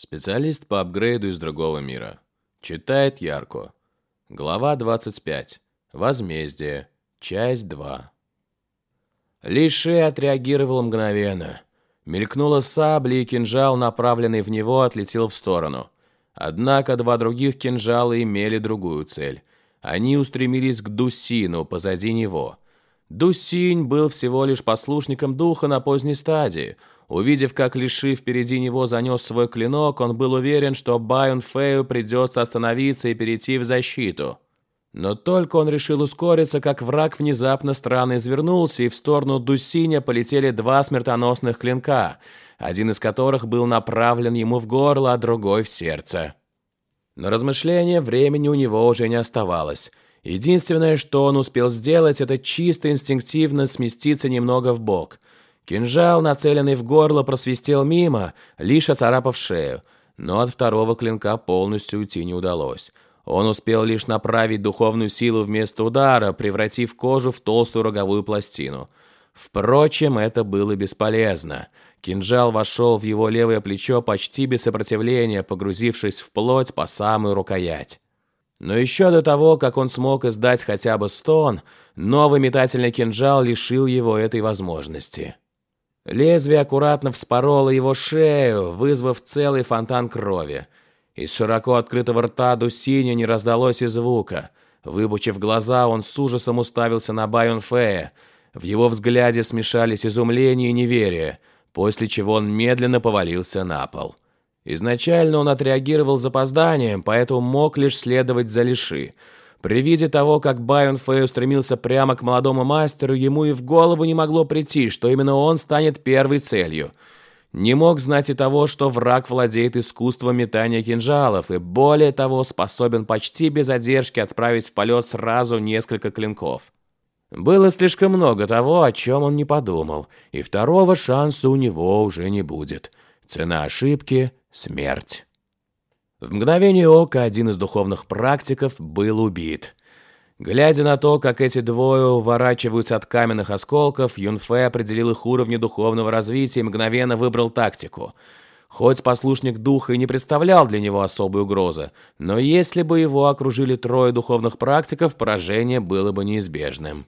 Специалист по апгрейду из другого мира. Читает Ярко. Глава 25. Возмездие. Часть 2. Лиши отреагировал мгновенно. Мелькнула сабля, и кинжал, направленный в него, отлетел в сторону. Однако два других кинжала имели другую цель. Они устремились к Дусину позади него. Дусинь был всего лишь послушником духа на поздней стадии. Увидев, как Лиши впереди него занес свой клинок, он был уверен, что Байон Фею придется остановиться и перейти в защиту. Но только он решил ускориться, как враг внезапно странно извернулся, и в сторону Дусиня полетели два смертоносных клинка, один из которых был направлен ему в горло, а другой в сердце. На размышления времени у него уже не оставалось. Единственное, что он успел сделать, это чисто инстинктивно сместиться немного в бок. Кинжал, нацеленный в горло, просвистел мимо, лишь оцарапав шею, но от второго клинка полностью уйти не удалось. Он успел лишь направить духовную силу вместо удара, превратив кожу в толстую роговую пластину. Впрочем, это было бесполезно. Кинжал вошел в его левое плечо почти без сопротивления, погрузившись в плоть по самую рукоять. Но еще до того, как он смог издать хотя бы стон, новый метательный кинжал лишил его этой возможности. Лезвие аккуратно вспороло его шею, вызвав целый фонтан крови. Из широко открытого рта Дусиня не раздалось и звука. Выбучив глаза, он с ужасом уставился на Байон Фея. В его взгляде смешались изумление и неверие, после чего он медленно повалился на пол. Изначально он отреагировал запозданием, поэтому мог лишь следовать за Лиши. При виде того, как Байон Фэй устремился прямо к молодому мастеру, ему и в голову не могло прийти, что именно он станет первой целью – не мог знать и того, что враг владеет искусством метания кинжалов и, более того, способен почти без задержки отправить в полет сразу несколько клинков. Было слишком много того, о чем он не подумал, и второго шанса у него уже не будет. Цена ошибки — смерть. В мгновение ока один из духовных практиков был убит. Глядя на то, как эти двое уворачиваются от каменных осколков, Юнфэ определил их уровни духовного развития и мгновенно выбрал тактику. Хоть послушник духа и не представлял для него особой угрозы, но если бы его окружили трое духовных практиков, поражение было бы неизбежным.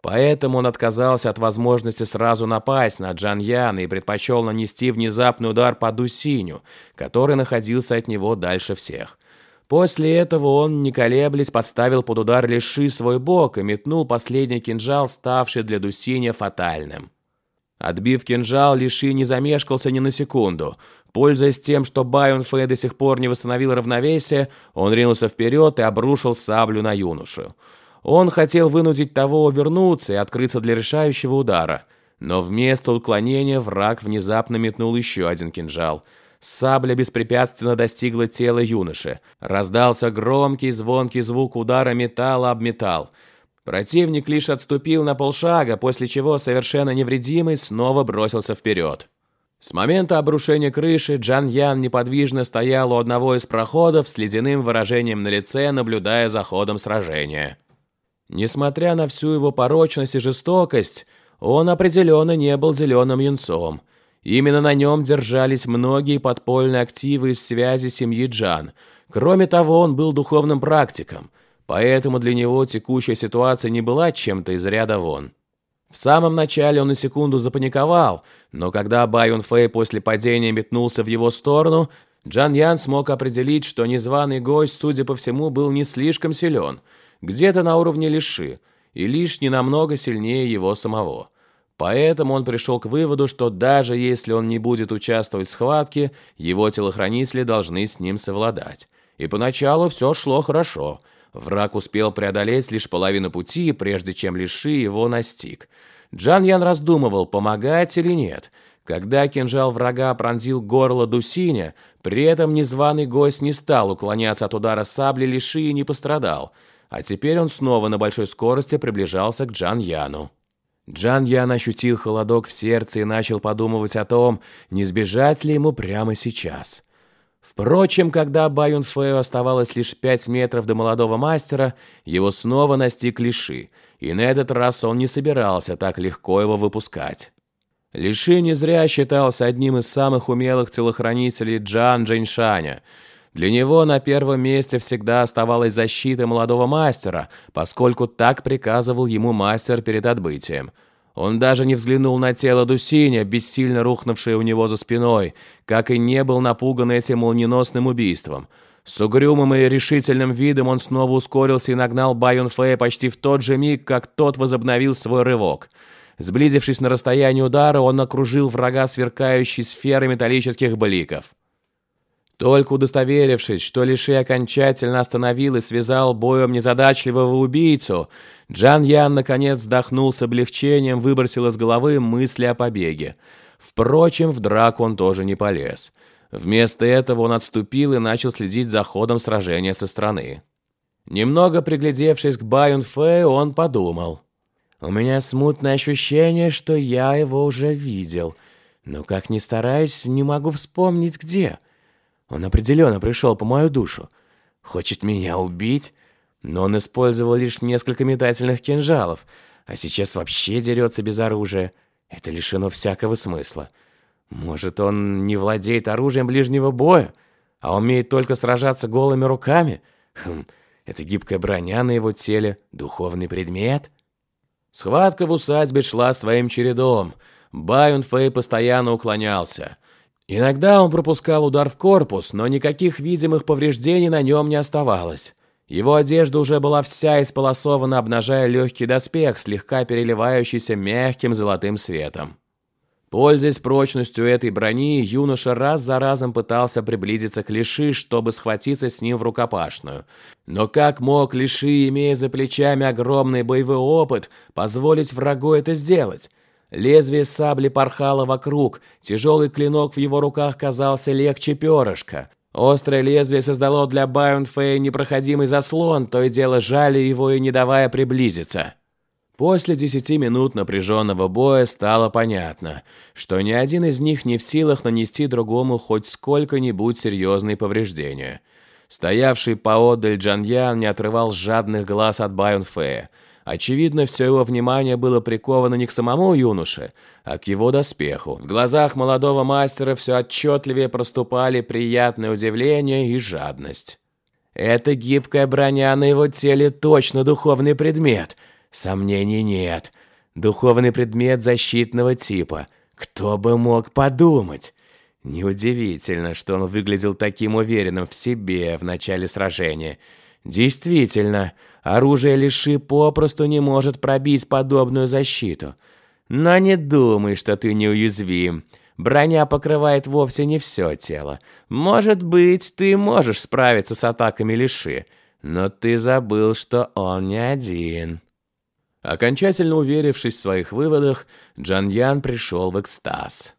Поэтому он отказался от возможности сразу напасть на Джан Яна и предпочел нанести внезапный удар по Дусиню, который находился от него дальше всех – После этого он, не колеблясь, подставил под удар Лиши свой бок и метнул последний кинжал, ставший для Дусиня фатальным. Отбив кинжал, Лиши не замешкался ни на секунду. Пользуясь тем, что Байон Фэй до сих пор не восстановил равновесие, он ринулся вперед и обрушил саблю на юношу. Он хотел вынудить того вернуться и открыться для решающего удара. Но вместо уклонения враг внезапно метнул еще один кинжал – Сабля беспрепятственно достигла тела юноши. Раздался громкий звонкий звук удара металла об металл. Противник лишь отступил на полшага, после чего совершенно невредимый снова бросился вперед. С момента обрушения крыши Джан Ян неподвижно стоял у одного из проходов с ледяным выражением на лице, наблюдая за ходом сражения. Несмотря на всю его порочность и жестокость, он определенно не был зеленым юнцом – Именно на нем держались многие подпольные активы из связи семьи Джан. Кроме того, он был духовным практиком, поэтому для него текущая ситуация не была чем-то из ряда вон. В самом начале он на секунду запаниковал, но когда Байон Фэй после падения метнулся в его сторону, Джан Ян смог определить, что незваный гость, судя по всему, был не слишком силен, где-то на уровне Лиши, и лишь не намного сильнее его самого. Поэтому он пришел к выводу, что даже если он не будет участвовать в схватке, его телохранители должны с ним совладать. И поначалу все шло хорошо. Враг успел преодолеть лишь половину пути, прежде чем Лиши его настиг. Джан Ян раздумывал, помогать или нет. Когда кинжал врага пронзил горло Дусиня, при этом незваный гость не стал уклоняться от удара сабли Лиши и не пострадал. А теперь он снова на большой скорости приближался к Джан Яну. Джан Ян ощутил холодок в сердце и начал подумывать о том, не сбежать ли ему прямо сейчас. Впрочем, когда Баюн Фэю оставалось лишь пять метров до молодого мастера, его снова настиг Лиши, и на этот раз он не собирался так легко его выпускать. Лиши не зря считался одним из самых умелых телохранителей Джан Джиншаня. Для него на первом месте всегда оставалась защита молодого мастера, поскольку так приказывал ему мастер перед отбытием. Он даже не взглянул на тело Дусиня, бессильно рухнувшее у него за спиной, как и не был напуган этим молниеносным убийством. С угрюмым и решительным видом он снова ускорился и нагнал Байон Фэя почти в тот же миг, как тот возобновил свой рывок – Сблизившись на расстояние удара, он окружил врага сверкающей сферой металлических бликов. Только удостоверившись, что Лиши окончательно остановил и связал боем незадачливого убийцу, Джан Ян наконец вздохнул с облегчением, выбросил из головы мысли о побеге. Впрочем, в драку он тоже не полез. Вместо этого он отступил и начал следить за ходом сражения со стороны. Немного приглядевшись к Баюн Фэ, он подумал – у меня смутное ощущение, что я его уже видел. Но как ни стараюсь, не могу вспомнить где. Он определенно пришел по мою душу. Хочет меня убить, но он использовал лишь несколько метательных кинжалов, а сейчас вообще дерется без оружия. Это лишено всякого смысла. Может, он не владеет оружием ближнего боя, а умеет только сражаться голыми руками? Хм, это гибкая броня на его теле, духовный предмет — Схватка в усадьбе шла своим чередом. Байон Фэй постоянно уклонялся. Иногда он пропускал удар в корпус, но никаких видимых повреждений на нем не оставалось. Его одежда уже была вся исполосована, обнажая легкий доспех, слегка переливающийся мягким золотым светом. Пользуясь прочностью этой брони, юноша раз за разом пытался приблизиться к Лиши, чтобы схватиться с ним в рукопашную. Но как мог Лиши, имея за плечами огромный боевой опыт, позволить врагу это сделать? Лезвие сабли порхало вокруг, тяжелый клинок в его руках казался легче перышка. Острое лезвие создало для Байонфея непроходимый заслон, то и дело жали его и не давая приблизиться. После десяти минут напряженного боя стало понятно, что ни один из них не в силах нанести другому хоть сколько-нибудь серьезные повреждения. Стоявший поодаль Джаньян не отрывал жадных глаз от Байонфея. Очевидно, все его внимание было приковано не к самому юноше, а к его доспеху. В глазах молодого мастера все отчетливее проступали приятное удивление и жадность. Эта гибкая броня на его теле точно духовный предмет — Сомнений нет. Духовный предмет защитного типа. Кто бы мог подумать? Неудивительно, что он выглядел таким уверенным в себе в начале сражения. Действительно, оружие Лиши попросту не может пробить подобную защиту. Но не думай, что ты неуязвим. Броня покрывает вовсе не все тело. Может быть, ты можешь справиться с атаками Лиши, но ты забыл, что он не один. Окончательно уверившись в своих выводах, Джан Ян пришел в экстаз.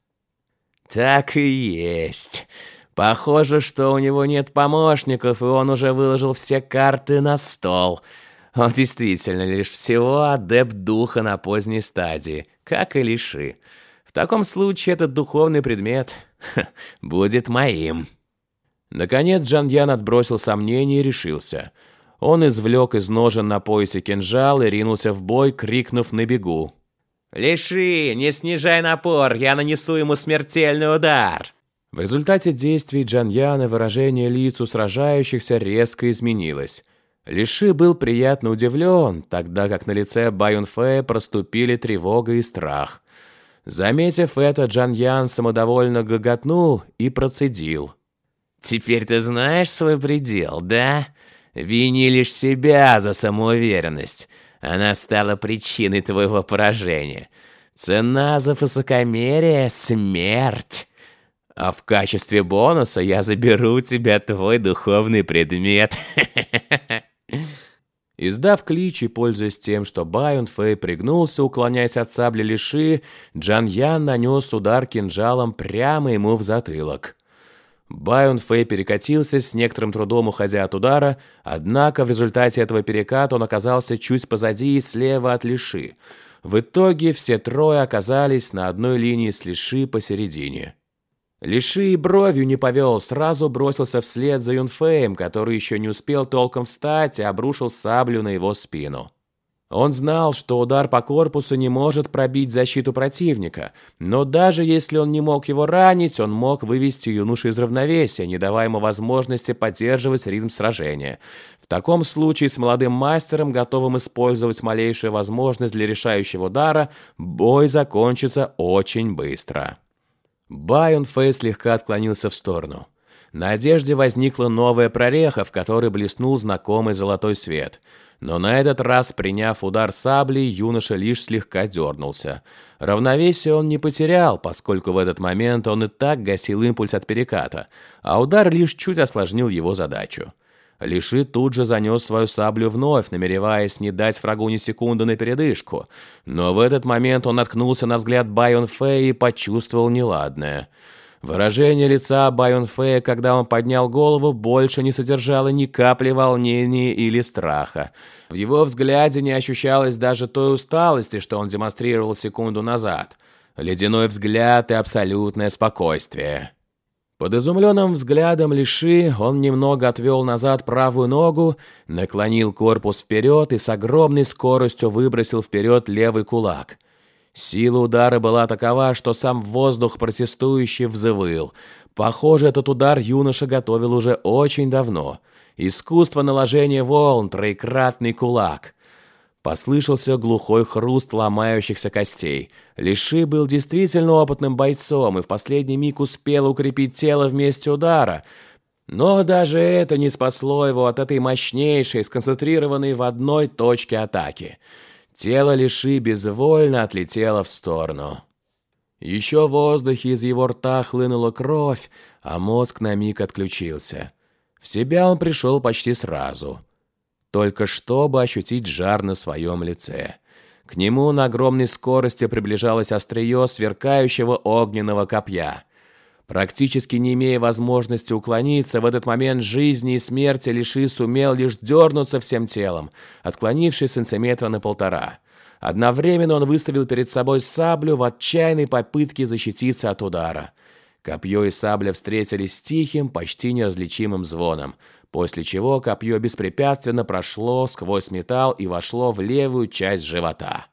«Так и есть. Похоже, что у него нет помощников, и он уже выложил все карты на стол. Он действительно лишь всего адепт духа на поздней стадии, как и лиши. В таком случае этот духовный предмет ха, будет моим». Наконец Джан Ян отбросил сомнения и решился – он извлек из ножен на поясе кинжал и ринулся в бой, крикнув на бегу. «Леши, не снижай напор, я нанесу ему смертельный удар!» В результате действий Джаньяна выражение лиц у сражающихся резко изменилось. Лиши был приятно удивлен, тогда как на лице Баюнфея проступили тревога и страх. Заметив это, Джаньян самодовольно гоготнул и процедил. «Теперь ты знаешь свой предел, да? Вини лишь себя за самоуверенность. Она стала причиной твоего поражения. Цена за высокомерие — смерть. А в качестве бонуса я заберу у тебя твой духовный предмет. Издав клич и пользуясь тем, что Байон Фэй пригнулся, уклоняясь от сабли Лиши, Джан Ян нанес удар кинжалом прямо ему в затылок. Байон Фэй перекатился, с некоторым трудом уходя от удара, однако в результате этого переката он оказался чуть позади и слева от Лиши. В итоге все трое оказались на одной линии с Лиши посередине. Лиши бровью не повел, сразу бросился вслед за Юнфеем, который еще не успел толком встать и обрушил саблю на его спину. Он знал, что удар по корпусу не может пробить защиту противника, но даже если он не мог его ранить, он мог вывести юношу из равновесия, не давая ему возможности поддерживать ритм сражения. В таком случае с молодым мастером, готовым использовать малейшую возможность для решающего удара, бой закончится очень быстро. Байон Фэй слегка отклонился в сторону. На одежде возникла новая прореха, в которой блеснул знакомый золотой свет. Но на этот раз, приняв удар саблей, юноша лишь слегка дернулся. Равновесие он не потерял, поскольку в этот момент он и так гасил импульс от переката, а удар лишь чуть осложнил его задачу. Лиши тут же занес свою саблю вновь, намереваясь не дать врагу ни секунды на передышку. Но в этот момент он наткнулся на взгляд Байон Фэй и почувствовал неладное – Выражение лица Байон Фея, когда он поднял голову, больше не содержало ни капли волнения или страха. В его взгляде не ощущалось даже той усталости, что он демонстрировал секунду назад. Ледяной взгляд и абсолютное спокойствие. Под изумленным взглядом Лиши он немного отвел назад правую ногу, наклонил корпус вперед и с огромной скоростью выбросил вперед левый кулак – Сила удара была такова, что сам воздух протестующий взвыл. Похоже, этот удар юноша готовил уже очень давно. Искусство наложения волн, троекратный кулак. Послышался глухой хруст ломающихся костей. Лиши был действительно опытным бойцом и в последний миг успел укрепить тело вместе удара. Но даже это не спасло его от этой мощнейшей, сконцентрированной в одной точке атаки. Тело Лиши безвольно отлетело в сторону. Еще в воздухе из его рта хлынула кровь, а мозг на миг отключился. В себя он пришел почти сразу. Только чтобы ощутить жар на своем лице. К нему на огромной скорости приближалось острие сверкающего огненного копья. Практически не имея возможности уклониться, в этот момент жизни и смерти Лиши сумел лишь дернуться всем телом, отклонившись сантиметра на полтора. Одновременно он выставил перед собой саблю в отчаянной попытке защититься от удара. Копье и сабля встретились с тихим, почти неразличимым звоном, после чего копье беспрепятственно прошло сквозь металл и вошло в левую часть живота.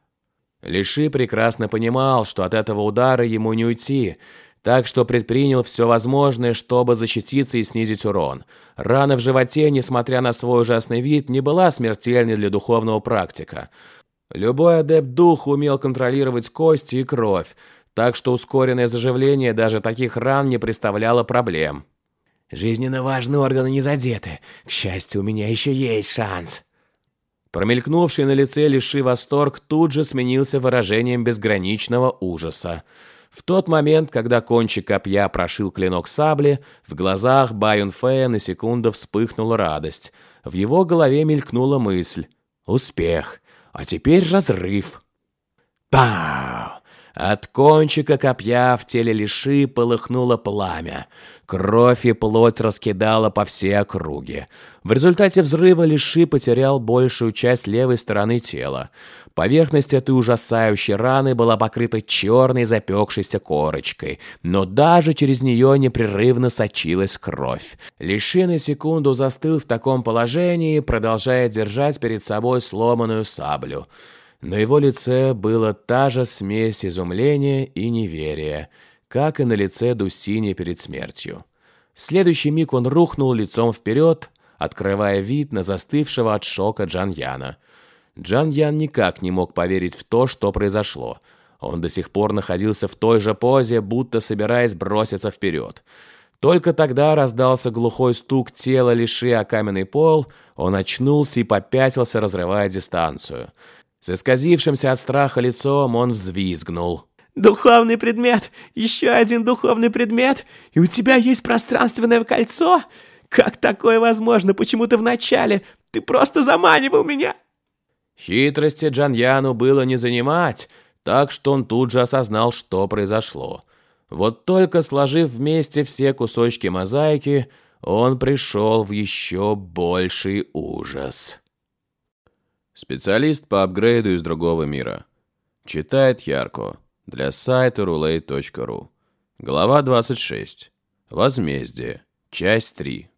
Лиши прекрасно понимал, что от этого удара ему не уйти, так что предпринял все возможное, чтобы защититься и снизить урон. Рана в животе, несмотря на свой ужасный вид, не была смертельной для духовного практика. Любой адепт духа умел контролировать кости и кровь, так что ускоренное заживление даже таких ран не представляло проблем. «Жизненно важные органы не задеты. К счастью, у меня еще есть шанс». Промелькнувший на лице Лиши восторг тут же сменился выражением безграничного ужаса. В тот момент, когда кончик копья прошил клинок сабли, в глазах Байон Фея на секунду вспыхнула радость. В его голове мелькнула мысль. «Успех! А теперь разрыв!» «Пау!» От кончика копья в теле Лиши полыхнуло пламя. Кровь и плоть раскидала по всей округе. В результате взрыва Лиши потерял большую часть левой стороны тела. Поверхность этой ужасающей раны была покрыта черной запекшейся корочкой, но даже через нее непрерывно сочилась кровь. Лиши на секунду застыл в таком положении, продолжая держать перед собой сломанную саблю. На его лице была та же смесь изумления и неверия, как и на лице Дусини перед смертью. В следующий миг он рухнул лицом вперед, открывая вид на застывшего от шока Джан Яна. Джан Ян никак не мог поверить в то, что произошло. Он до сих пор находился в той же позе, будто собираясь броситься вперед. Только тогда раздался глухой стук тела Лиши о каменный пол, он очнулся и попятился, разрывая дистанцию. С исказившимся от страха лицом он взвизгнул. «Духовный предмет! Еще один духовный предмет! И у тебя есть пространственное кольцо? Как такое возможно? Почему ты вначале? Ты просто заманивал меня!» Хитрости Джаньяну было не занимать, так что он тут же осознал, что произошло. Вот только сложив вместе все кусочки мозаики, он пришел в еще больший ужас. Специалист по апгрейду из другого мира. Читает Ярко. Для сайта roulette.ru. Глава 26. Возмездие. Часть 3.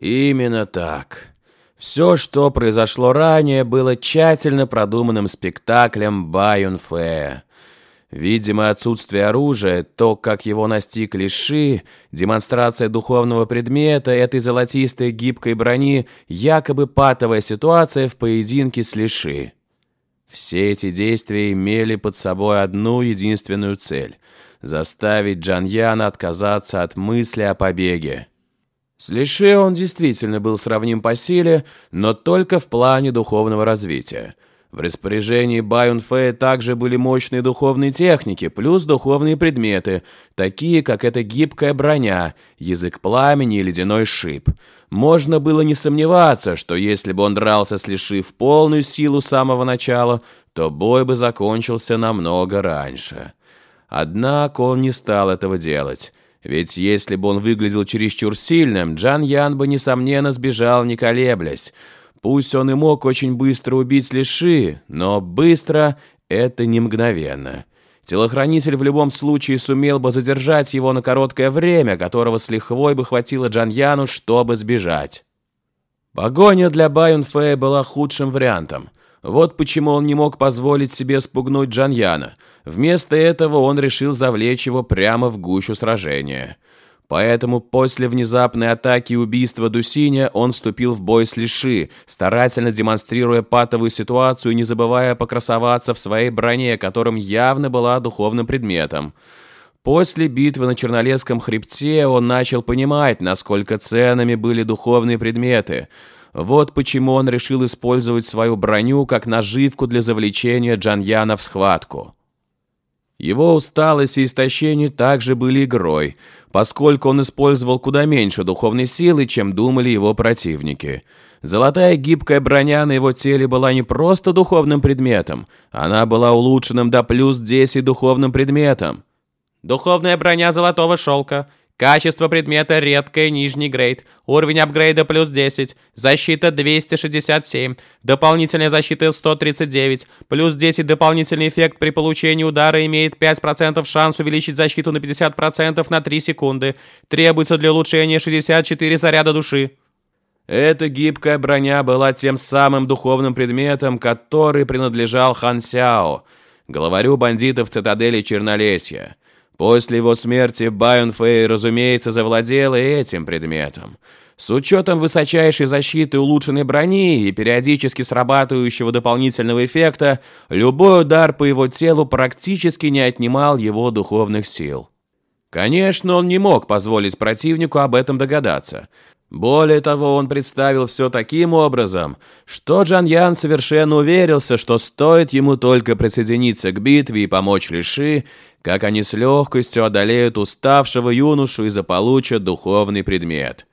Именно так. Все, что произошло ранее, было тщательно продуманным спектаклем Байон Фэ. Видимо, отсутствие оружия, то, как его настиг Лиши, демонстрация духовного предмета этой золотистой гибкой брони, якобы патовая ситуация в поединке с Лиши. Все эти действия имели под собой одну единственную цель – заставить Джан Яна отказаться от мысли о побеге. С Лише он действительно был сравним по силе, но только в плане духовного развития. В распоряжении Байон Фэя также были мощные духовные техники, плюс духовные предметы, такие как эта гибкая броня, язык пламени и ледяной шип. Можно было не сомневаться, что если бы он дрался с Лиши в полную силу с самого начала, то бой бы закончился намного раньше. Однако он не стал этого делать. Ведь если бы он выглядел чересчур сильным, Джан Ян бы, несомненно, сбежал, не колеблясь. Пусть он и мог очень быстро убить Лиши, но быстро — это не мгновенно. Телохранитель в любом случае сумел бы задержать его на короткое время, которого с лихвой бы хватило Джан Яну, чтобы сбежать. Погоня для Байон Фэя была худшим вариантом. Вот почему он не мог позволить себе спугнуть Джан Яна — Вместо этого он решил завлечь его прямо в гущу сражения. Поэтому после внезапной атаки и убийства Дусиня он вступил в бой с Лиши, старательно демонстрируя патовую ситуацию, не забывая покрасоваться в своей броне, которым явно была духовным предметом. После битвы на Чернолесском хребте он начал понимать, насколько ценными были духовные предметы. Вот почему он решил использовать свою броню как наживку для завлечения Джаньяна в схватку. Его усталость и истощение также были игрой, поскольку он использовал куда меньше духовной силы, чем думали его противники. Золотая гибкая броня на его теле была не просто духовным предметом, она была улучшенным до плюс 10 духовным предметом. Духовная броня золотого шелка. Качество предмета редкое, нижний грейд. Уровень апгрейда плюс 10. Защита 267. Дополнительная защита 139. Плюс 10 дополнительный эффект при получении удара имеет 5% шанс увеличить защиту на 50% на 3 секунды. Требуется для улучшения 64 заряда души. Эта гибкая броня была тем самым духовным предметом, который принадлежал Хан Сяо, главарю бандитов цитадели Чернолесья. После его смерти Байон Фэй, разумеется, завладел и этим предметом. С учетом высочайшей защиты улучшенной брони и периодически срабатывающего дополнительного эффекта, любой удар по его телу практически не отнимал его духовных сил. Конечно, он не мог позволить противнику об этом догадаться. Более того, он представил все таким образом, что Джан Ян совершенно уверился, что стоит ему только присоединиться к битве и помочь Лиши, как они с легкостью одолеют уставшего юношу и заполучат духовный предмет.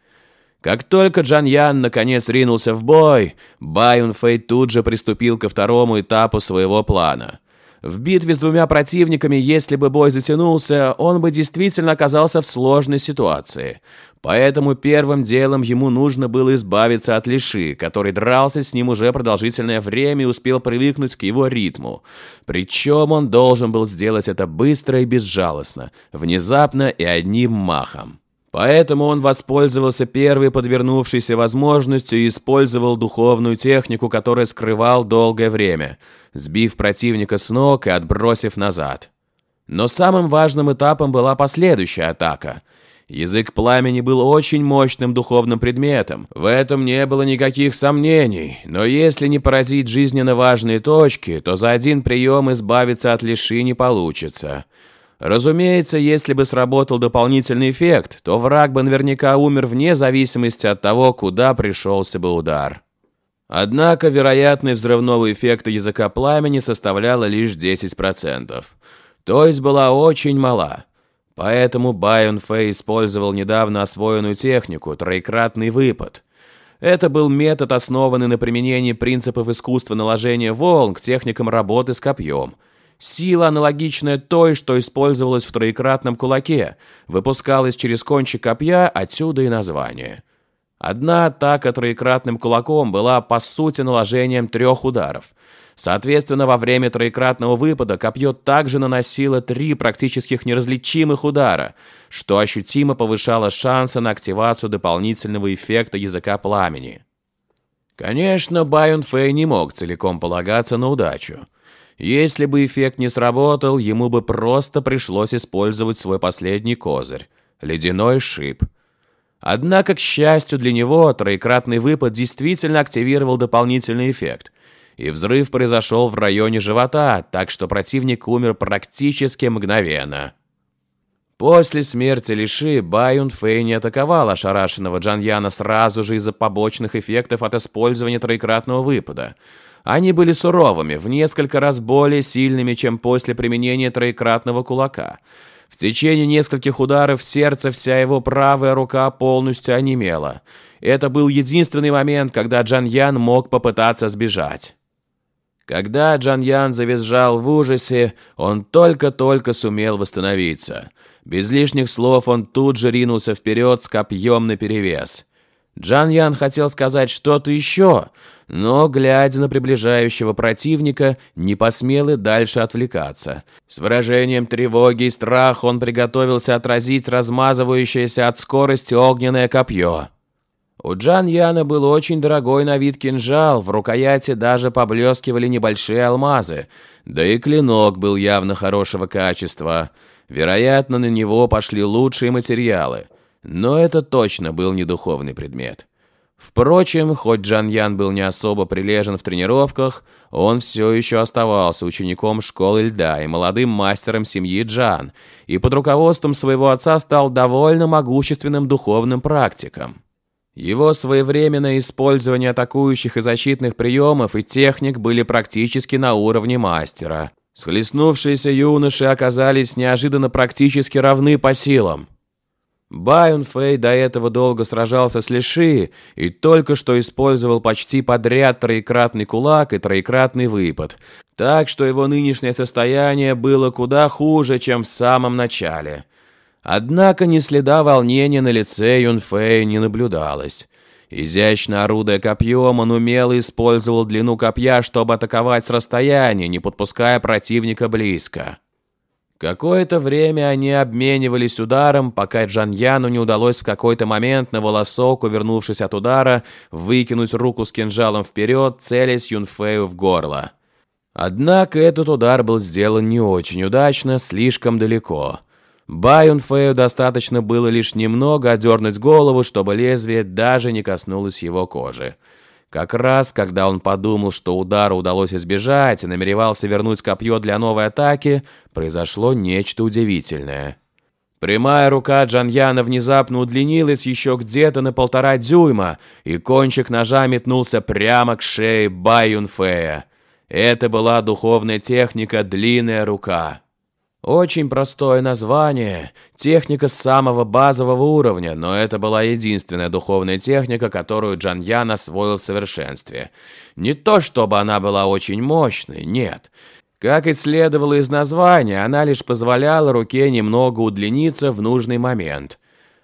Как только Джан Ян наконец ринулся в бой, Байун Фэй тут же приступил ко второму этапу своего плана. В битве с двумя противниками, если бы бой затянулся, он бы действительно оказался в сложной ситуации. Поэтому первым делом ему нужно было избавиться от Лиши, который дрался с ним уже продолжительное время и успел привыкнуть к его ритму. Причем он должен был сделать это быстро и безжалостно, внезапно и одним махом. Поэтому он воспользовался первой подвернувшейся возможностью и использовал духовную технику, которая скрывал долгое время, сбив противника с ног и отбросив назад. Но самым важным этапом была последующая атака – Язык пламени был очень мощным духовным предметом. В этом не было никаких сомнений. Но если не поразить жизненно важные точки, то за один прием избавиться от лиши не получится. Разумеется, если бы сработал дополнительный эффект, то враг бы наверняка умер вне зависимости от того, куда пришелся бы удар. Однако вероятность взрывного эффекта языка пламени составляла лишь 10%. То есть была очень мала. Поэтому Байон Фэй использовал недавно освоенную технику – троекратный выпад. Это был метод, основанный на применении принципов искусства наложения волн к техникам работы с копьем. Сила, аналогичная той, что использовалась в троекратном кулаке, выпускалась через кончик копья, отсюда и название. Одна атака троекратным кулаком была, по сути, наложением трех ударов – Соответственно, во время троекратного выпада копье также наносило три практических неразличимых удара, что ощутимо повышало шансы на активацию дополнительного эффекта языка пламени. Конечно, Байон Фэй не мог целиком полагаться на удачу. Если бы эффект не сработал, ему бы просто пришлось использовать свой последний козырь – ледяной шип. Однако, к счастью для него, троекратный выпад действительно активировал дополнительный эффект – и взрыв произошел в районе живота, так что противник умер практически мгновенно. После смерти Лиши Байун Фэй не атаковал ошарашенного Джаньяна сразу же из-за побочных эффектов от использования троекратного выпада. Они были суровыми, в несколько раз более сильными, чем после применения троекратного кулака. В течение нескольких ударов сердца вся его правая рука полностью онемела. Это был единственный момент, когда Джан Ян мог попытаться сбежать. Когда Джан Ян завизжал в ужасе, он только-только сумел восстановиться. Без лишних слов он тут же ринулся вперед с копьем наперевес. Джан Ян хотел сказать что-то еще, но, глядя на приближающего противника, не посмел и дальше отвлекаться. С выражением тревоги и страха он приготовился отразить размазывающееся от скорости огненное копье. У Джан Яна был очень дорогой на вид кинжал, в рукояти даже поблескивали небольшие алмазы, да и клинок был явно хорошего качества. Вероятно, на него пошли лучшие материалы, но это точно был не духовный предмет. Впрочем, хоть Джан Ян был не особо прилежен в тренировках, он все еще оставался учеником школы льда и молодым мастером семьи Джан, и под руководством своего отца стал довольно могущественным духовным практиком. Его своевременное использование атакующих и защитных приемов и техник были практически на уровне мастера. Схлестнувшиеся юноши оказались неожиданно практически равны по силам. Байон Фэй до этого долго сражался с Лиши и только что использовал почти подряд троекратный кулак и троекратный выпад, так что его нынешнее состояние было куда хуже, чем в самом начале. Однако ни следа волнения на лице Юнфея не наблюдалось. Изящно орудуя копьем, он умело использовал длину копья, чтобы атаковать с расстояния, не подпуская противника близко. Какое-то время они обменивались ударом, пока Джаньяну не удалось в какой-то момент на волосок, увернувшись от удара, выкинуть руку с кинжалом вперед, целясь Юнфею в горло. Однако этот удар был сделан не очень удачно, слишком далеко – Байонфею достаточно было лишь немного одернуть голову, чтобы лезвие даже не коснулось его кожи. Как раз, когда он подумал, что удара удалось избежать и намеревался вернуть копье для новой атаки, произошло нечто удивительное. Прямая рука Джаньяна внезапно удлинилась еще где-то на полтора дюйма, и кончик ножа метнулся прямо к шее Байюнфея. Это была духовная техника «длинная рука». Очень простое название, техника самого базового уровня, но это была единственная духовная техника, которую Джан Ян освоил в совершенстве. Не то, чтобы она была очень мощной, нет. Как и следовало из названия, она лишь позволяла руке немного удлиниться в нужный момент.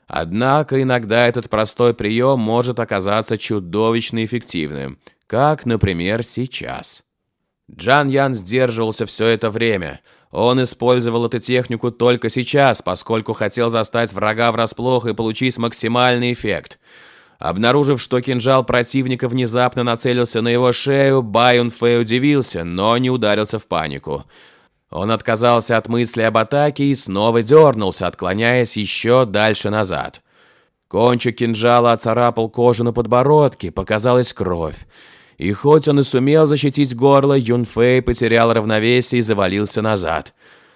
Однако иногда этот простой прием может оказаться чудовищно эффективным, как, например, сейчас. Джан Ян сдерживался все это время – он использовал эту технику только сейчас, поскольку хотел застать врага врасплох и получить максимальный эффект. Обнаружив, что кинжал противника внезапно нацелился на его шею, Байон Фэй удивился, но не ударился в панику. Он отказался от мысли об атаке и снова дернулся, отклоняясь еще дальше назад. Кончик кинжала оцарапал кожу на подбородке, показалась кровь. И хоть он и сумел защитить горло, Юнфэй потерял равновесие и завалился назад.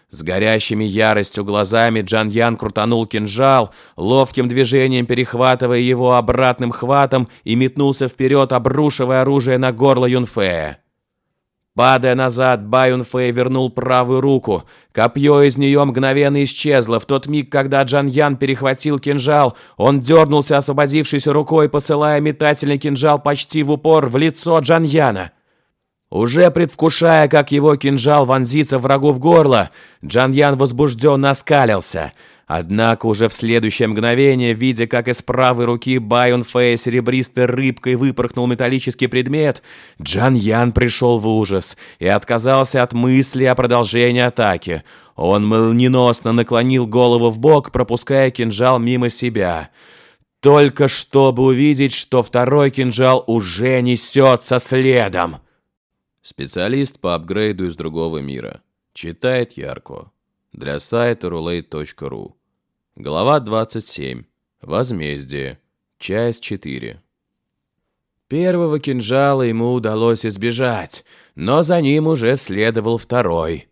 С горящими яростью глазами Джан Ян крутанул кинжал, ловким движением перехватывая его обратным хватом и метнулся вперед, обрушивая оружие на горло Юнфэя. Падая назад, Баюн Фэй вернул правую руку. Копье из нее мгновенно исчезло. В тот миг, когда Джан Ян перехватил кинжал, он дернулся освободившейся рукой, посылая метательный кинжал почти в упор в лицо Джан Яна. Уже предвкушая, как его кинжал вонзится врагу в горло, Джан Ян возбужденно оскалился – Однако уже в следующее мгновение, видя, как из правой руки Байон Фэй серебристой рыбкой выпорхнул металлический предмет, Джан Ян пришел в ужас и отказался от мысли о продолжении атаки. Он молниеносно наклонил голову в бок, пропуская кинжал мимо себя. только чтобы увидеть, что второй кинжал уже несется следом. Специалист по апгрейду из другого мира. Читает Ярко. Для сайта roulette.ru. Глава 27. Возмездие. Часть 4. Первого кинжала ему удалось избежать, но за ним уже следовал второй.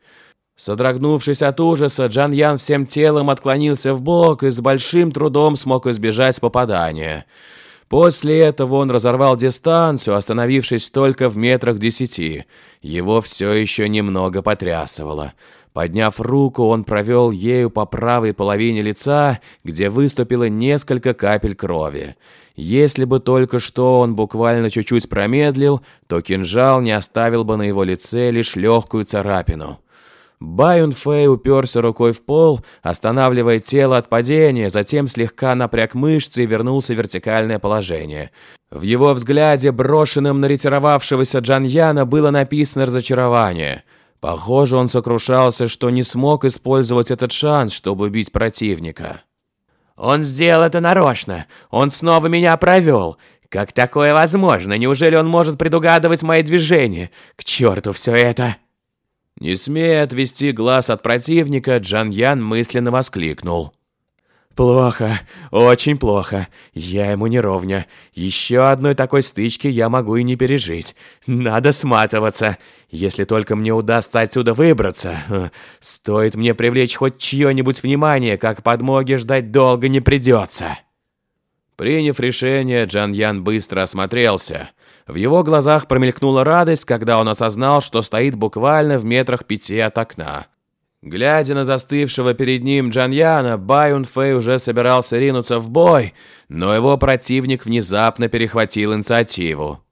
Содрогнувшись от ужаса, Джан Ян всем телом отклонился в бок и с большим трудом смог избежать попадания. После этого он разорвал дистанцию, остановившись только в метрах десяти. Его все еще немного потрясывало. Подняв руку, он провел ею по правой половине лица, где выступило несколько капель крови. Если бы только что он буквально чуть-чуть промедлил, то кинжал не оставил бы на его лице лишь легкую царапину. Байон Фэй уперся рукой в пол, останавливая тело от падения, затем слегка напряг мышцы и вернулся в вертикальное положение. В его взгляде, брошенном на ретировавшегося Джаньяна, было написано разочарование – Похоже, он сокрушался, что не смог использовать этот шанс, чтобы убить противника. «Он сделал это нарочно! Он снова меня провел! Как такое возможно? Неужели он может предугадывать мои движения? К черту все это!» Не смея отвести глаз от противника, Джан Ян мысленно воскликнул. «Плохо, очень плохо. Я ему не ровня. Еще одной такой стычки я могу и не пережить. Надо сматываться. Если только мне удастся отсюда выбраться. Э, стоит мне привлечь хоть чье-нибудь внимание, как подмоги ждать долго не придется». Приняв решение, Джан Ян быстро осмотрелся. В его глазах промелькнула радость, когда он осознал, что стоит буквально в метрах пяти от окна. Глядя на застывшего перед ним Джаньяна, Байун Фэй уже собирался ринуться в бой, но его противник внезапно перехватил инициативу.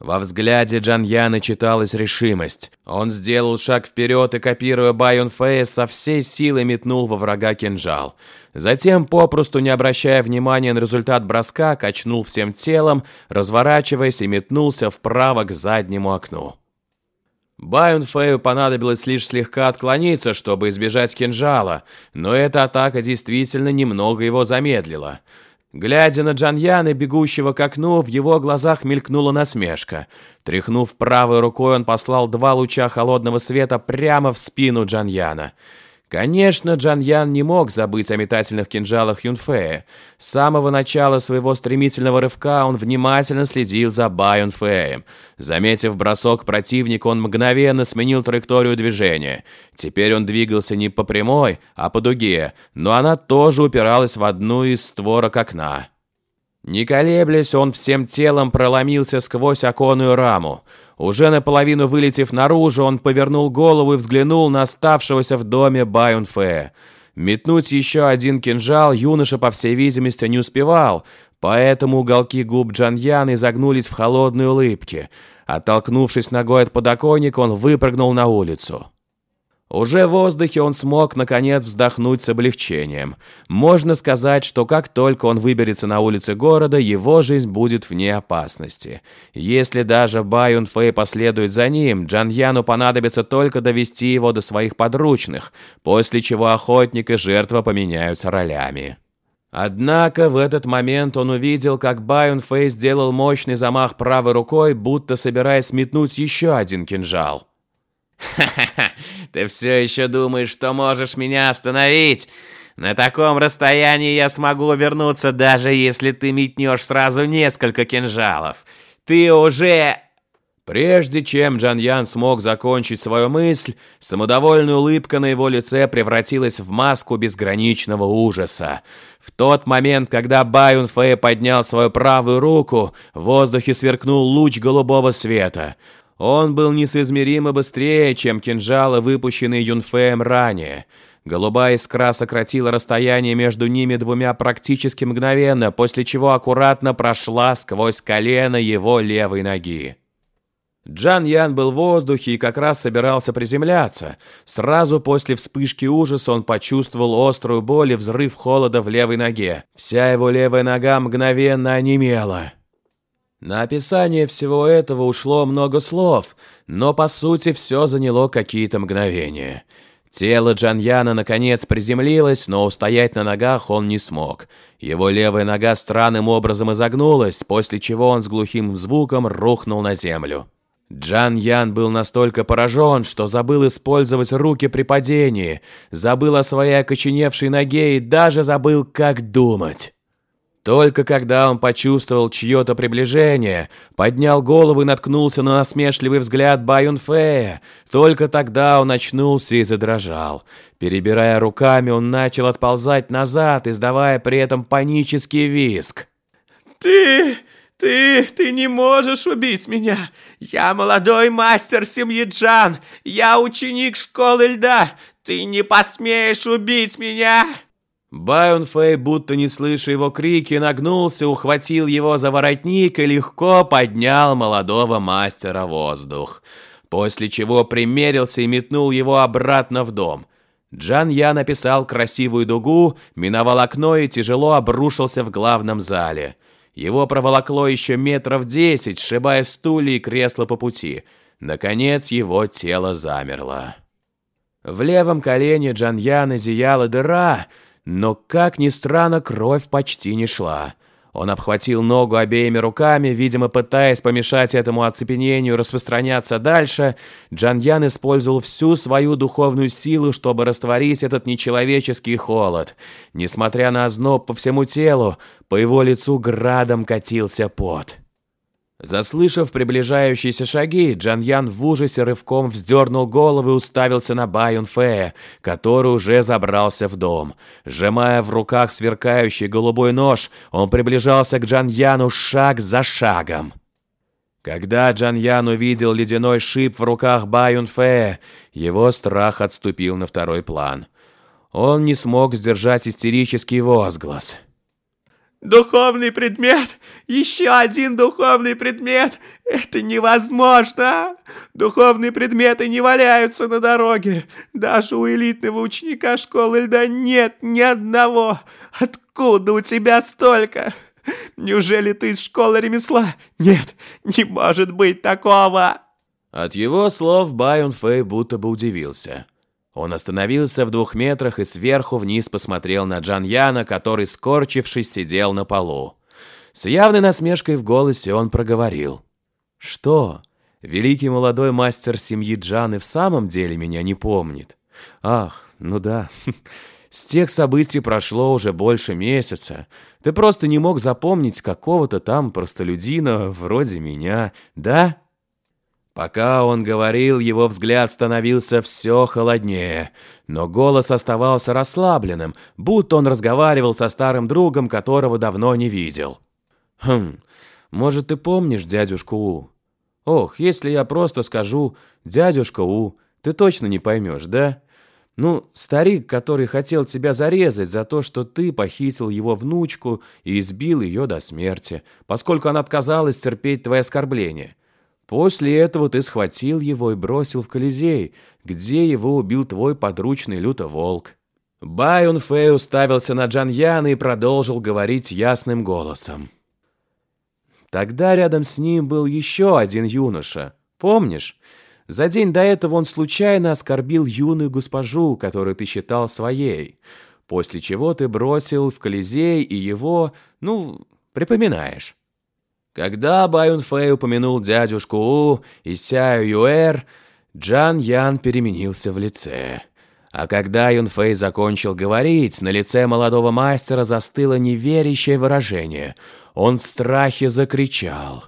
Во взгляде Джаньяна читалась решимость. Он сделал шаг вперед и, копируя Байон Фэя, со всей силы метнул во врага кинжал. Затем, попросту не обращая внимания на результат броска, качнул всем телом, разворачиваясь и метнулся вправо к заднему окну. Байонфею понадобилось лишь слегка отклониться, чтобы избежать кинжала, но эта атака действительно немного его замедлила. Глядя на Джаньяна, бегущего к окну, в его глазах мелькнула насмешка. Тряхнув правой рукой, он послал два луча холодного света прямо в спину Джаньяна. Конечно, Джан Ян не мог забыть о метательных кинжалах Юнфея. С самого начала своего стремительного рывка он внимательно следил за Ба Юнфеем. Заметив бросок противника, он мгновенно сменил траекторию движения. Теперь он двигался не по прямой, а по дуге, но она тоже упиралась в одну из створок окна. Не колеблясь, он всем телом проломился сквозь оконную раму. Уже наполовину вылетев наружу, он повернул голову и взглянул на оставшегося в доме Байунфея. Метнуть еще один кинжал юноша, по всей видимости, не успевал, поэтому уголки губ Джаньяны загнулись в холодной улыбке. Оттолкнувшись ногой от подоконника, он выпрыгнул на улицу. Уже в воздухе он смог, наконец, вздохнуть с облегчением. Можно сказать, что как только он выберется на улицы города, его жизнь будет вне опасности. Если даже Байун Фэй последует за ним, Джан Яну понадобится только довести его до своих подручных, после чего охотник и жертва поменяются ролями. Однако в этот момент он увидел, как Байун Фэй сделал мощный замах правой рукой, будто собираясь метнуть еще один кинжал. «Ха-ха-ха! Ты все еще думаешь, что можешь меня остановить? На таком расстоянии я смогу вернуться, даже если ты метнешь сразу несколько кинжалов. Ты уже...» Прежде чем Джан Ян смог закончить свою мысль, самодовольная улыбка на его лице превратилась в маску безграничного ужаса. В тот момент, когда Баюн Фэй поднял свою правую руку, в воздухе сверкнул луч голубого света – он был несоизмеримо быстрее, чем кинжалы, выпущенные Юнфеем ранее. Голубая искра сократила расстояние между ними двумя практически мгновенно, после чего аккуратно прошла сквозь колено его левой ноги. Джан Ян был в воздухе и как раз собирался приземляться. Сразу после вспышки ужаса он почувствовал острую боль и взрыв холода в левой ноге. Вся его левая нога мгновенно онемела. На описание всего этого ушло много слов, но по сути все заняло какие-то мгновения. Тело Джаньяна наконец приземлилось, но устоять на ногах он не смог. Его левая нога странным образом изогнулась, после чего он с глухим звуком рухнул на землю. Джан Ян был настолько поражен, что забыл использовать руки при падении, забыл о своей окоченевшей ноге и даже забыл, как думать. Только когда он почувствовал чье-то приближение, поднял голову и наткнулся на насмешливый взгляд Баюнфея, только тогда он очнулся и задрожал. Перебирая руками, он начал отползать назад, издавая при этом панический визг. «Ты... ты... ты не можешь убить меня! Я молодой мастер семьи Джан! Я ученик школы льда! Ты не посмеешь убить меня!» Байон Фэй, будто не слыша его крики, нагнулся, ухватил его за воротник и легко поднял молодого мастера воздух. После чего примерился и метнул его обратно в дом. Джан Я написал красивую дугу, миновал окно и тяжело обрушился в главном зале. Его проволокло еще метров десять, сшибая стулья и кресла по пути. Наконец его тело замерло. В левом колене Джан Яна зияла дыра — но, как ни странно, кровь почти не шла. Он обхватил ногу обеими руками, видимо, пытаясь помешать этому оцепенению распространяться дальше. Джаньян использовал всю свою духовную силу, чтобы растворить этот нечеловеческий холод. Несмотря на озноб по всему телу, по его лицу градом катился пот. Заслышав приближающиеся шаги, Джан Ян в ужасе рывком вздернул голову и уставился на Баюн Фея, который уже забрался в дом. Сжимая в руках сверкающий голубой нож, он приближался к Джан Яну шаг за шагом. Когда Джан Ян увидел ледяной шип в руках Баюн Фея, его страх отступил на второй план. Он не смог сдержать истерический возглас – Духовный предмет? Еще один духовный предмет? Это невозможно! Духовные предметы не валяются на дороге. Даже у элитного ученика школы льда нет ни одного. Откуда у тебя столько? Неужели ты из школы ремесла? Нет, не может быть такого!» От его слов Байон Фэй будто бы удивился. Он остановился в двух метрах и сверху вниз посмотрел на Джан Яна, который, скорчившись, сидел на полу. С явной насмешкой в голосе он проговорил. «Что, великий молодой мастер семьи Джан и в самом деле меня не помнит? Ах, ну да, с тех событий прошло уже больше месяца. Ты просто не мог запомнить какого-то там простолюдина вроде меня, да?» Пока он говорил, его взгляд становился все холоднее, но голос оставался расслабленным, будто он разговаривал со старым другом, которого давно не видел. «Хм, может, ты помнишь дядюшку У? Ох, если я просто скажу «дядюшка У», ты точно не поймешь, да? Ну, старик, который хотел тебя зарезать за то, что ты похитил его внучку и избил ее до смерти, поскольку она отказалась терпеть твои оскорбления». После этого ты схватил его и бросил в Колизей, где его убил твой подручный лютоволк. Байон Фэй уставился на Джан Яна и продолжил говорить ясным голосом. Тогда рядом с ним был еще один юноша. Помнишь? За день до этого он случайно оскорбил юную госпожу, которую ты считал своей. После чего ты бросил в Колизей и его, ну, припоминаешь. Когда Баюн Фэй упомянул дядюшку У и Сяю Юэр, Джан Ян переменился в лице. А когда Юн Фэй закончил говорить, на лице молодого мастера застыло неверящее выражение. Он в страхе закричал.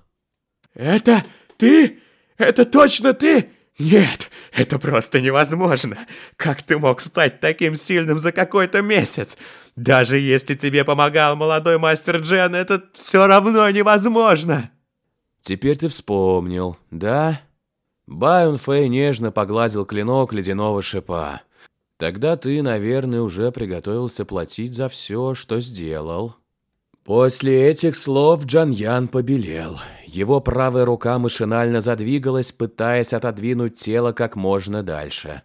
«Это ты? Это точно ты? Нет, это просто невозможно. Как ты мог стать таким сильным за какой-то месяц? Даже если тебе помогал молодой мастер Джен, это все равно невозможно. Теперь ты вспомнил, да? Байон Фэй нежно погладил клинок ледяного шипа. Тогда ты, наверное, уже приготовился платить за все, что сделал. После этих слов Джан Ян побелел. Его правая рука машинально задвигалась, пытаясь отодвинуть тело как можно дальше.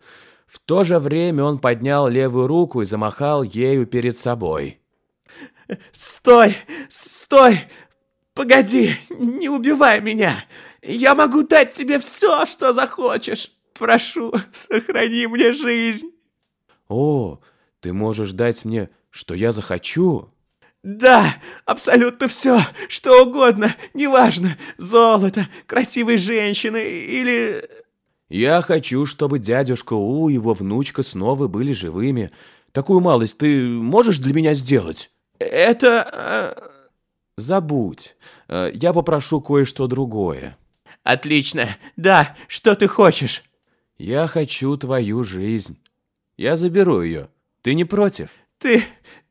В то же время он поднял левую руку и замахал ею перед собой. «Стой! Стой! Погоди! Не убивай меня! Я могу дать тебе все, что захочешь! Прошу, сохрани мне жизнь!» О, ты можешь дать мне, что я захочу? Да, абсолютно все, что угодно, неважно, золото, красивые женщины или... Я хочу, чтобы дядюшка У и его внучка снова были живыми. Такую малость ты можешь для меня сделать? Это... Э, Забудь. Э, я попрошу кое-что другое. Отлично. Да, что ты хочешь? Я хочу твою жизнь. Я заберу ее. Ты не против? Ты...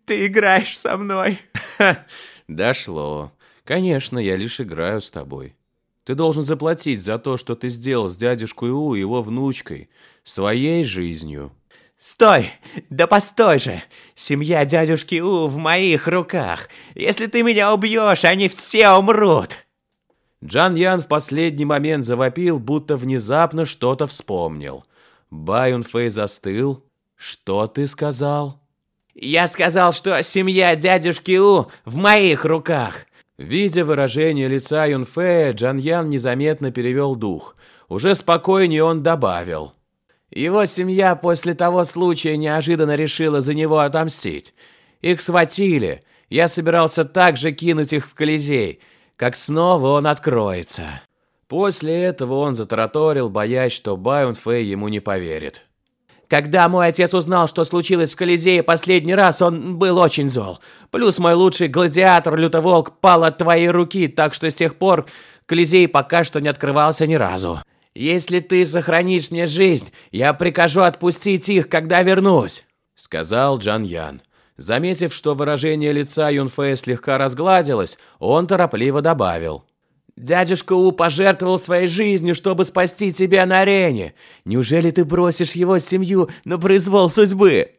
ты играешь со мной. Дошло. Конечно, я лишь играю с тобой. Ты должен заплатить за то, что ты сделал с дядюшкой У и его внучкой, своей жизнью. Стой! Да постой же! Семья дядюшки У в моих руках. Если ты меня убьешь, они все умрут. Джан Ян в последний момент завопил, будто внезапно что-то вспомнил. Баюн Фэй застыл. «Что ты сказал?» «Я сказал, что семья дядюшки У в моих руках!» Видя выражение лица Юнфея, Джан Ян незаметно перевел дух. Уже спокойнее он добавил. Его семья после того случая неожиданно решила за него отомстить. Их схватили. Я собирался также кинуть их в Колизей, как снова он откроется. После этого он затараторил, боясь, что Байон Фэй ему не поверит. Когда мой отец узнал, что случилось в Колизее последний раз, он был очень зол. Плюс мой лучший гладиатор Лютоволк пал от твоей руки, так что с тех пор Колизей пока что не открывался ни разу. Если ты сохранишь мне жизнь, я прикажу отпустить их, когда вернусь», — сказал Джан Ян. Заметив, что выражение лица Юнфея слегка разгладилось, он торопливо добавил. «Дядюшка У пожертвовал своей жизнью, чтобы спасти тебя на арене. Неужели ты бросишь его семью на произвол судьбы?»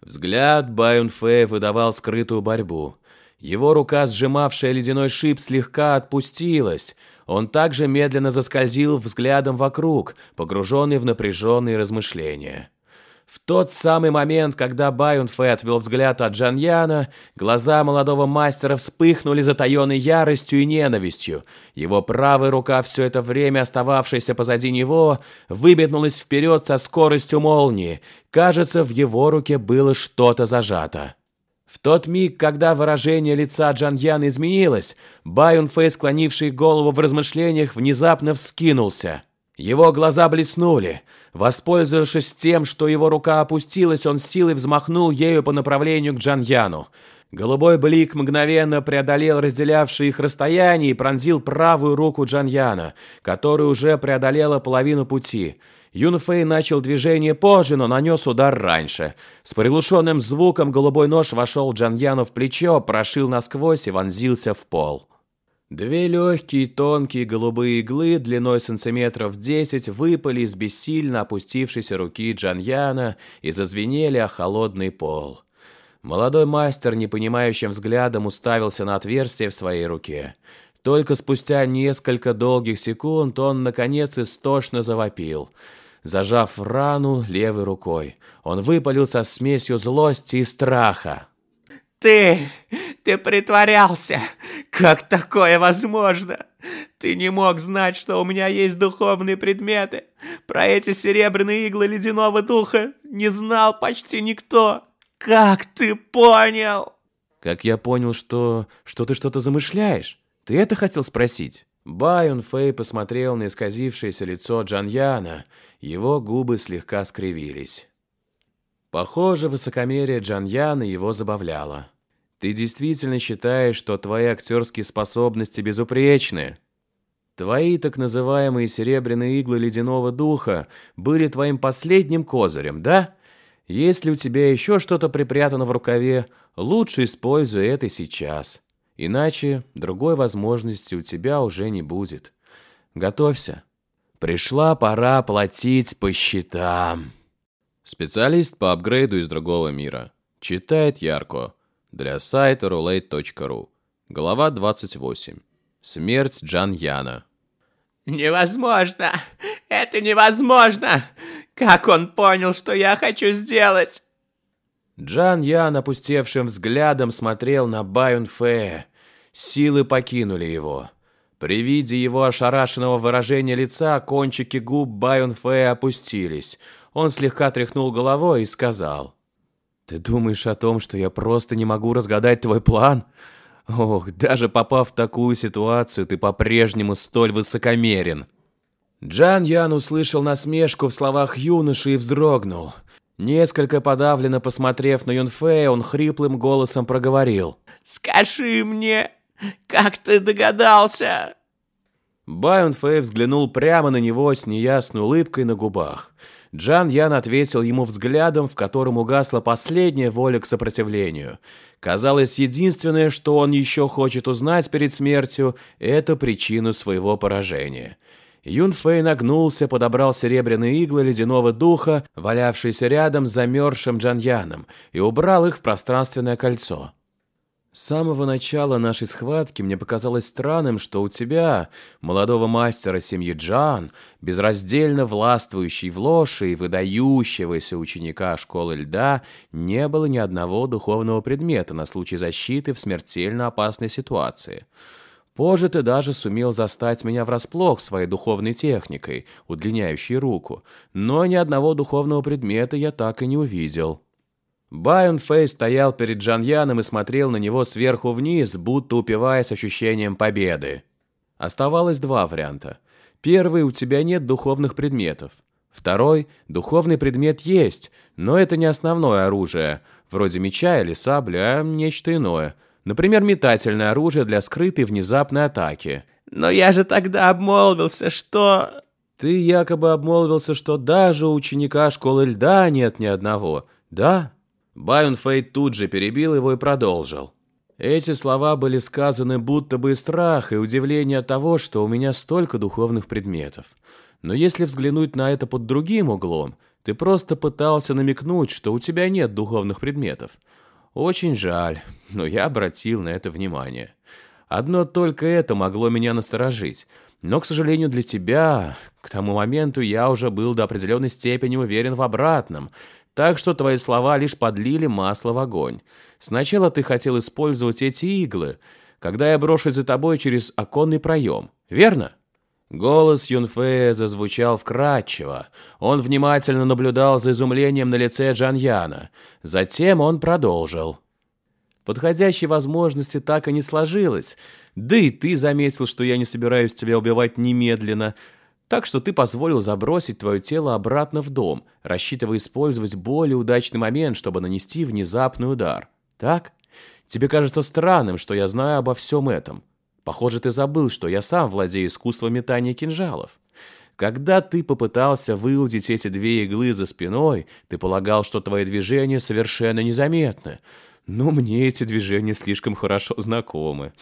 Взгляд Баюнфея выдавал скрытую борьбу. Его рука, сжимавшая ледяной шип, слегка отпустилась. Он также медленно заскользил взглядом вокруг, погруженный в напряженные размышления. В тот самый момент, когда Байон Фэ отвел взгляд от Джаньяна, глаза молодого мастера вспыхнули затаенной яростью и ненавистью. Его правая рука, все это время остававшаяся позади него, выбегнулась вперед со скоростью молнии. Кажется, в его руке было что-то зажато. В тот миг, когда выражение лица Джаньяна изменилось, Байон Фэй, склонивший голову в размышлениях, внезапно вскинулся. Его глаза блеснули. Воспользовавшись тем, что его рука опустилась, он силой взмахнул ею по направлению к Джаньяну. Голубой блик мгновенно преодолел разделявшие их расстояние и пронзил правую руку Джаньяна, которая уже преодолела половину пути. Юнфэй начал движение позже, но нанес удар раньше. С приглушенным звуком голубой нож вошел Джаньяну в плечо, прошил насквозь и вонзился в пол. Две легкие тонкие голубые иглы длиной сантиметров 10 выпали из бессильно опустившейся руки Джаньяна и зазвенели о холодный пол. Молодой мастер непонимающим взглядом уставился на отверстие в своей руке. Только спустя несколько долгих секунд он, наконец, истошно завопил – зажав рану левой рукой. Он выпалил со смесью злости и страха. «Ты! Ты притворялся! Как такое возможно? Ты не мог знать, что у меня есть духовные предметы. Про эти серебряные иглы ледяного духа не знал почти никто. Как ты понял?» «Как я понял, что... что ты что-то замышляешь? Ты это хотел спросить?» Байон Фэй посмотрел на исказившееся лицо Джаньяна его губы слегка скривились. Похоже, высокомерие Джаньяна его забавляло. «Ты действительно считаешь, что твои актерские способности безупречны?» Твои так называемые серебряные иглы ледяного духа были твоим последним козырем, да? Если у тебя еще что-то припрятано в рукаве, лучше используй это сейчас. Иначе другой возможности у тебя уже не будет. Готовься. Пришла пора платить по счетам. Специалист по апгрейду из другого мира. Читает Ярко. Для сайта roulette.ru. Глава 28. Смерть Джан Яна. «Невозможно! Это невозможно! Как он понял, что я хочу сделать?» Джан Ян опустевшим взглядом смотрел на Баюн Фэ. Силы покинули его. При виде его ошарашенного выражения лица кончики губ Байон Фэя опустились. Он слегка тряхнул головой и сказал. Ты думаешь о том, что я просто не могу разгадать твой план? Ох, даже попав в такую ситуацию, ты по-прежнему столь высокомерен. Джан Ян услышал насмешку в словах юноши и вздрогнул. Несколько подавленно посмотрев на Юнфея, он хриплым голосом проговорил. «Скажи мне, как ты догадался?» Байон Фэй взглянул прямо на него с неясной улыбкой на губах. Джан Ян ответил ему взглядом, в котором угасла последняя воля к сопротивлению. Казалось, единственное, что он еще хочет узнать перед смертью, это причину своего поражения. Юн Фэй нагнулся, подобрал серебряные иглы ледяного духа, валявшиеся рядом с замерзшим Джан Яном, и убрал их в пространственное кольцо. С самого начала нашей схватки мне показалось странным, что у тебя, молодого мастера семьи Джан, безраздельно властвующей в лоши и выдающегося ученика школы льда, не было ни одного духовного предмета на случай защиты в смертельно опасной ситуации. Позже ты даже сумел застать меня врасплох своей духовной техникой, удлиняющей руку, но ни одного духовного предмета я так и не увидел. Байон Фэй стоял перед Джан Яном и смотрел на него сверху вниз, будто упиваясь ощущением победы. Оставалось два варианта. Первый – у тебя нет духовных предметов. Второй – духовный предмет есть, но это не основное оружие, вроде меча или сабли, а нечто иное. Например, метательное оружие для скрытой внезапной атаки. «Но я же тогда обмолвился, что...» «Ты якобы обмолвился, что даже у ученика школы льда нет ни одного, да?» Байон Фейт тут же перебил его и продолжил. Эти слова были сказаны будто бы из страха и удивления от того, что у меня столько духовных предметов. Но если взглянуть на это под другим углом, ты просто пытался намекнуть, что у тебя нет духовных предметов. Очень жаль, но я обратил на это внимание. Одно только это могло меня насторожить. Но, к сожалению, для тебя, к тому моменту я уже был до определенной степени уверен в обратном – так что твои слова лишь подлили масло в огонь. Сначала ты хотел использовать эти иглы, когда я брошусь за тобой через оконный проем, верно?» Голос Юнфея зазвучал вкрадчиво. Он внимательно наблюдал за изумлением на лице Джаньяна. Затем он продолжил. Подходящей возможности так и не сложилось. Да и ты заметил, что я не собираюсь тебя убивать немедленно. Так что ты позволил забросить твое тело обратно в дом, рассчитывая использовать более удачный момент, чтобы нанести внезапный удар. Так? Тебе кажется странным, что я знаю обо всем этом. Похоже, ты забыл, что я сам владею искусством метания кинжалов. Когда ты попытался выудить эти две иглы за спиной, ты полагал, что твои движения совершенно незаметны. Но мне эти движения слишком хорошо знакомы.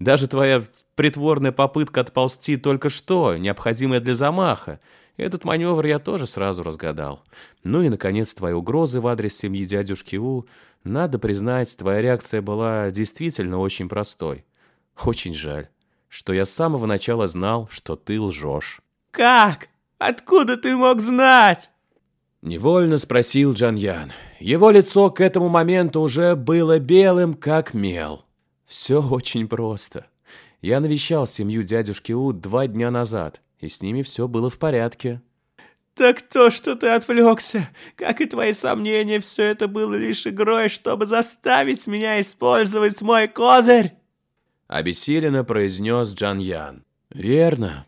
Даже твоя притворная попытка отползти только что, необходимая для замаха, этот маневр я тоже сразу разгадал. Ну и, наконец, твои угрозы в адрес семьи дядюшки У. Надо признать, твоя реакция была действительно очень простой. Очень жаль, что я с самого начала знал, что ты лжешь. «Как? Откуда ты мог знать?» Невольно спросил Джан Ян. Его лицо к этому моменту уже было белым, как мел. Все очень просто. Я навещал семью дядюшки У два дня назад, и с ними все было в порядке. «Так то, что ты отвлекся, как и твои сомнения, все это было лишь игрой, чтобы заставить меня использовать мой козырь!» Обессиленно произнес Джан Ян. «Верно.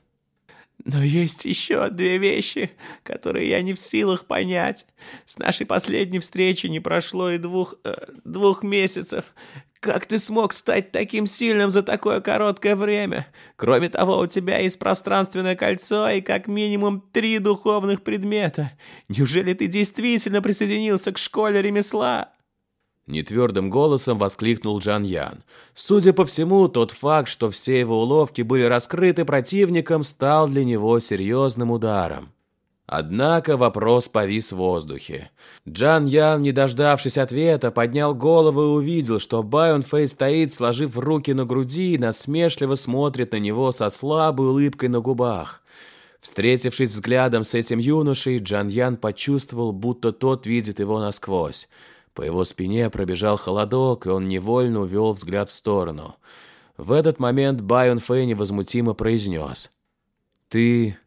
Но есть еще две вещи, которые я не в силах понять. С нашей последней встречи не прошло и двух... Э, двух месяцев. Как ты смог стать таким сильным за такое короткое время? Кроме того, у тебя есть пространственное кольцо и как минимум три духовных предмета. Неужели ты действительно присоединился к школе ремесла?» Нетвердым голосом воскликнул Джан Ян. Судя по всему, тот факт, что все его уловки были раскрыты противником, стал для него серьезным ударом. Однако вопрос повис в воздухе. Джан Ян, не дождавшись ответа, поднял голову и увидел, что Байон Фэй стоит, сложив руки на груди и насмешливо смотрит на него со слабой улыбкой на губах. Встретившись взглядом с этим юношей, Джан Ян почувствовал, будто тот видит его насквозь. По его спине пробежал холодок, и он невольно увел взгляд в сторону. В этот момент Байон Фэй невозмутимо произнес. «Ты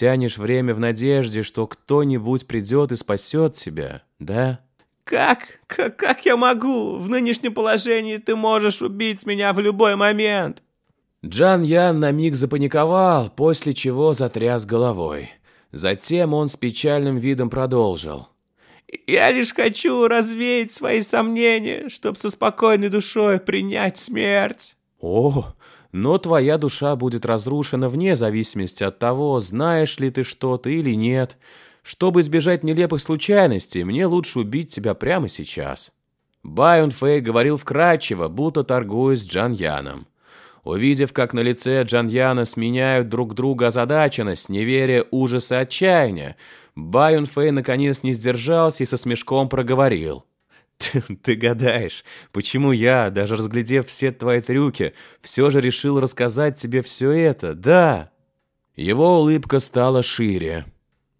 тянешь время в надежде, что кто-нибудь придет и спасет тебя, да?» Как? как? Как я могу? В нынешнем положении ты можешь убить меня в любой момент. Джан Ян на миг запаниковал, после чего затряс головой. Затем он с печальным видом продолжил. «Я лишь хочу развеять свои сомнения, чтобы со спокойной душой принять смерть». «О, но твоя душа будет разрушена вне зависимости от того, знаешь ли ты что-то или нет. Чтобы избежать нелепых случайностей, мне лучше убить тебя прямо сейчас». Байон Фэй говорил вкратчиво, будто торгуясь с Джан Яном. Увидев, как на лице Джаньяна сменяют друг друга озадаченность, неверие, ужас и отчаяние, Байон Фэй наконец не сдержался и со смешком проговорил. Ты, «Ты гадаешь, почему я, даже разглядев все твои трюки, все же решил рассказать тебе все это, да?» Его улыбка стала шире.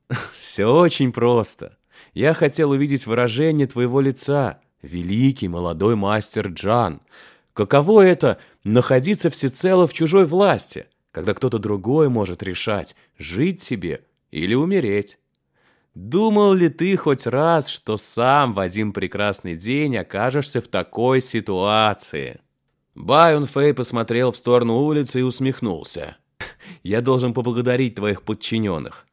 «Все очень просто. Я хотел увидеть выражение твоего лица, великий молодой мастер Джан. Каково это — находиться всецело в чужой власти, когда кто-то другой может решать, жить себе или умереть? Думал ли ты хоть раз, что сам в один прекрасный день окажешься в такой ситуации? Байон Фэй посмотрел в сторону улицы и усмехнулся. «Я должен поблагодарить твоих подчиненных.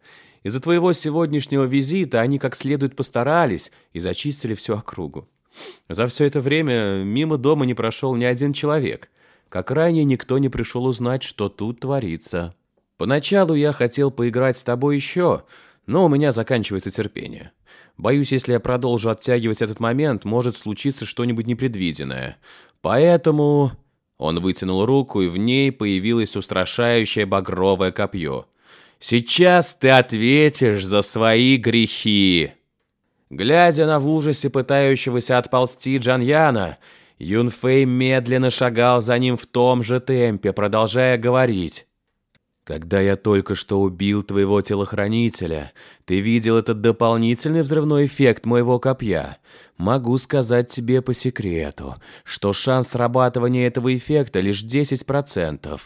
Из-за твоего сегодняшнего визита они как следует постарались и зачистили всю округу. За все это время мимо дома не прошел ни один человек. Как ранее никто не пришел узнать, что тут творится. Поначалу я хотел поиграть с тобой еще, но у меня заканчивается терпение. Боюсь, если я продолжу оттягивать этот момент, может случиться что-нибудь непредвиденное. Поэтому... Он вытянул руку, и в ней появилось устрашающее багровое копье. «Сейчас ты ответишь за свои грехи!» Глядя на в ужасе пытающегося отползти Джаньяна, Юнфэй медленно шагал за ним в том же темпе, продолжая говорить. «Когда я только что убил твоего телохранителя, ты видел этот дополнительный взрывной эффект моего копья. Могу сказать тебе по секрету, что шанс срабатывания этого эффекта лишь 10%.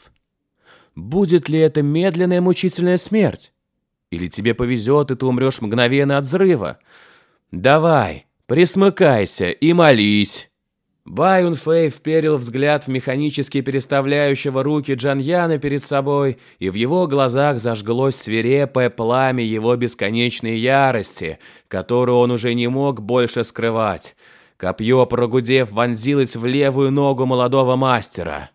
Будет ли это медленная мучительная смерть? Или тебе повезет, и ты умрешь мгновенно от взрыва?» «Давай, присмыкайся и молись!» Байун Фэй вперил взгляд в механически переставляющего руки Джаньяна перед собой, и в его глазах зажглось свирепое пламя его бесконечной ярости, которую он уже не мог больше скрывать. Копье, прогудев, вонзилось в левую ногу молодого мастера.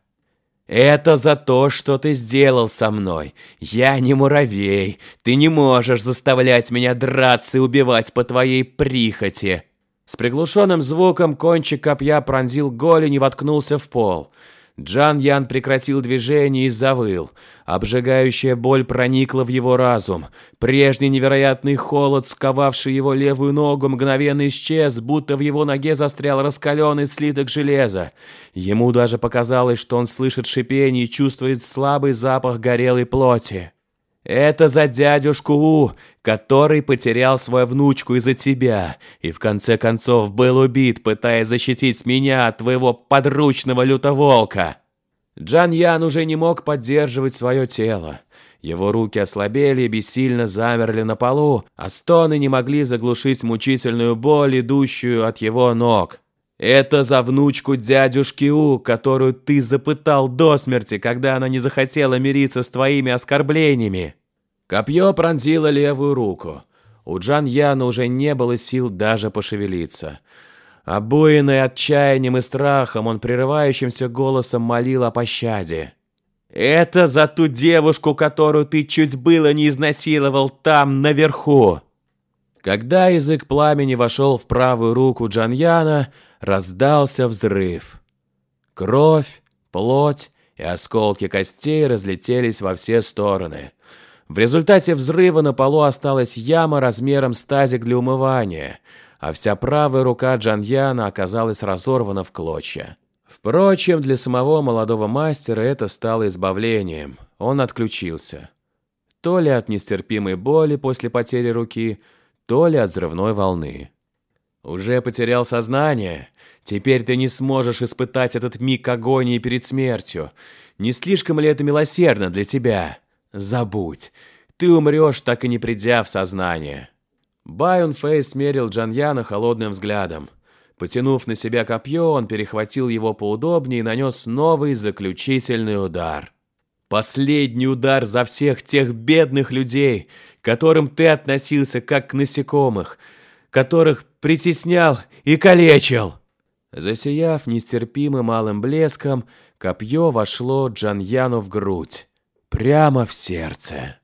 «Это за то, что ты сделал со мной. Я не муравей. Ты не можешь заставлять меня драться и убивать по твоей прихоти». С приглушенным звуком кончик копья пронзил голень и воткнулся в пол. Джан Ян прекратил движение и завыл. Обжигающая боль проникла в его разум. Прежний невероятный холод, сковавший его левую ногу, мгновенно исчез, будто в его ноге застрял раскаленный слиток железа. Ему даже показалось, что он слышит шипение и чувствует слабый запах горелой плоти. Это за дядюшку У, который потерял свою внучку из-за тебя и в конце концов был убит, пытаясь защитить меня от твоего подручного лютоволка. Джан Ян уже не мог поддерживать свое тело. Его руки ослабели и бессильно замерли на полу, а стоны не могли заглушить мучительную боль, идущую от его ног. Это за внучку дядюшки У, которую ты запытал до смерти, когда она не захотела мириться с твоими оскорблениями. Копье пронзило левую руку. У Джан Яна уже не было сил даже пошевелиться. Обоенный отчаянием и страхом, он прерывающимся голосом молил о пощаде. «Это за ту девушку, которую ты чуть было не изнасиловал там, наверху!» Когда язык пламени вошел в правую руку Джаньяна, раздался взрыв. Кровь, плоть и осколки костей разлетелись во все стороны. В результате взрыва на полу осталась яма размером с тазик для умывания, а вся правая рука Джаньяна оказалась разорвана в клочья. Впрочем, для самого молодого мастера это стало избавлением. Он отключился. То ли от нестерпимой боли после потери руки, то ли от взрывной волны. Уже потерял сознание. Теперь ты не сможешь испытать этот миг агонии перед смертью. Не слишком ли это милосердно для тебя? Забудь. Ты умрешь, так и не придя в сознание. Байон Фэй смерил Джаньяна холодным взглядом. Потянув на себя копье, он перехватил его поудобнее и нанес новый заключительный удар. Последний удар за всех тех бедных людей, которым ты относился как к насекомых, которых притеснял и калечил. Засияв нестерпимым малым блеском, копье вошло Джаньяну в грудь, прямо в сердце.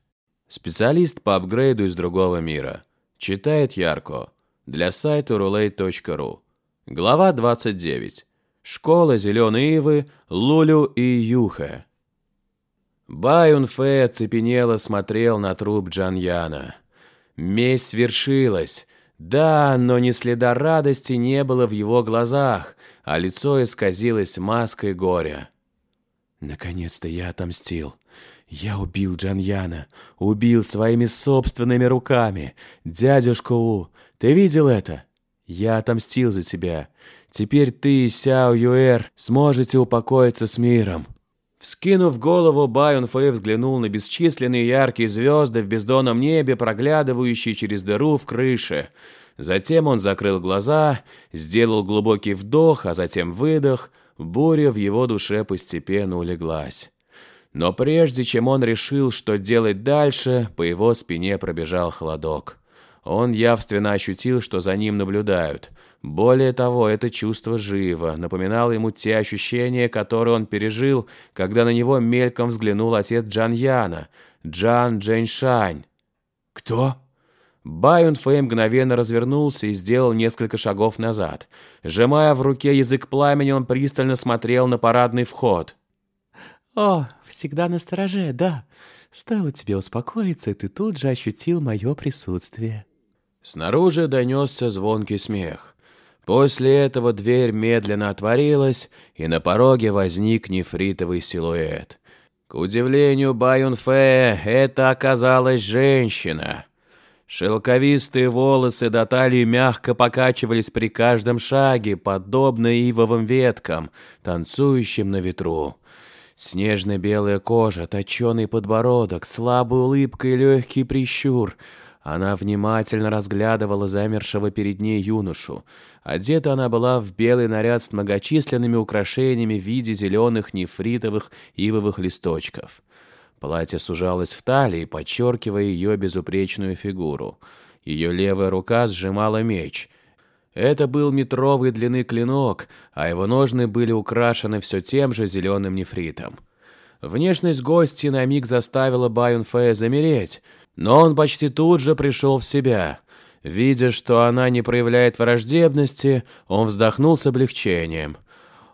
Специалист по апгрейду из другого мира. Читает Ярко. Для сайта roulette.ru. Глава 29. Школа Зеленой Ивы, Лулю и Юха. Байун Фэ оцепенело смотрел на труп Джаньяна. Месть свершилась. Да, но ни следа радости не было в его глазах, а лицо исказилось маской горя. Наконец-то я отомстил. Я убил Джаньяна, убил своими собственными руками. Дядюшка У, ты видел это? Я отомстил за тебя. Теперь ты, Сяо Юэр, сможете упокоиться с миром». Вскинув голову, Байон Фэй взглянул на бесчисленные яркие звезды в бездонном небе, проглядывающие через дыру в крыше. Затем он закрыл глаза, сделал глубокий вдох, а затем выдох. Буря в его душе постепенно улеглась. Но прежде чем он решил, что делать дальше, по его спине пробежал холодок. Он явственно ощутил, что за ним наблюдают. Более того, это чувство живо, напоминало ему те ощущения, которые он пережил, когда на него мельком взглянул отец Джан Яна, Джан Джэньшань. «Кто?» Байон Фэй мгновенно развернулся и сделал несколько шагов назад. Сжимая в руке язык пламени, он пристально смотрел на парадный вход. «О, всегда на стороже, да. Стоило тебе успокоиться, и ты тут же ощутил мое присутствие». Снаружи донесся звонкий смех. После этого дверь медленно отворилась, и на пороге возник нефритовый силуэт. К удивлению Баюнфе, это оказалась женщина. Шелковистые волосы до талии мягко покачивались при каждом шаге, подобно ивовым веткам, танцующим на ветру. Снежно-белая кожа, точеный подбородок, слабая улыбка и легкий прищур — она внимательно разглядывала замершего перед ней юношу. Одета она была в белый наряд с многочисленными украшениями в виде зеленых нефритовых ивовых листочков. Платье сужалось в талии, подчеркивая ее безупречную фигуру. Ее левая рука сжимала меч. Это был метровой длины клинок, а его ножны были украшены все тем же зеленым нефритом. Внешность гости на миг заставила Байон Фея замереть — но он почти тут же пришел в себя. Видя, что она не проявляет враждебности, он вздохнул с облегчением.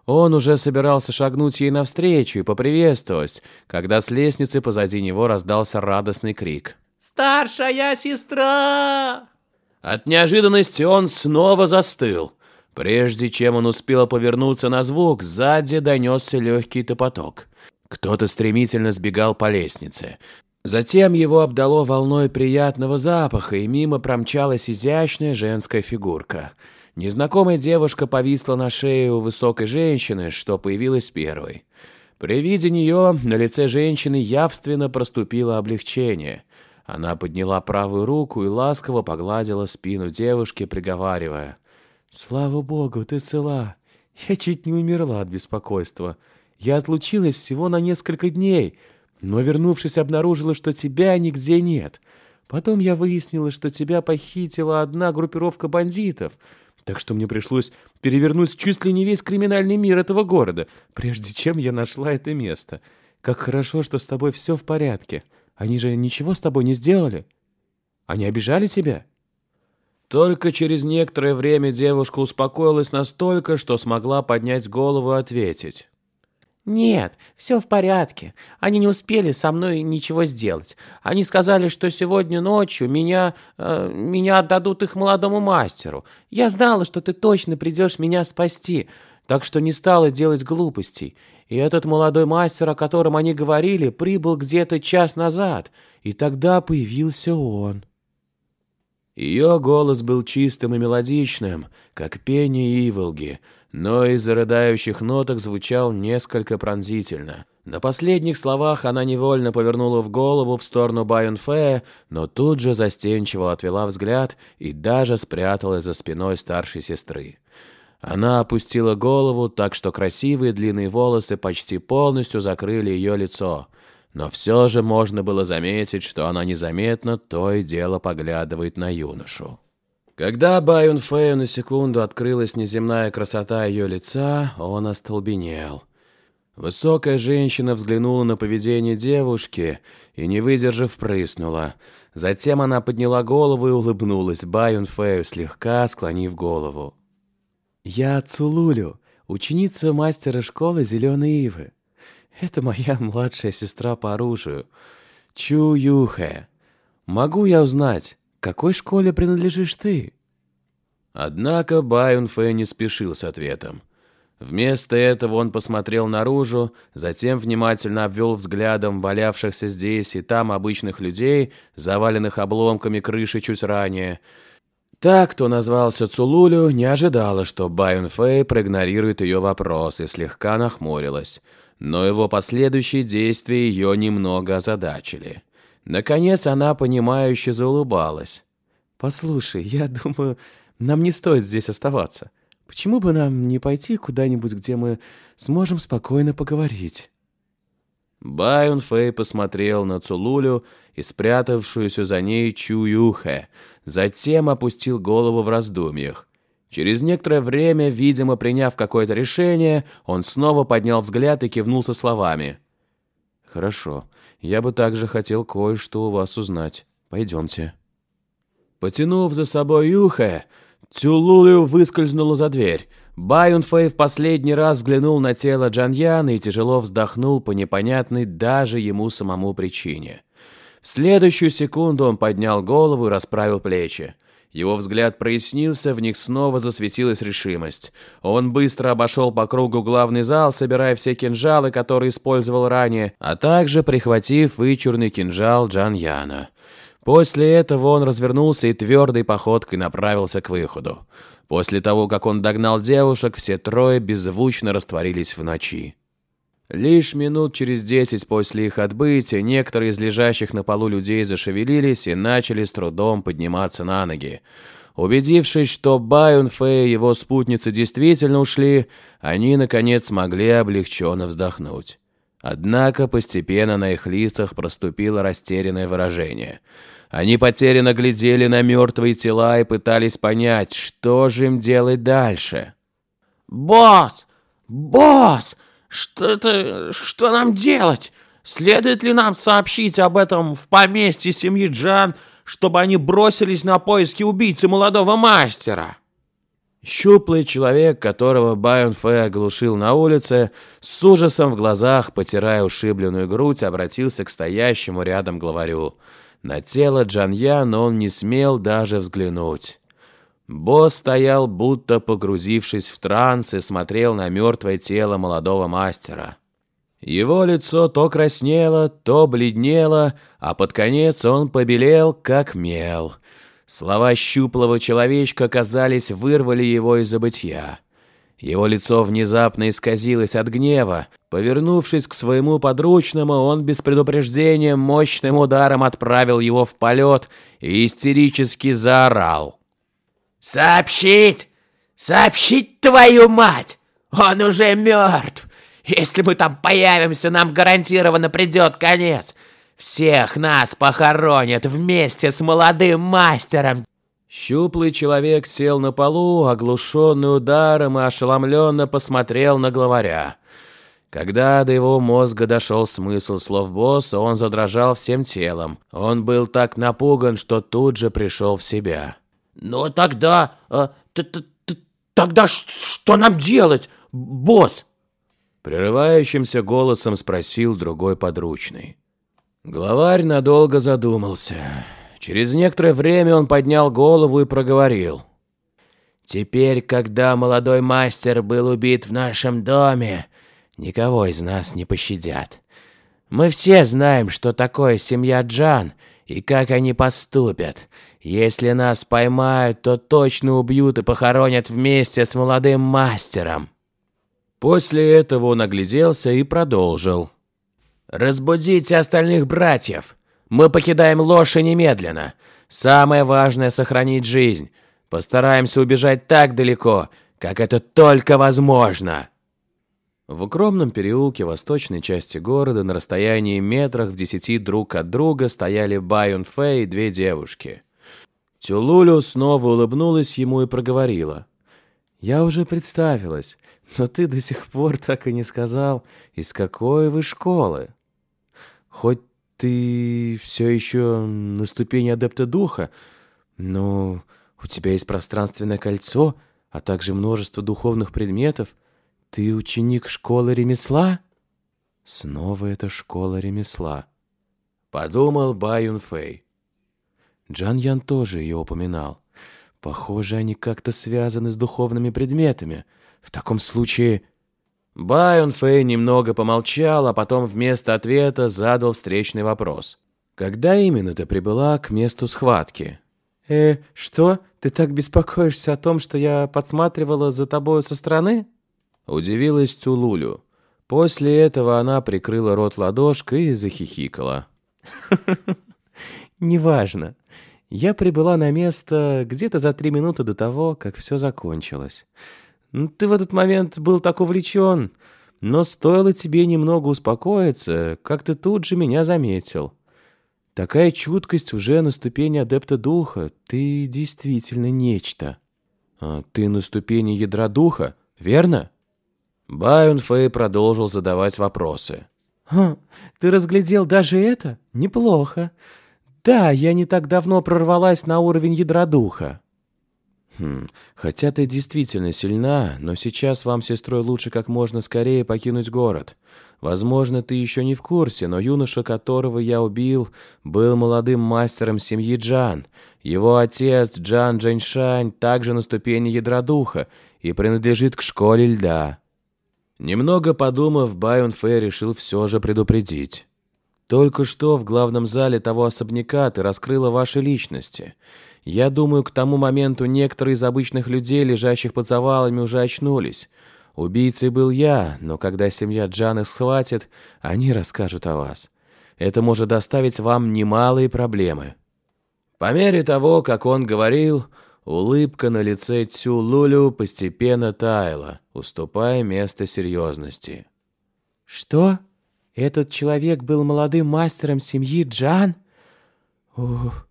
Он уже собирался шагнуть ей навстречу и поприветствовать, когда с лестницы позади него раздался радостный крик. «Старшая сестра!» От неожиданности он снова застыл. Прежде чем он успел повернуться на звук, сзади донесся легкий топоток. Кто-то стремительно сбегал по лестнице. Затем его обдало волной приятного запаха, и мимо промчалась изящная женская фигурка. Незнакомая девушка повисла на шее у высокой женщины, что появилась первой. При виде нее на лице женщины явственно проступило облегчение. Она подняла правую руку и ласково погладила спину девушки, приговаривая. «Слава богу, ты цела. Я чуть не умерла от беспокойства. Я отлучилась всего на несколько дней» но, вернувшись, обнаружила, что тебя нигде нет. Потом я выяснила, что тебя похитила одна группировка бандитов, так что мне пришлось перевернуть чуть ли не весь криминальный мир этого города, прежде чем я нашла это место. Как хорошо, что с тобой все в порядке. Они же ничего с тобой не сделали? Они обижали тебя?» Только через некоторое время девушка успокоилась настолько, что смогла поднять голову и ответить. «Нет, все в порядке. Они не успели со мной ничего сделать. Они сказали, что сегодня ночью меня... Э, меня отдадут их молодому мастеру. Я знала, что ты точно придешь меня спасти, так что не стала делать глупостей. И этот молодой мастер, о котором они говорили, прибыл где-то час назад, и тогда появился он». Ее голос был чистым и мелодичным, как пение иволги, но из зарыдающих ноток звучал несколько пронзительно. На последних словах она невольно повернула в голову в сторону Байонфея, но тут же застенчиво отвела взгляд и даже спряталась за спиной старшей сестры. Она опустила голову, так что красивые длинные волосы почти полностью закрыли ее лицо. Но все же можно было заметить, что она незаметно то и дело поглядывает на юношу. Когда Байон Фэю на секунду открылась неземная красота ее лица, он остолбенел. Высокая женщина взглянула на поведение девушки и, не выдержав, прыснула. Затем она подняла голову и улыбнулась Байон Фэю, слегка склонив голову. «Я Цулулю, ученица мастера школы Зеленой Ивы. Это моя младшая сестра по оружию, Чу Юхэ. Могу я узнать, какой школе принадлежишь ты?» Однако Байон Фэ не спешил с ответом. Вместо этого он посмотрел наружу, затем внимательно обвел взглядом валявшихся здесь и там обычных людей, заваленных обломками крыши чуть ранее. Так, кто назвался Цулулю, не ожидала, что Байон Фэй проигнорирует ее вопрос и слегка нахмурилась. Но его последующие действия ее немного озадачили. Наконец она, понимающе заулыбалась. «Послушай, я думаю, нам не стоит здесь оставаться. Почему бы нам не пойти куда-нибудь, где мы сможем спокойно поговорить?» Байон Фэй посмотрел на Цулулю и спрятавшуюся за ней Чу Юхэ, затем опустил голову в раздумьях. Через некоторое время, видимо, приняв какое-то решение, он снова поднял взгляд и кивнул со словами. «Хорошо, я бы также хотел кое-что у вас узнать. Пойдемте». Потянув за собой Юхэ, Тюлулю выскользнула за дверь. Байунфэй в последний раз взглянул на тело Джаньяна и тяжело вздохнул по непонятной даже ему самому причине. В следующую секунду он поднял голову и расправил плечи. Его взгляд прояснился, в них снова засветилась решимость. Он быстро обошел по кругу главный зал, собирая все кинжалы, которые использовал ранее, а также прихватив вычурный кинжал Джан Яна. После этого он развернулся и твердой походкой направился к выходу. После того, как он догнал девушек, все трое беззвучно растворились в ночи. Лишь минут через десять после их отбытия некоторые из лежащих на полу людей зашевелились и начали с трудом подниматься на ноги. Убедившись, что Байон Фэй и его спутницы действительно ушли, они, наконец, смогли облегченно вздохнуть. Однако постепенно на их лицах проступило растерянное выражение – они потерянно глядели на мертвые тела и пытались понять, что же им делать дальше. «Босс! Босс! Что это... Что нам делать? Следует ли нам сообщить об этом в поместье семьи Джан, чтобы они бросились на поиски убийцы молодого мастера?» Щуплый человек, которого Байон Фэ оглушил на улице, с ужасом в глазах, потирая ушибленную грудь, обратился к стоящему рядом главарю – на тело Джаньяна он не смел даже взглянуть. Босс стоял, будто погрузившись в транс, и смотрел на мертвое тело молодого мастера. Его лицо то краснело, то бледнело, а под конец он побелел, как мел. Слова щуплого человечка, казались, вырвали его из забытья. Его лицо внезапно исказилось от гнева. Повернувшись к своему подручному, он без предупреждения мощным ударом отправил его в полет и истерически заорал. «Сообщить! Сообщить твою мать! Он уже мертв! Если мы там появимся, нам гарантированно придет конец! Всех нас похоронят вместе с молодым мастером! Щуплый человек сел на полу, оглушенный ударом, и ошеломленно посмотрел на главаря. Когда до его мозга дошел смысл слов босса, он задрожал всем телом. Он был так напуган, что тут же пришел в себя. «Ну тогда... Э, т -т -т тогда что нам делать, босс?» Прерывающимся голосом спросил другой подручный. Главарь надолго задумался. Через некоторое время он поднял голову и проговорил. «Теперь, когда молодой мастер был убит в нашем доме, никого из нас не пощадят. Мы все знаем, что такое семья Джан и как они поступят. Если нас поймают, то точно убьют и похоронят вместе с молодым мастером». После этого он огляделся и продолжил. «Разбудите остальных братьев. Мы покидаем Лоши немедленно. Самое важное — сохранить жизнь. Постараемся убежать так далеко, как это только возможно». В укромном переулке восточной части города на расстоянии метрах в десяти друг от друга стояли Байон Фэй и две девушки. Тюлулю снова улыбнулась ему и проговорила. «Я уже представилась, но ты до сих пор так и не сказал, из какой вы школы. Хоть ты все еще на ступени адепта духа, но у тебя есть пространственное кольцо, а также множество духовных предметов — «Ты ученик школы ремесла?» Снова это школа ремесла. Подумал Баюн Фэй. Джан Ян тоже ее упоминал. Похоже, они как-то связаны с духовными предметами. В таком случае... Баюн Фэй немного помолчал, а потом вместо ответа задал встречный вопрос. «Когда именно ты прибыла к месту схватки?» «Э, что? Ты так беспокоишься о том, что я подсматривала за тобой со стороны?» Удивилась Цулулю. После этого она прикрыла рот ладошкой и захихикала. «Неважно. Я прибыла на место где-то за три минуты до того, как все закончилось. Ты в этот момент был так увлечен, но стоило тебе немного успокоиться, как ты тут же меня заметил. Такая чуткость уже на ступени адепта духа. Ты действительно нечто. А ты на ступени ядра духа, верно?» Байон Фэй продолжил задавать вопросы. «Хм, ты разглядел даже это? Неплохо. Да, я не так давно прорвалась на уровень ядра духа». «Хм, хотя ты действительно сильна, но сейчас вам, сестрой, лучше как можно скорее покинуть город. Возможно, ты еще не в курсе, но юноша, которого я убил, был молодым мастером семьи Джан. Его отец, Джан Джаньшань, также на ступени ядра духа и принадлежит к школе льда». Немного подумав, Байон Фэй решил все же предупредить. «Только что в главном зале того особняка ты раскрыла ваши личности. Я думаю, к тому моменту некоторые из обычных людей, лежащих под завалами, уже очнулись. Убийцей был я, но когда семья Джан их схватит, они расскажут о вас. Это может доставить вам немалые проблемы». По мере того, как он говорил, Улыбка на лице Цю Лулю постепенно таяла, уступая место серьезности. «Что? Этот человек был молодым мастером семьи Джан? Ух,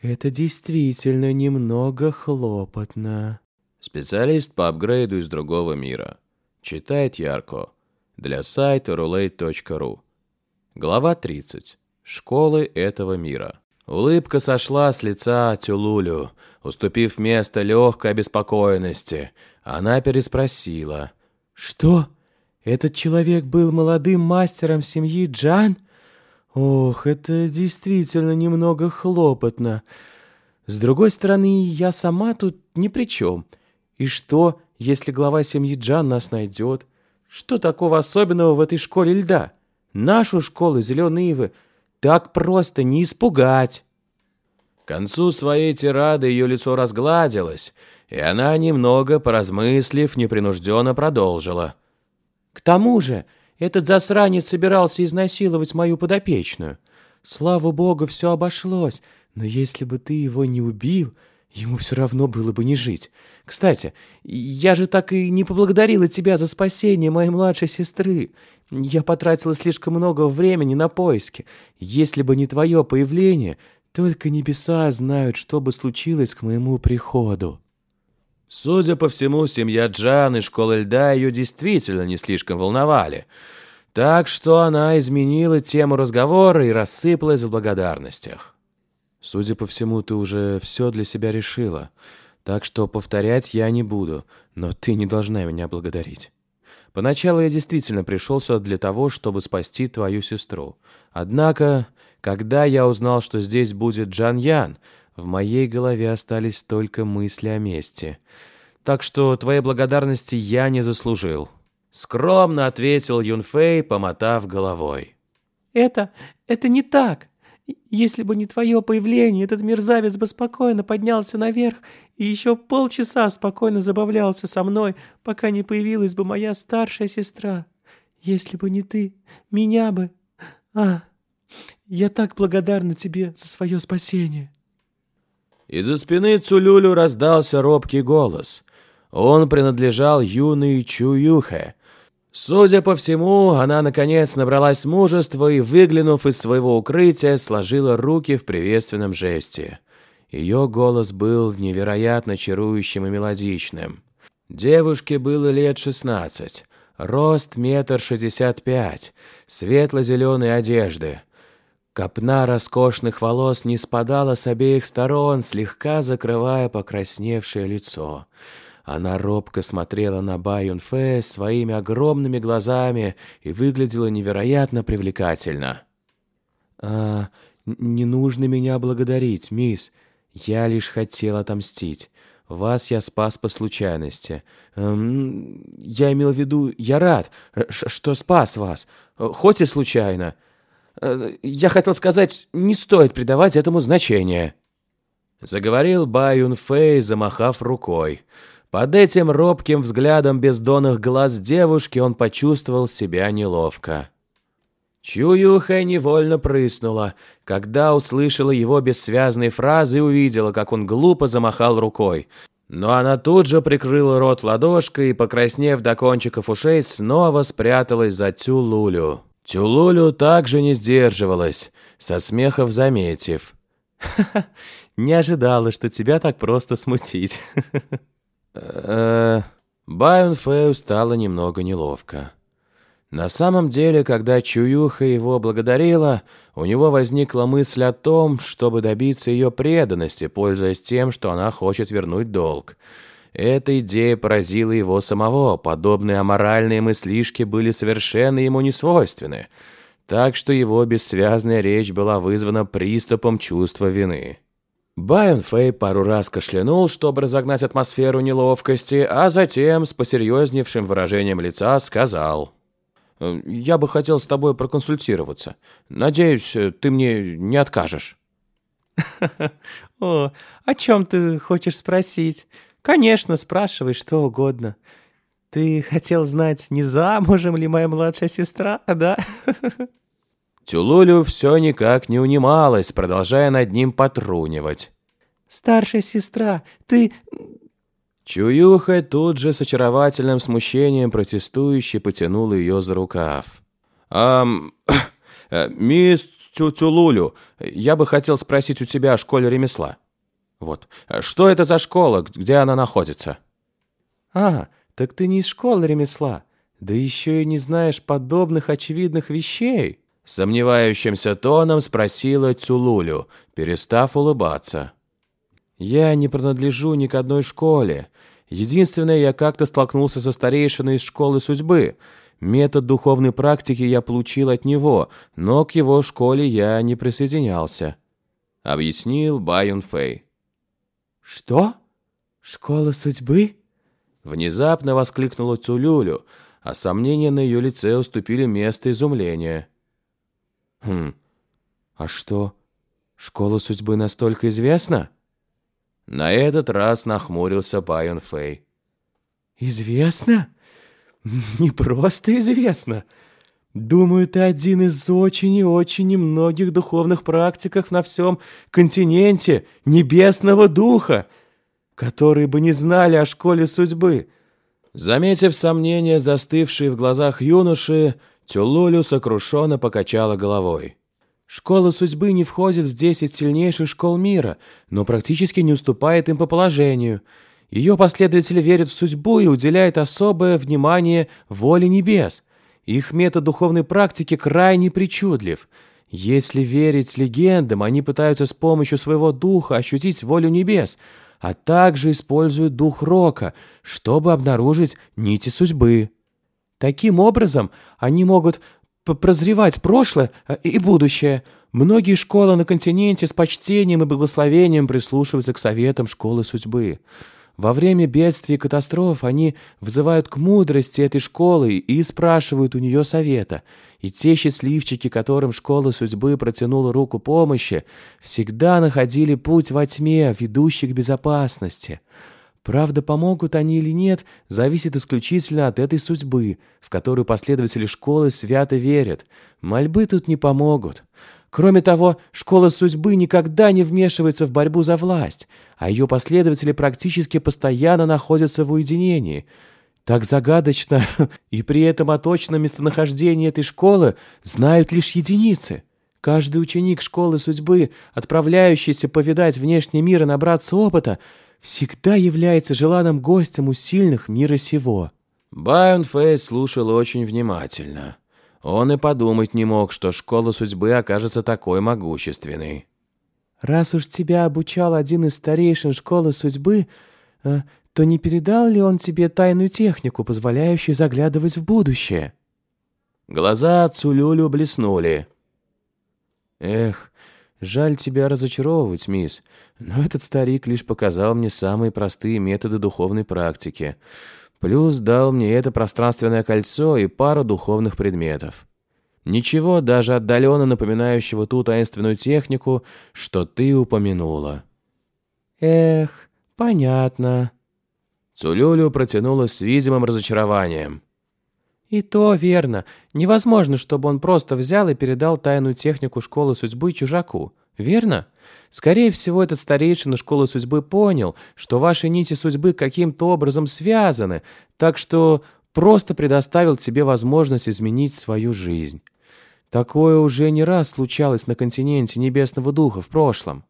это действительно немного хлопотно». Специалист по апгрейду из другого мира. Читает Ярко. Для сайта roulette.ru. Глава 30. Школы этого мира. Улыбка сошла с лица Тюлулю, уступив место легкой обеспокоенности. Она переспросила. «Что? Этот человек был молодым мастером семьи Джан? Ох, это действительно немного хлопотно. С другой стороны, я сама тут ни при чем. И что, если глава семьи Джан нас найдет? Что такого особенного в этой школе льда? Нашу школу Зеленые Ивы так просто не испугать. К концу своей тирады ее лицо разгладилось, и она, немного поразмыслив, непринужденно продолжила. «К тому же, этот засранец собирался изнасиловать мою подопечную. Слава богу, все обошлось, но если бы ты его не убил, ему все равно было бы не жить. Кстати, я же так и не поблагодарила тебя за спасение моей младшей сестры. Я потратила слишком много времени на поиски. Если бы не твое появление, только небеса знают, что бы случилось к моему приходу». Судя по всему, семья Джан и школа льда ее действительно не слишком волновали. Так что она изменила тему разговора и рассыпалась в благодарностях. «Судя по всему, ты уже все для себя решила. Так что повторять я не буду, но ты не должна меня благодарить». Поначалу я действительно пришел сюда для того, чтобы спасти твою сестру. Однако, когда я узнал, что здесь будет Джан Ян, в моей голове остались только мысли о мести. Так что твоей благодарности я не заслужил. Скромно ответил Юнфэй, помотав головой. «Это... это не так. Если бы не твое появление, этот мерзавец бы спокойно поднялся наверх и еще полчаса спокойно забавлялся со мной, пока не появилась бы моя старшая сестра. Если бы не ты, меня бы... А, я так благодарна тебе за свое спасение». Из-за спины Цулюлю раздался робкий голос. Он принадлежал юной Чуюхе. Судя по всему, она наконец набралась мужества и, выглянув из своего укрытия, сложила руки в приветственном жесте. Ее голос был невероятно чарующим и мелодичным. Девушке было лет шестнадцать, рост метр шестьдесят пять, светло-зеленые одежды. Копна роскошных волос не спадала с обеих сторон, слегка закрывая покрасневшее лицо. Она робко смотрела на Баюн Фэ своими огромными глазами и выглядела невероятно привлекательно. «А, не нужно меня благодарить, мисс. Я лишь хотел отомстить. Вас я спас по случайности. Эм, я имел в виду, я рад, что спас вас, хоть и случайно. Э, я хотел сказать, не стоит придавать этому значения». Заговорил Баюн Фэй, замахав рукой. Под этим робким взглядом бездонных глаз девушки он почувствовал себя неловко. Чуюха невольно прыснула, когда услышала его бессвязные фразы и увидела, как он глупо замахал рукой. Но она тут же прикрыла рот ладошкой и, покраснев до кончиков ушей, снова спряталась за Тюлулю. Тюлулю также не сдерживалась, со смехов заметив. «Ха-ха, не ожидала, что тебя так просто смутить». э Байон Фэю стало немного неловко. На самом деле, когда Чуюха его благодарила, у него возникла мысль о том, чтобы добиться ее преданности, пользуясь тем, что она хочет вернуть долг. Эта идея поразила его самого, подобные аморальные мыслишки были совершенно ему не свойственны, так что его бессвязная речь была вызвана приступом чувства вины. Байон Фэй пару раз кашлянул, чтобы разогнать атмосферу неловкости, а затем с посерьезневшим выражением лица сказал. «Э, «Я бы хотел с тобой проконсультироваться. Надеюсь, ты мне не откажешь». «О, о чем ты хочешь спросить? Конечно, спрашивай что угодно. Ты хотел знать, не замужем ли моя младшая сестра, да?» Тюлулю все никак не унималась, продолжая над ним потрунивать. «Старшая сестра, ты...» Чуюха тут же с очаровательным смущением протестующе потянул ее за рукав. «Ам... Э, мисс Тюлулю, я бы хотел спросить у тебя о школе ремесла. Вот, что это за школа, где она находится?» «А, так ты не из школы ремесла, да еще и не знаешь подобных очевидных вещей». Сомневающимся тоном спросила Цулулю, перестав улыбаться. «Я не принадлежу ни к одной школе. Единственное, я как-то столкнулся со старейшиной из школы судьбы. Метод духовной практики я получил от него, но к его школе я не присоединялся», — объяснил Байон Фэй. «Что? Школа судьбы?» Внезапно воскликнула Цулюлю, а сомнения на ее лице уступили место изумления. Хм. А что? Школа судьбы настолько известна? На этот раз нахмурился Байон Фэй. Известно? Не просто известно. Думаю, ты один из очень и очень немногих духовных практиков на всем континенте небесного духа, которые бы не знали о школе судьбы. Заметив сомнения, застывшие в глазах юноши, Тюлулю сокрушенно покачала головой. Школа судьбы не входит в десять сильнейших школ мира, но практически не уступает им по положению. Ее последователи верят в судьбу и уделяют особое внимание воле небес. Их метод духовной практики крайне причудлив. Если верить легендам, они пытаются с помощью своего духа ощутить волю небес, а также используют дух рока, чтобы обнаружить нити судьбы. Таким образом, они могут прозревать прошлое э, и будущее. Многие школы на континенте с почтением и благословением прислушиваются к советам школы судьбы. Во время бедствий и катастроф они взывают к мудрости этой школы и спрашивают у нее совета. и те счастливчики, которым школа судьбы протянула руку помощи, всегда находили путь во тьме, ведущий к безопасности. Правда, помогут они или нет, зависит исключительно от этой судьбы, в которую последователи школы свято верят. Мольбы тут не помогут. Кроме того, школа судьбы никогда не вмешивается в борьбу за власть, а ее последователи практически постоянно находятся в уединении. Так загадочно, и при этом о точном местонахождении этой школы знают лишь единицы. Каждый ученик школы судьбы, отправляющийся повидать внешний мир и набраться опыта, всегда является желанным гостем у сильных мира сего. Байон Фэй слушал очень внимательно. Он и подумать не мог, что школа судьбы окажется такой могущественной. «Раз уж тебя обучал один из старейшин школы судьбы, э, то не передал ли он тебе тайную технику, позволяющую заглядывать в будущее?» Глаза Цулюлю блеснули. «Эх, жаль тебя разочаровывать, мисс, но этот старик лишь показал мне самые простые методы духовной практики». Плюс дал мне это пространственное кольцо и пару духовных предметов. Ничего даже отдаленно напоминающего ту таинственную технику, что ты упомянула. Эх, понятно. Цулюлю протянула с видимым разочарованием. И то верно. Невозможно, чтобы он просто взял и передал тайную технику школы судьбы чужаку. Верно? Скорее всего, этот старейшина школы судьбы понял, что ваши нити судьбы каким-то образом связаны, так что просто предоставил тебе возможность изменить свою жизнь. Такое уже не раз случалось на континенте Небесного Духа в прошлом.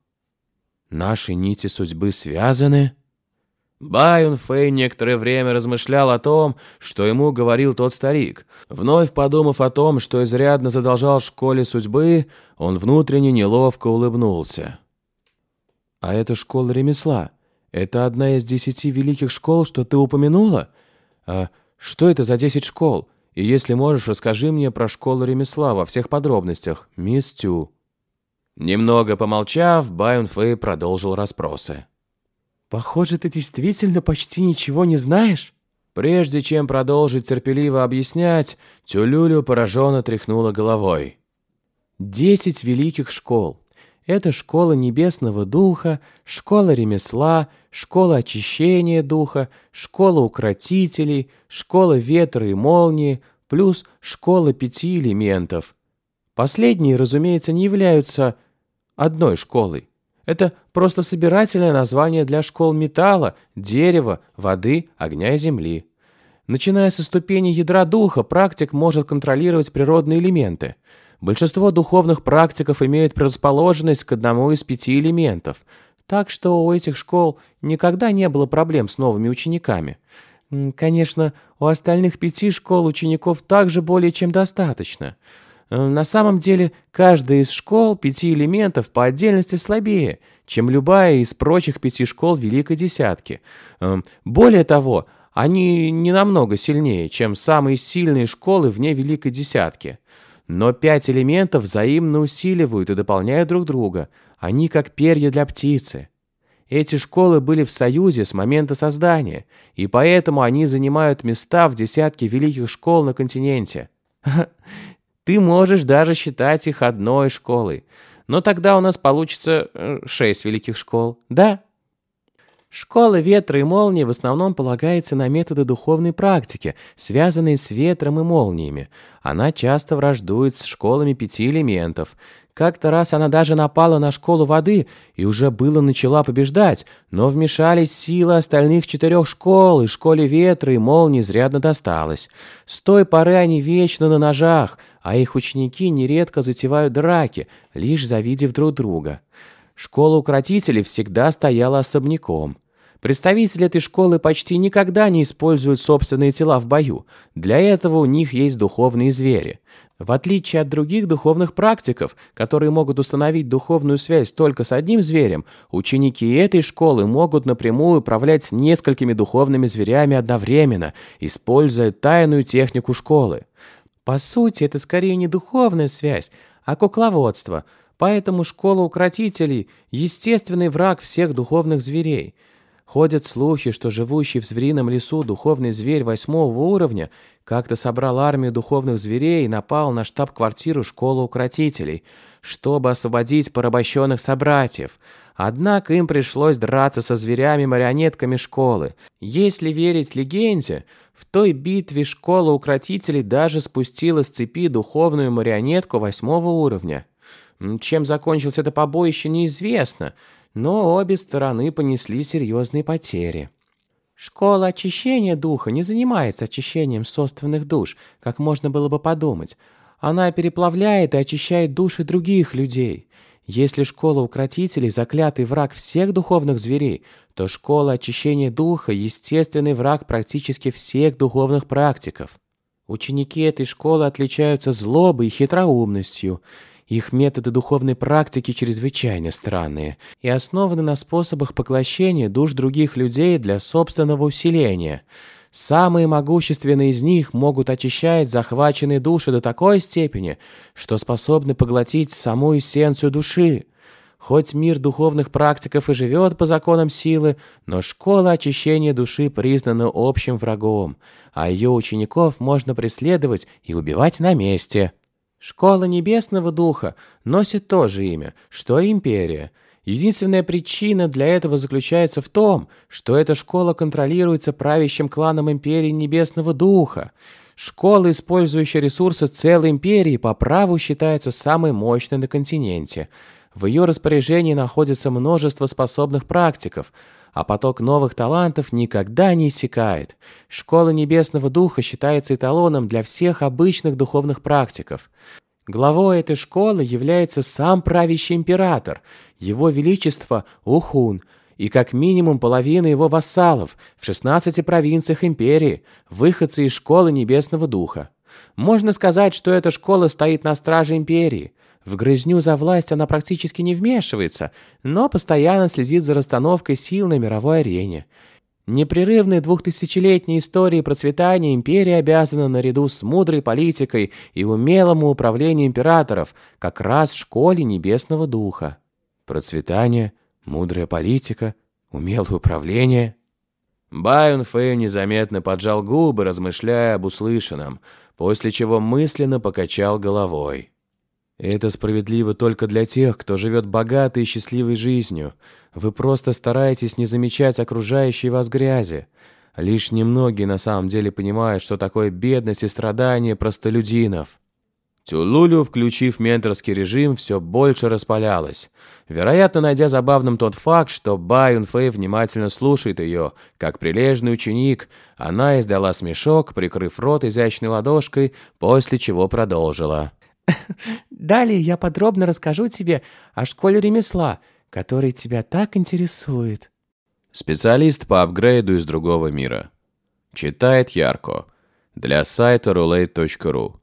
Наши нити судьбы связаны. Байон Фэй некоторое время размышлял о том, что ему говорил тот старик. Вновь подумав о том, что изрядно задолжал школе судьбы, он внутренне неловко улыбнулся. «А это школа ремесла. Это одна из десяти великих школ, что ты упомянула? А что это за десять школ? И если можешь, расскажи мне про школу ремесла во всех подробностях, мисс Тю». Немного помолчав, Байон Фэй продолжил расспросы. «Похоже, ты действительно почти ничего не знаешь?» Прежде чем продолжить терпеливо объяснять, Тюлюлю пораженно тряхнула головой. «Десять великих школ. Это школа небесного духа, школа ремесла, школа очищения духа, школа укротителей, школа ветра и молнии, плюс школа пяти элементов. Последние, разумеется, не являются одной школой. Это просто собирательное название для школ металла, дерева, воды, огня и земли. Начиная со ступени ядра духа, практик может контролировать природные элементы. Большинство духовных практиков имеют предрасположенность к одному из пяти элементов, так что у этих школ никогда не было проблем с новыми учениками. Конечно, у остальных пяти школ учеников также более чем достаточно – на самом деле, каждая из школ пяти элементов по отдельности слабее, чем любая из прочих пяти школ Великой Десятки. Э, более того, они не намного сильнее, чем самые сильные школы вне Великой Десятки. Но пять элементов взаимно усиливают и дополняют друг друга. Они как перья для птицы. Эти школы были в союзе с момента создания, и поэтому они занимают места в десятке великих школ на континенте. Ты можешь даже считать их одной школой. Но тогда у нас получится э, шесть великих школ. Да? Школа ветра и молнии в основном полагается на методы духовной практики, связанные с ветром и молниями. Она часто враждует с школами пяти элементов. Как-то раз она даже напала на школу воды и уже было начала побеждать, но вмешались силы остальных четырех школ, и школе ветра и молнии изрядно досталось. С той поры они вечно на ножах, а их ученики нередко затевают драки, лишь завидев друг друга. Школа укротителей всегда стояла особняком. Представители этой школы почти никогда не используют собственные тела в бою. Для этого у них есть духовные звери. В отличие от других духовных практиков, которые могут установить духовную связь только с одним зверем, ученики этой школы могут напрямую управлять несколькими духовными зверями одновременно, используя тайную технику школы. По сути, это скорее не духовная связь, а кукловодство, поэтому школа укротителей – естественный враг всех духовных зверей – Ходят слухи, что живущий в зверином лесу духовный зверь восьмого уровня как-то собрал армию духовных зверей и напал на штаб-квартиру школы укротителей, чтобы освободить порабощенных собратьев. Однако им пришлось драться со зверями-марионетками школы. Если верить легенде, в той битве школа укротителей даже спустила с цепи духовную марионетку восьмого уровня. Чем закончилось это побоище, неизвестно – но обе стороны понесли серьезные потери. Школа очищения духа не занимается очищением собственных душ, как можно было бы подумать. Она переплавляет и очищает души других людей. Если школа укротителей – заклятый враг всех духовных зверей, то школа очищения духа – естественный враг практически всех духовных практиков. Ученики этой школы отличаются злобой и хитроумностью – их методы духовной практики чрезвычайно странные и основаны на способах поглощения душ других людей для собственного усиления. Самые могущественные из них могут очищать захваченные души до такой степени, что способны поглотить саму эссенцию души. Хоть мир духовных практиков и живет по законам силы, но школа очищения души признана общим врагом, а ее учеников можно преследовать и убивать на месте. Школа Небесного Духа носит то же имя, что и Империя. Единственная причина для этого заключается в том, что эта школа контролируется правящим кланом Империи Небесного Духа. Школа, использующая ресурсы целой Империи, по праву считается самой мощной на континенте. В ее распоряжении находится множество способных практиков – а поток новых талантов никогда не иссякает. Школа Небесного Духа считается эталоном для всех обычных духовных практиков. Главой этой школы является сам правящий император, его величество Ухун, и как минимум половина его вассалов в 16 провинциях империи, выходцы из школы Небесного Духа. Можно сказать, что эта школа стоит на страже империи. В грызню за власть она практически не вмешивается, но постоянно следит за расстановкой сил на мировой арене. Непрерывной двухтысячелетней истории процветания империи обязана наряду с мудрой политикой и умелому управлению императоров как раз школе Небесного Духа. Процветание, мудрая политика, умелое управление. Байон Фэй незаметно поджал губы, размышляя об услышанном, после чего мысленно покачал головой. Это справедливо только для тех, кто живет богатой и счастливой жизнью. Вы просто стараетесь не замечать окружающей вас грязи. Лишь немногие на самом деле понимают, что такое бедность и страдания простолюдинов. Тюлулю, включив менторский режим, все больше распалялась. Вероятно, найдя забавным тот факт, что Байун Фэй внимательно слушает ее, как прилежный ученик, она издала смешок, прикрыв рот изящной ладошкой, после чего продолжила. Далее я подробно расскажу тебе о школе ремесла, который тебя так интересует. Специалист по апгрейду из другого мира. Читает Ярко. Для сайта roulette.ru.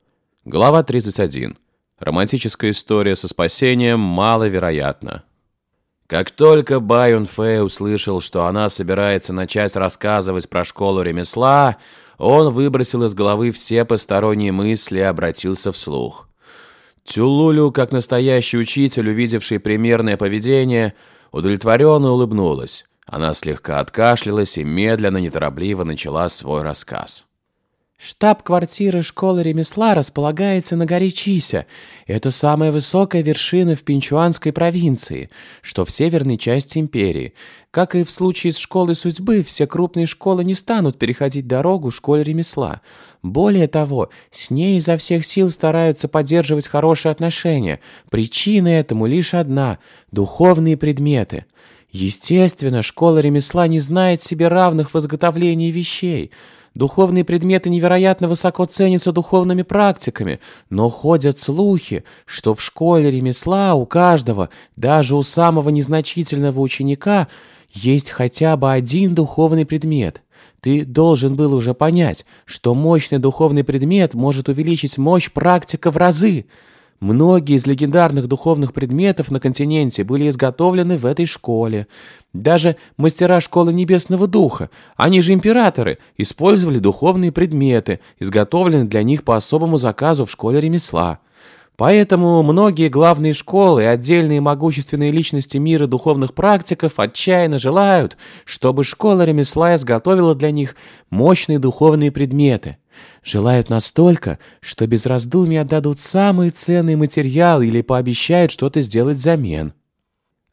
Глава 31. Романтическая история со спасением маловероятна. Как только Байон Фэй услышал, что она собирается начать рассказывать про школу ремесла, он выбросил из головы все посторонние мысли и обратился вслух. Тюлулю, как настоящий учитель, увидевший примерное поведение, удовлетворенно улыбнулась. Она слегка откашлялась и медленно, неторопливо начала свой рассказ. Штаб-квартира школы ремесла располагается на горе Чися. Это самая высокая вершина в Пинчуанской провинции, что в северной части империи. Как и в случае с школой судьбы, все крупные школы не станут переходить дорогу школе ремесла. Более того, с ней изо всех сил стараются поддерживать хорошие отношения. Причина этому лишь одна – духовные предметы. Естественно, школа ремесла не знает себе равных в изготовлении вещей – Духовные предметы невероятно высоко ценятся духовными практиками, но ходят слухи, что в школе ремесла у каждого, даже у самого незначительного ученика, есть хотя бы один духовный предмет. Ты должен был уже понять, что мощный духовный предмет может увеличить мощь практика в разы – Многие из легендарных духовных предметов на континенте были изготовлены в этой школе. Даже мастера школы Небесного Духа, они же императоры, использовали духовные предметы, изготовленные для них по особому заказу в школе ремесла. Поэтому многие главные школы и отдельные могущественные личности мира духовных практиков отчаянно желают, чтобы школа ремесла изготовила для них мощные духовные предметы. Желают настолько, что без раздумий отдадут самые ценные материалы или пообещают что-то сделать взамен.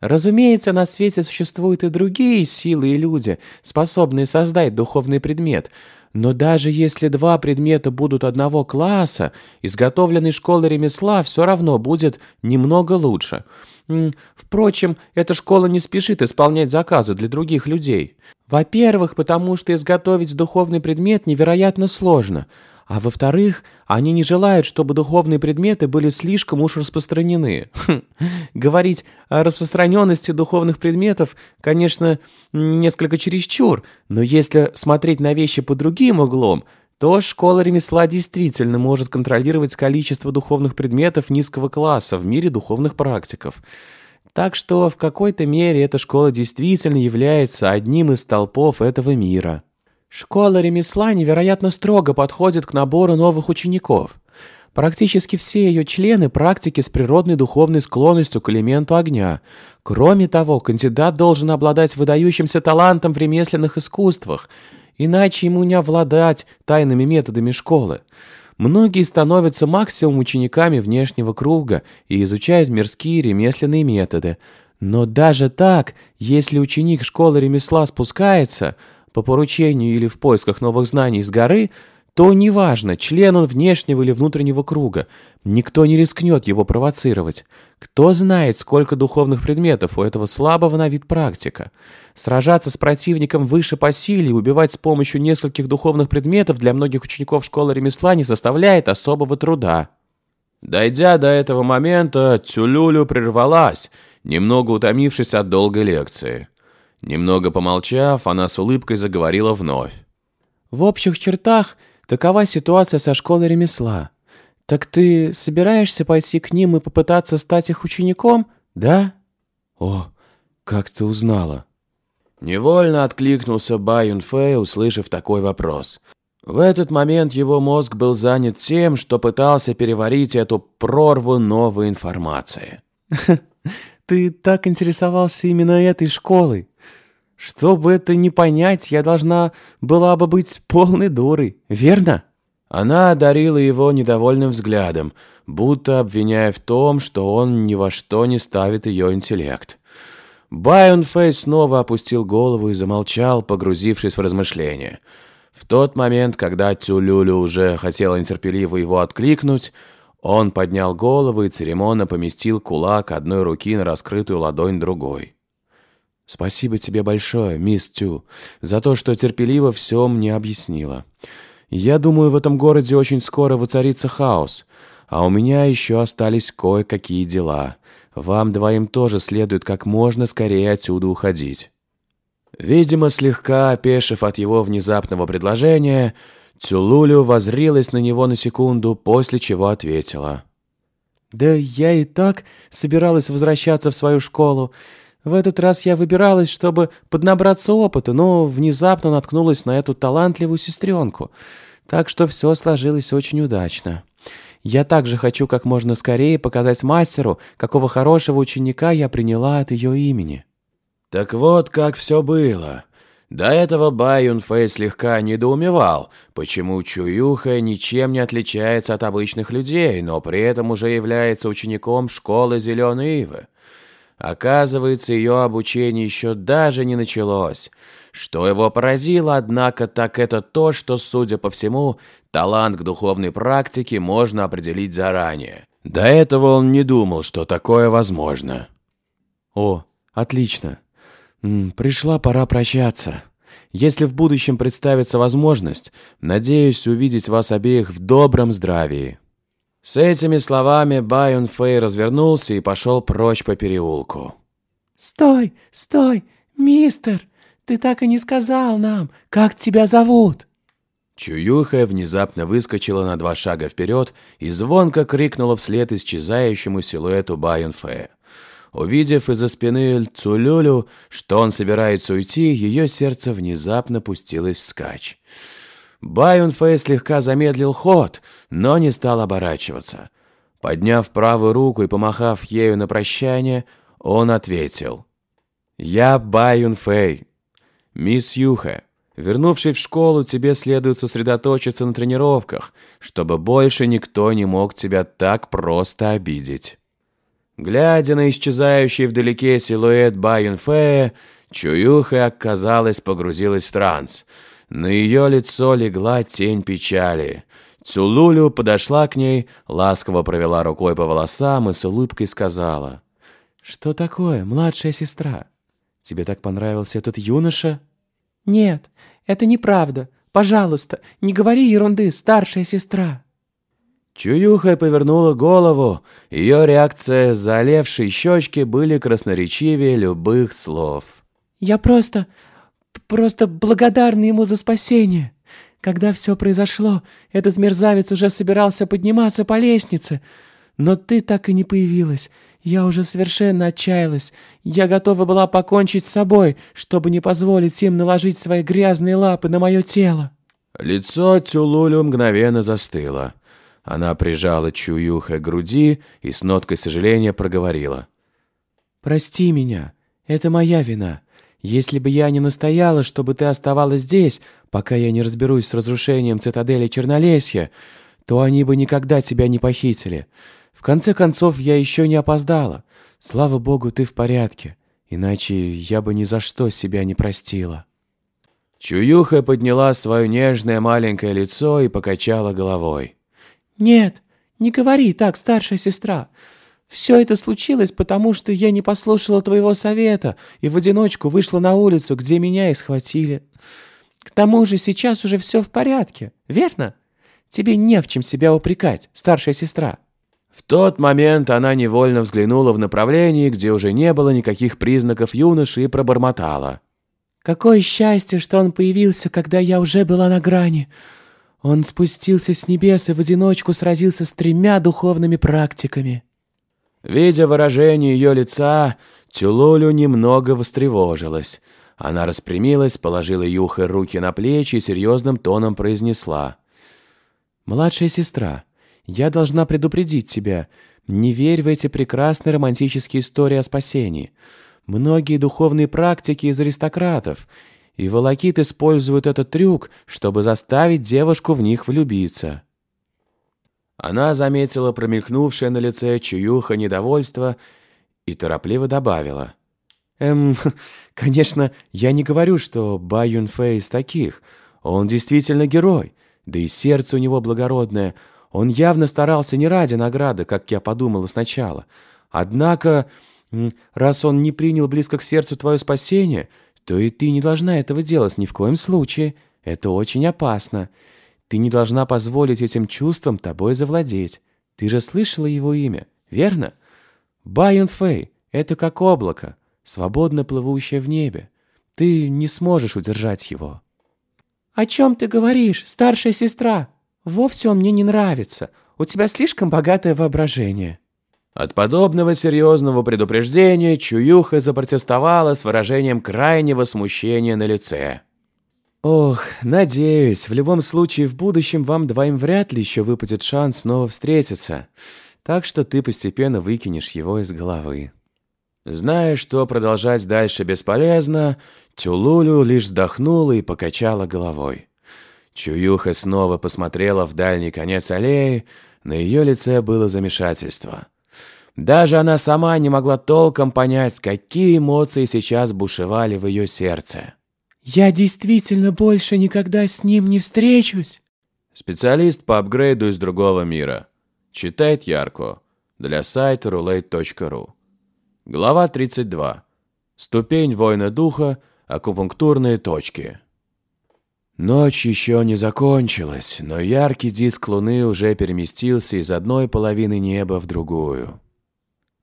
Разумеется, на свете существуют и другие силы и люди, способные создать духовный предмет – но даже если два предмета будут одного класса, изготовленный школой ремесла все равно будет немного лучше. Впрочем, эта школа не спешит исполнять заказы для других людей. Во-первых, потому что изготовить духовный предмет невероятно сложно – а во-вторых, они не желают, чтобы духовные предметы были слишком уж распространены. Хм. Говорить о распространенности духовных предметов, конечно, несколько чересчур, но если смотреть на вещи под другим углом, то школа ремесла действительно может контролировать количество духовных предметов низкого класса в мире духовных практиков. Так что в какой-то мере эта школа действительно является одним из столпов этого мира. Школа ремесла невероятно строго подходит к набору новых учеников. Практически все ее члены – практики с природной духовной склонностью к элементу огня. Кроме того, кандидат должен обладать выдающимся талантом в ремесленных искусствах, иначе ему не обладать тайными методами школы. Многие становятся максимум учениками внешнего круга и изучают мирские ремесленные методы. Но даже так, если ученик школы ремесла спускается – по поручению или в поисках новых знаний с горы, то неважно, член он внешнего или внутреннего круга, никто не рискнет его провоцировать. Кто знает, сколько духовных предметов у этого слабого на вид практика. Сражаться с противником выше по силе и убивать с помощью нескольких духовных предметов для многих учеников школы ремесла не составляет особого труда. Дойдя до этого момента, Тюлюлю прервалась, немного утомившись от долгой лекции. Немного помолчав, она с улыбкой заговорила вновь. «В общих чертах такова ситуация со школой ремесла. Так ты собираешься пойти к ним и попытаться стать их учеником, да?» «О, как ты узнала?» Невольно откликнулся Бай Юнфэй, услышав такой вопрос. В этот момент его мозг был занят тем, что пытался переварить эту прорву новой информации. «Ты так интересовался именно этой школой. Чтобы это не понять, я должна была бы быть полной дурой, верно?» Она одарила его недовольным взглядом, будто обвиняя в том, что он ни во что не ставит ее интеллект. Байон Фэй снова опустил голову и замолчал, погрузившись в размышления. В тот момент, когда Тюлюлю уже хотела нетерпеливо его откликнуть, он поднял голову и церемонно поместил кулак одной руки на раскрытую ладонь другой. Спасибо тебе большое, мисс Тю, за то, что терпеливо все мне объяснила. Я думаю, в этом городе очень скоро воцарится хаос, а у меня еще остались кое-какие дела. Вам двоим тоже следует как можно скорее отсюда уходить». Видимо, слегка опешив от его внезапного предложения, Тюлулю возрилась на него на секунду, после чего ответила. «Да я и так собиралась возвращаться в свою школу. В этот раз я выбиралась, чтобы поднабраться опыта, но внезапно наткнулась на эту талантливую сестренку. Так что все сложилось очень удачно. Я также хочу как можно скорее показать мастеру, какого хорошего ученика я приняла от ее имени». Так вот, как все было. До этого Бай Юнфэй слегка недоумевал, почему Чуюха ничем не отличается от обычных людей, но при этом уже является учеником школы Зеленой Ивы. Оказывается, ее обучение еще даже не началось. Что его поразило, однако, так это то, что, судя по всему, талант к духовной практике можно определить заранее. До этого он не думал, что такое возможно. «О, отлично. Пришла пора прощаться. Если в будущем представится возможность, надеюсь увидеть вас обеих в добром здравии». С этими словами Байон Фэй развернулся и пошел прочь по переулку. «Стой, стой, мистер! Ты так и не сказал нам, как тебя зовут!» Чуюха внезапно выскочила на два шага вперед и звонко крикнула вслед исчезающему силуэту Байон Фэя. Увидев из-за спины Цулюлю, что он собирается уйти, ее сердце внезапно пустилось вскачь. Байон Фэй слегка замедлил ход, но не стал оборачиваться. Подняв правую руку и помахав ею на прощание, он ответил. «Я Баюн Фэй. Мисс Юхэ, вернувшись в школу, тебе следует сосредоточиться на тренировках, чтобы больше никто не мог тебя так просто обидеть». Глядя на исчезающий вдалеке силуэт Баюн Фэя, Чуюха, казалось, погрузилась в транс. На ее лицо легла тень печали. Цулулю подошла к ней, ласково провела рукой по волосам и с улыбкой сказала. «Что такое, младшая сестра? Тебе так понравился этот юноша?» «Нет, это неправда. Пожалуйста, не говори ерунды, старшая сестра». Чуюха повернула голову. Ее реакция, залившей щечки, были красноречивее любых слов. Я просто... просто благодарна ему за спасение. Когда все произошло, этот мерзавец уже собирался подниматься по лестнице. Но ты так и не появилась. Я уже совершенно отчаялась. Я готова была покончить с собой, чтобы не позволить им наложить свои грязные лапы на мое тело. Лицо Тюлулю мгновенно застыло. Она прижала Чуюха к груди и с ноткой сожаления проговорила. «Прости меня. Это моя вина. Если бы я не настояла, чтобы ты оставалась здесь, пока я не разберусь с разрушением цитадели Чернолесья, то они бы никогда тебя не похитили. В конце концов, я еще не опоздала. Слава богу, ты в порядке. Иначе я бы ни за что себя не простила». Чуюха подняла свое нежное маленькое лицо и покачала головой. «Нет, не говори так, старшая сестра. Все это случилось, потому что я не послушала твоего совета и в одиночку вышла на улицу, где меня и схватили. К тому же сейчас уже все в порядке, верно? Тебе не в чем себя упрекать, старшая сестра». В тот момент она невольно взглянула в направлении, где уже не было никаких признаков юноши и пробормотала. «Какое счастье, что он появился, когда я уже была на грани. Он спустился с небес и в одиночку сразился с тремя духовными практиками». Видя выражение ее лица, Тюлулю немного встревожилась. Она распрямилась, положила Юхе руки на плечи и серьезным тоном произнесла. «Младшая сестра, я должна предупредить тебя. Не верь в эти прекрасные романтические истории о спасении. Многие духовные практики из аристократов, и волокит используют этот трюк, чтобы заставить девушку в них влюбиться». Она заметила промелькнувшее на лице чуюха недовольство и торопливо добавила. «Эм, конечно, я не говорю, что Ба Юнфэй из таких. Он действительно герой, да и сердце у него благородное. Он явно старался не ради награды, как я подумала сначала. Однако, раз он не принял близко к сердцу твое спасение, то и ты не должна этого делать ни в коем случае. Это очень опасно. Ты не должна позволить этим чувствам тобой завладеть. Ты же слышала его имя, верно? Байон Фэй — это как облако, свободно плывущее в небе. Ты не сможешь удержать его». «О чем ты говоришь, старшая сестра? Вовсе он мне не нравится. У тебя слишком богатое воображение». От подобного серьезного предупреждения Чуюха запротестовала с выражением крайнего смущения на лице. Ох, надеюсь, в любом случае в будущем вам двоим вряд ли еще выпадет шанс снова встретиться. Так что ты постепенно выкинешь его из головы. Зная, что продолжать дальше бесполезно, Тюлулю лишь вздохнула и покачала головой. Чуюха снова посмотрела в дальний конец аллеи, на ее лице было замешательство. Даже она сама не могла толком понять, какие эмоции сейчас бушевали в ее сердце. «Я действительно больше никогда с ним не встречусь?» Специалист по апгрейду из другого мира. Читает Ярко. Для сайта roulette.ru. Глава 32. Ступень воина духа. Акупунктурные точки. Ночь еще не закончилась, но яркий диск луны уже переместился из одной половины неба в другую.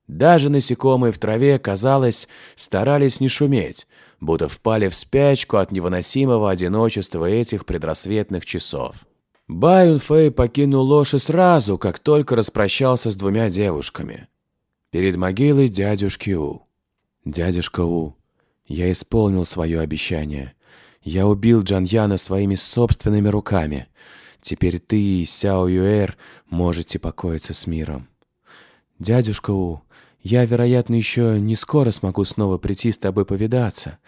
Даже насекомые в траве, казалось, старались не шуметь, будто впали в спячку от невыносимого одиночества этих предрассветных часов. Баюн Фэй покинул ложь сразу, как только распрощался с двумя девушками. Перед могилой дядюшки У. «Дядюшка У, я исполнил свое обещание. Я убил Джаньяна своими собственными руками. Теперь ты и Сяо Юэр можете покоиться с миром». «Дядюшка У, я, вероятно, еще не скоро смогу снова прийти с тобой повидаться.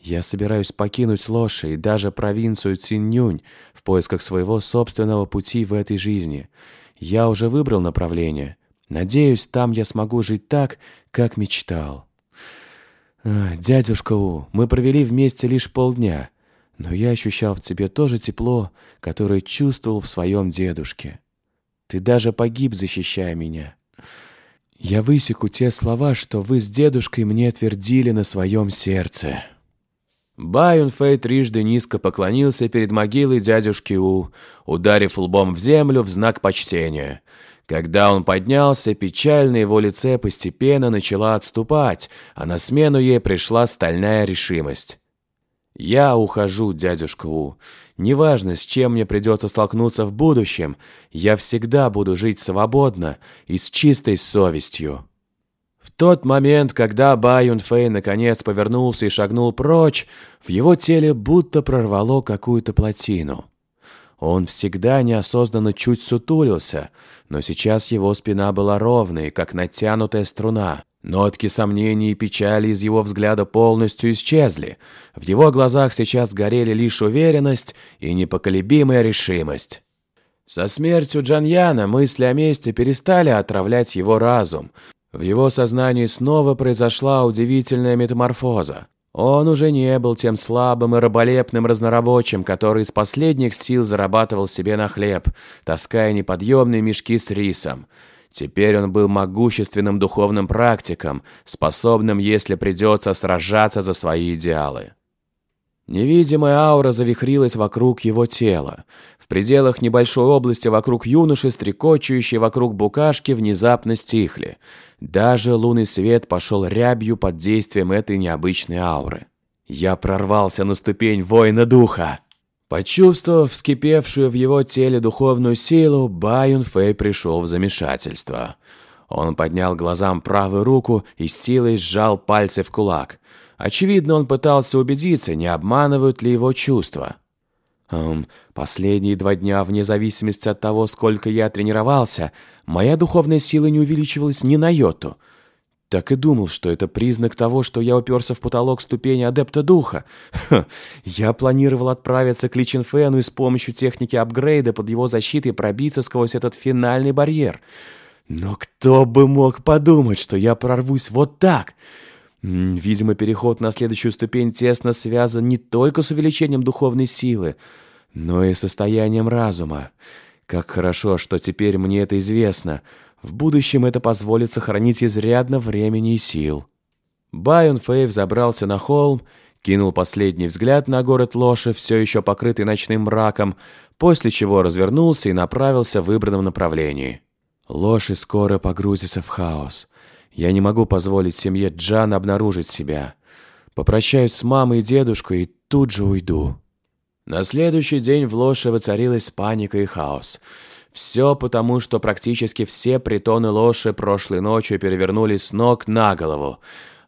Я собираюсь покинуть Лоши и даже провинцию Циннюнь в поисках своего собственного пути в этой жизни. Я уже выбрал направление. Надеюсь, там я смогу жить так, как мечтал. Дядюшка У, мы провели вместе лишь полдня, но я ощущал в тебе то же тепло, которое чувствовал в своем дедушке. Ты даже погиб, защищая меня. Я высеку те слова, что вы с дедушкой мне твердили на своем сердце». Байон Фэй трижды низко поклонился перед могилой дядюшки У, ударив лбом в землю в знак почтения. Когда он поднялся, печаль на его лице постепенно начала отступать, а на смену ей пришла стальная решимость. «Я ухожу, дядюшка У. Неважно, с чем мне придется столкнуться в будущем, я всегда буду жить свободно и с чистой совестью». В тот момент, когда Ба Юнфэй наконец повернулся и шагнул прочь, в его теле будто прорвало какую-то плотину. Он всегда неосознанно чуть сутулился, но сейчас его спина была ровной, как натянутая струна. Нотки сомнений и печали из его взгляда полностью исчезли. В его глазах сейчас горели лишь уверенность и непоколебимая решимость. Со смертью Джаньяна мысли о мести перестали отравлять его разум. В его сознании снова произошла удивительная метаморфоза. Он уже не был тем слабым и раболепным разнорабочим, который из последних сил зарабатывал себе на хлеб, таская неподъемные мешки с рисом. Теперь он был могущественным духовным практиком, способным, если придется, сражаться за свои идеалы. Невидимая аура завихрилась вокруг его тела. В пределах небольшой области вокруг юноши, стрекочущие вокруг букашки, внезапно стихли. Даже лунный свет пошел рябью под действием этой необычной ауры. Я прорвался на ступень воина духа. Почувствовав вскипевшую в его теле духовную силу, Баюн Фэй пришел в замешательство. Он поднял глазам правую руку и с силой сжал пальцы в кулак. Очевидно, он пытался убедиться, не обманывают ли его чувства. Эм, последние два дня, вне зависимости от того, сколько я тренировался, моя духовная сила не увеличивалась ни на йоту. Так и думал, что это признак того, что я уперся в потолок ступени адепта духа. Ха, я планировал отправиться к Личинфену и с помощью техники апгрейда под его защитой пробиться сквозь этот финальный барьер. Но кто бы мог подумать, что я прорвусь вот так? Видимо, переход на следующую ступень тесно связан не только с увеличением духовной силы, но и состоянием разума. Как хорошо, что теперь мне это известно. В будущем это позволит сохранить изрядно времени и сил. Байон Фейв забрался на холм, кинул последний взгляд на город Лоши, все еще покрытый ночным мраком, после чего развернулся и направился в выбранном направлении. Лоши скоро погрузится в хаос. Я не могу позволить семье Джан обнаружить себя. Попрощаюсь с мамой и дедушкой и тут же уйду. На следующий день в Лоше воцарилась паника и хаос. Все потому, что практически все притоны Лоши прошлой ночью перевернулись с ног на голову.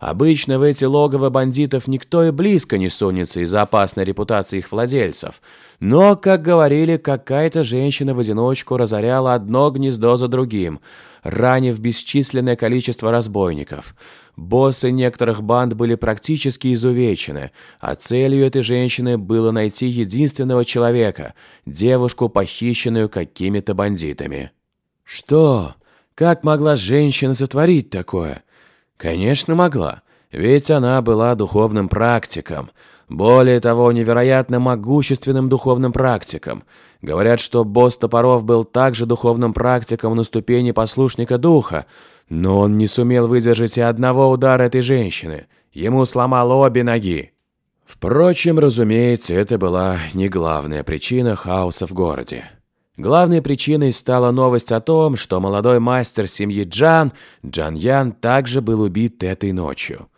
Обычно в эти логово бандитов никто и близко не сунется из-за опасной репутации их владельцев. Но, как говорили, какая-то женщина в одиночку разоряла одно гнездо за другим, ранив бесчисленное количество разбойников. Боссы некоторых банд были практически изувечены, а целью этой женщины было найти единственного человека, девушку, похищенную какими-то бандитами. Что? Как могла женщина сотворить такое? Конечно, могла. Ведь она была духовным практиком. Более того, невероятно могущественным духовным практиком. Говорят, что босс Топоров был также духовным практиком на ступени послушника духа, но он не сумел выдержать и одного удара этой женщины. Ему сломало обе ноги. Впрочем, разумеется, это была не главная причина хаоса в городе. Главной причиной стала новость о том, что молодой мастер семьи Джан, Джан Ян, также был убит этой ночью.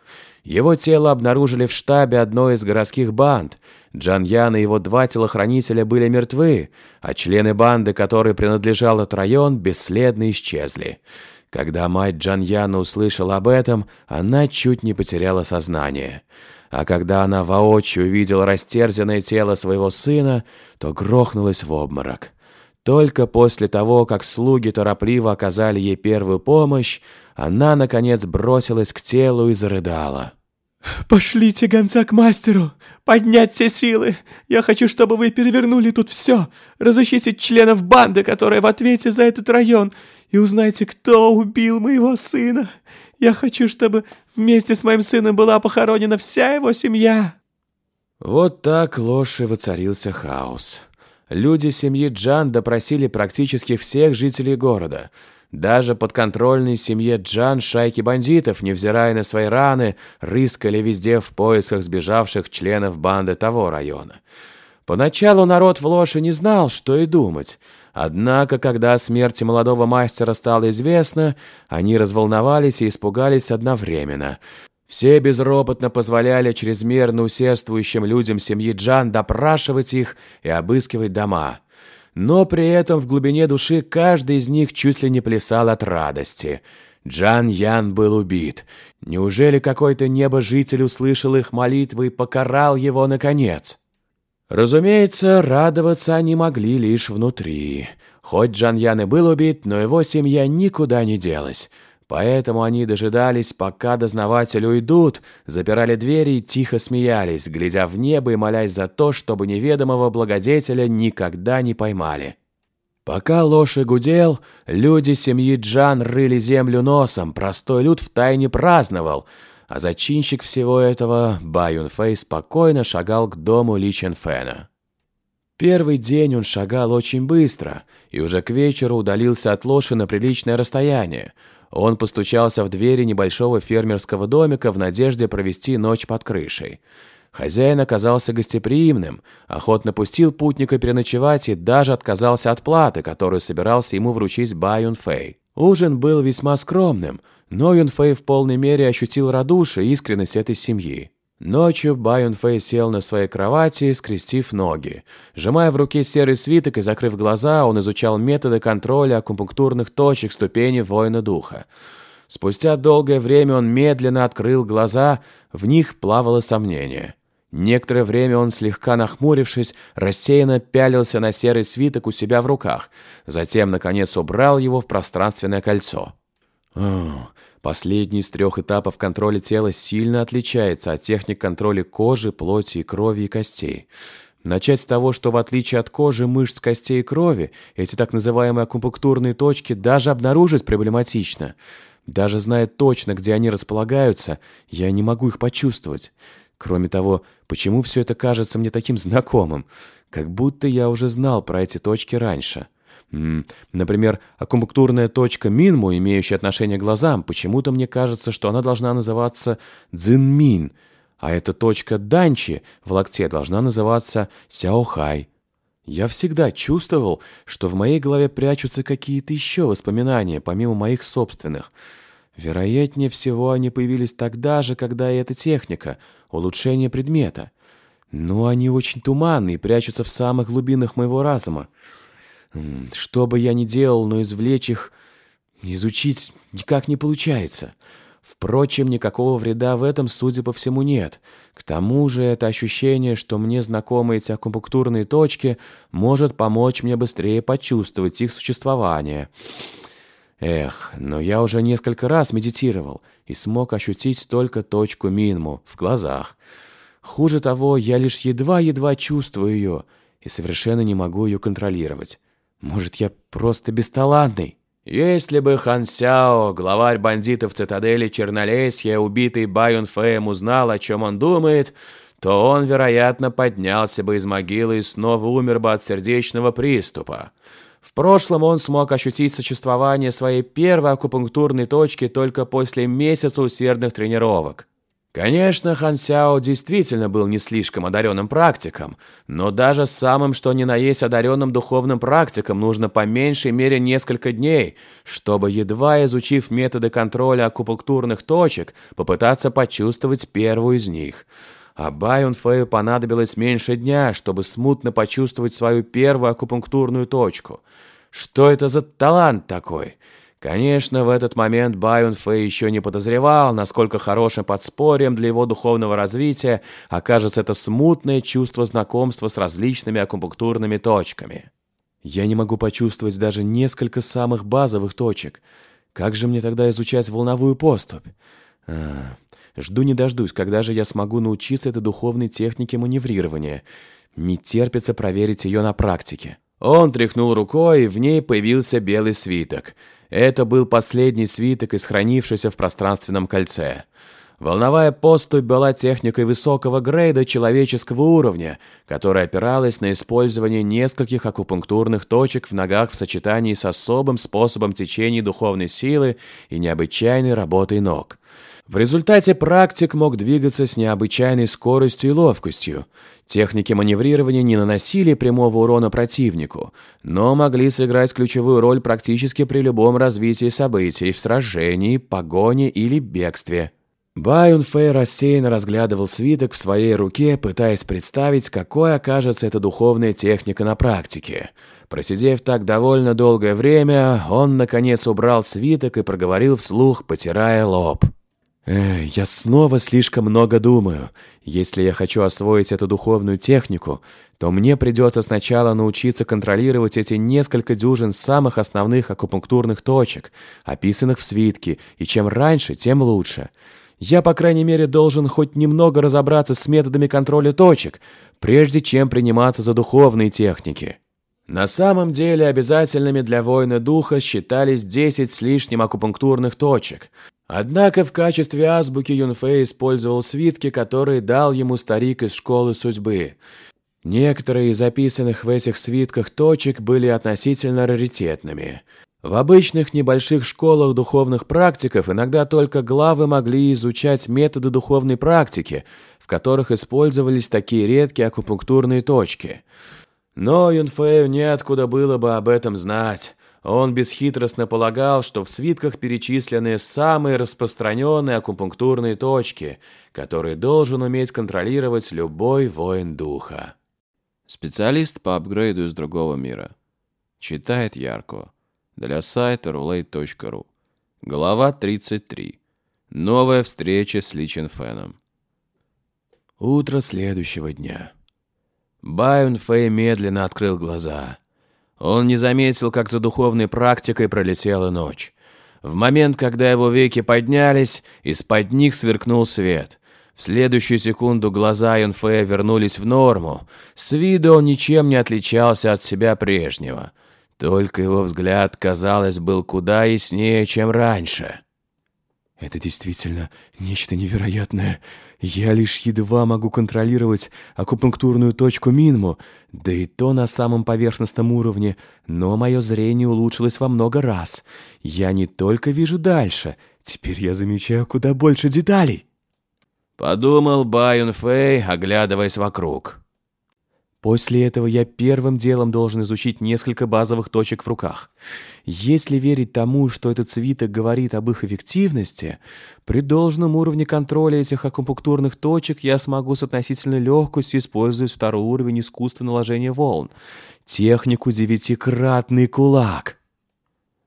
Его тело обнаружили в штабе одной из городских банд. Джан Ян и его два телохранителя были мертвы, а члены банды, которой принадлежал этот район, бесследно исчезли. Когда мать Джан Яна услышала об этом, она чуть не потеряла сознание. А когда она воочию увидела растерзанное тело своего сына, то грохнулась в обморок. Только после того, как слуги торопливо оказали ей первую помощь, она, наконец, бросилась к телу и зарыдала. «Пошлите гонца к мастеру! Поднять все силы! Я хочу, чтобы вы перевернули тут все! Разыщите членов банды, которая в ответе за этот район, и узнайте, кто убил моего сына! Я хочу, чтобы вместе с моим сыном была похоронена вся его семья!» Вот так ложь и воцарился хаос. Люди семьи Джан допросили практически всех жителей города – даже подконтрольной семье Джан шайки бандитов, невзирая на свои раны, рыскали везде в поисках сбежавших членов банды того района. Поначалу народ в Лоше не знал, что и думать. Однако, когда о смерти молодого мастера стало известно, они разволновались и испугались одновременно. Все безропотно позволяли чрезмерно усердствующим людям семьи Джан допрашивать их и обыскивать дома но при этом в глубине души каждый из них чуть ли не плясал от радости. Джан Ян был убит. Неужели какой-то небожитель услышал их молитвы и покарал его наконец? Разумеется, радоваться они могли лишь внутри. Хоть Джан Ян и был убит, но его семья никуда не делась. Поэтому они дожидались, пока дознаватели уйдут, запирали двери и тихо смеялись, глядя в небо и молясь за то, чтобы неведомого благодетеля никогда не поймали. Пока лошадь гудел, люди семьи Джан рыли землю носом, простой люд втайне праздновал, а зачинщик всего этого, Баюн Фэй, спокойно шагал к дому Ли Чен Фэна. Первый день он шагал очень быстро и уже к вечеру удалился от лоши на приличное расстояние – он постучался в двери небольшого фермерского домика в надежде провести ночь под крышей. Хозяин оказался гостеприимным, охотно пустил путника переночевать и даже отказался от платы, которую собирался ему вручить Ба Юнфэй. Ужин был весьма скромным, но Юнфэй в полной мере ощутил радушие и искренность этой семьи. Ночью Байон Фэй сел на своей кровати, скрестив ноги. Сжимая в руке серый свиток и закрыв глаза, он изучал методы контроля акупунктурных точек ступени воина духа. Спустя долгое время он медленно открыл глаза, в них плавало сомнение. Некоторое время он, слегка нахмурившись, рассеянно пялился на серый свиток у себя в руках. Затем, наконец, убрал его в пространственное кольцо. «Ох, Последний из трех этапов контроля тела сильно отличается от техник контроля кожи, плоти, крови и костей. Начать с того, что в отличие от кожи, мышц, костей и крови, эти так называемые акупунктурные точки даже обнаружить проблематично. Даже зная точно, где они располагаются, я не могу их почувствовать. Кроме того, почему все это кажется мне таким знакомым? Как будто я уже знал про эти точки раньше. Например, акупунктурная точка Минму, имеющая отношение к глазам, почему-то мне кажется, что она должна называться Цзинмин, а эта точка Данчи в локте должна называться Сяохай. Я всегда чувствовал, что в моей голове прячутся какие-то еще воспоминания, помимо моих собственных. Вероятнее всего, они появились тогда же, когда и эта техника — улучшение предмета. Но они очень туманные и прячутся в самых глубинах моего разума. Что бы я ни делал, но извлечь их, изучить никак не получается. Впрочем, никакого вреда в этом, судя по всему, нет. К тому же это ощущение, что мне знакомы эти акупунктурные точки, может помочь мне быстрее почувствовать их существование. Эх, но я уже несколько раз медитировал и смог ощутить только точку Минму в глазах. Хуже того, я лишь едва-едва чувствую ее и совершенно не могу ее контролировать. Может, я просто бесталанный? Если бы Хан Сяо, главарь бандитов цитадели Чернолесья, убитый Байон Фэем, узнал, о чем он думает, то он, вероятно, поднялся бы из могилы и снова умер бы от сердечного приступа. В прошлом он смог ощутить существование своей первой акупунктурной точки только после месяца усердных тренировок. Конечно, Хан Сяо действительно был не слишком одаренным практиком, но даже самым что ни на есть одаренным духовным практикам нужно по меньшей мере несколько дней, чтобы, едва изучив методы контроля акупунктурных точек, попытаться почувствовать первую из них. А Байон Фэю понадобилось меньше дня, чтобы смутно почувствовать свою первую акупунктурную точку. Что это за талант такой? Конечно, в этот момент Байон Фэй еще не подозревал, насколько хорошим подспорьем для его духовного развития окажется это смутное чувство знакомства с различными акупунктурными точками. Я не могу почувствовать даже несколько самых базовых точек. Как же мне тогда изучать волновую поступь? А, жду не дождусь, когда же я смогу научиться этой духовной технике маневрирования. Не терпится проверить ее на практике. Он тряхнул рукой, и в ней появился белый свиток. Это был последний свиток из хранившегося в пространственном кольце. Волновая поступь была техникой высокого грейда человеческого уровня, которая опиралась на использование нескольких акупунктурных точек в ногах в сочетании с особым способом течения духовной силы и необычайной работой ног. В результате практик мог двигаться с необычайной скоростью и ловкостью. Техники маневрирования не наносили прямого урона противнику, но могли сыграть ключевую роль практически при любом развитии событий в сражении, погоне или бегстве. Байон Фэй рассеянно разглядывал свиток в своей руке, пытаясь представить, какой окажется эта духовная техника на практике. Просидев так довольно долгое время, он, наконец, убрал свиток и проговорил вслух, потирая лоб. «Эй, я снова слишком много думаю. Если я хочу освоить эту духовную технику, то мне придется сначала научиться контролировать эти несколько дюжин самых основных акупунктурных точек, описанных в свитке, и чем раньше, тем лучше». Я, по крайней мере, должен хоть немного разобраться с методами контроля точек, прежде чем приниматься за духовные техники. На самом деле обязательными для воина духа считались 10 с лишним акупунктурных точек. Однако в качестве азбуки Юнфэй использовал свитки, которые дал ему старик из школы судьбы. Некоторые из записанных в этих свитках точек были относительно раритетными – в обычных небольших школах духовных практиков иногда только главы могли изучать методы духовной практики, в которых использовались такие редкие акупунктурные точки. Но Юнфею неоткуда было бы об этом знать. Он бесхитростно полагал, что в свитках перечислены самые распространенные акупунктурные точки, которые должен уметь контролировать любой воин духа. Специалист по апгрейду из другого мира. Читает Ярко для сайта roulette.ru. Глава 33. Новая встреча с Личенфеном. Утро следующего дня. Байон Фэй медленно открыл глаза. Он не заметил, как за духовной практикой пролетела ночь. В момент, когда его веки поднялись, из-под них сверкнул свет. В следующую секунду глаза Юнфея вернулись в норму. С виду он ничем не отличался от себя прежнего – только его взгляд, казалось, был куда яснее, чем раньше. «Это действительно нечто невероятное. Я лишь едва могу контролировать акупунктурную точку Минму, да и то на самом поверхностном уровне, но мое зрение улучшилось во много раз. Я не только вижу дальше, теперь я замечаю куда больше деталей». Подумал Байон Фэй, оглядываясь вокруг. После этого я первым делом должен изучить несколько базовых точек в руках. Если верить тому, что этот свиток говорит об их эффективности, при должном уровне контроля этих акупунктурных точек я смогу с относительной легкостью использовать второй уровень искусства наложения волн. Технику «девятикратный кулак».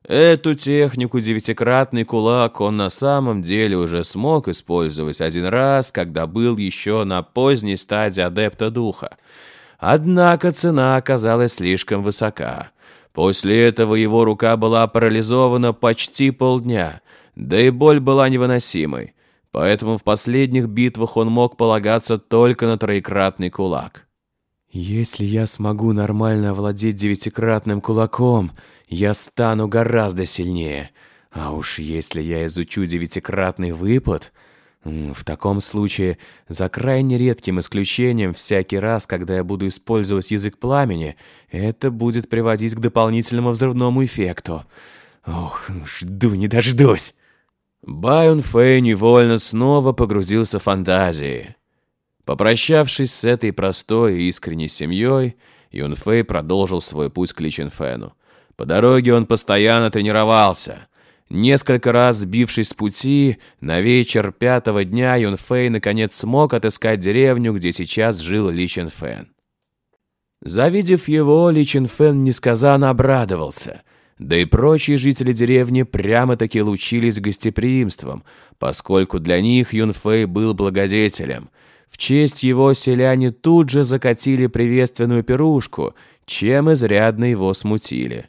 Эту технику «девятикратный кулак» он на самом деле уже смог использовать один раз, когда был еще на поздней стадии адепта духа. Однако цена оказалась слишком высока. После этого его рука была парализована почти полдня, да и боль была невыносимой. Поэтому в последних битвах он мог полагаться только на троекратный кулак. «Если я смогу нормально овладеть девятикратным кулаком, я стану гораздо сильнее. А уж если я изучу девятикратный выпад, в таком случае, за крайне редким исключением, всякий раз, когда я буду использовать язык пламени, это будет приводить к дополнительному взрывному эффекту. Ох, жду не дождусь. Байон Фэй невольно снова погрузился в фантазии. Попрощавшись с этой простой и искренней семьей, Юн Фэй продолжил свой путь к Ли Чин Фэну. По дороге он постоянно тренировался. Несколько раз сбившись с пути, на вечер пятого дня Юн Фэй наконец смог отыскать деревню, где сейчас жил Ли Чин Фэн. Завидев его, Ли Чин Фэн несказанно обрадовался. Да и прочие жители деревни прямо-таки лучились гостеприимством, поскольку для них Юн Фэй был благодетелем. В честь его селяне тут же закатили приветственную пирушку, чем изрядно его смутили.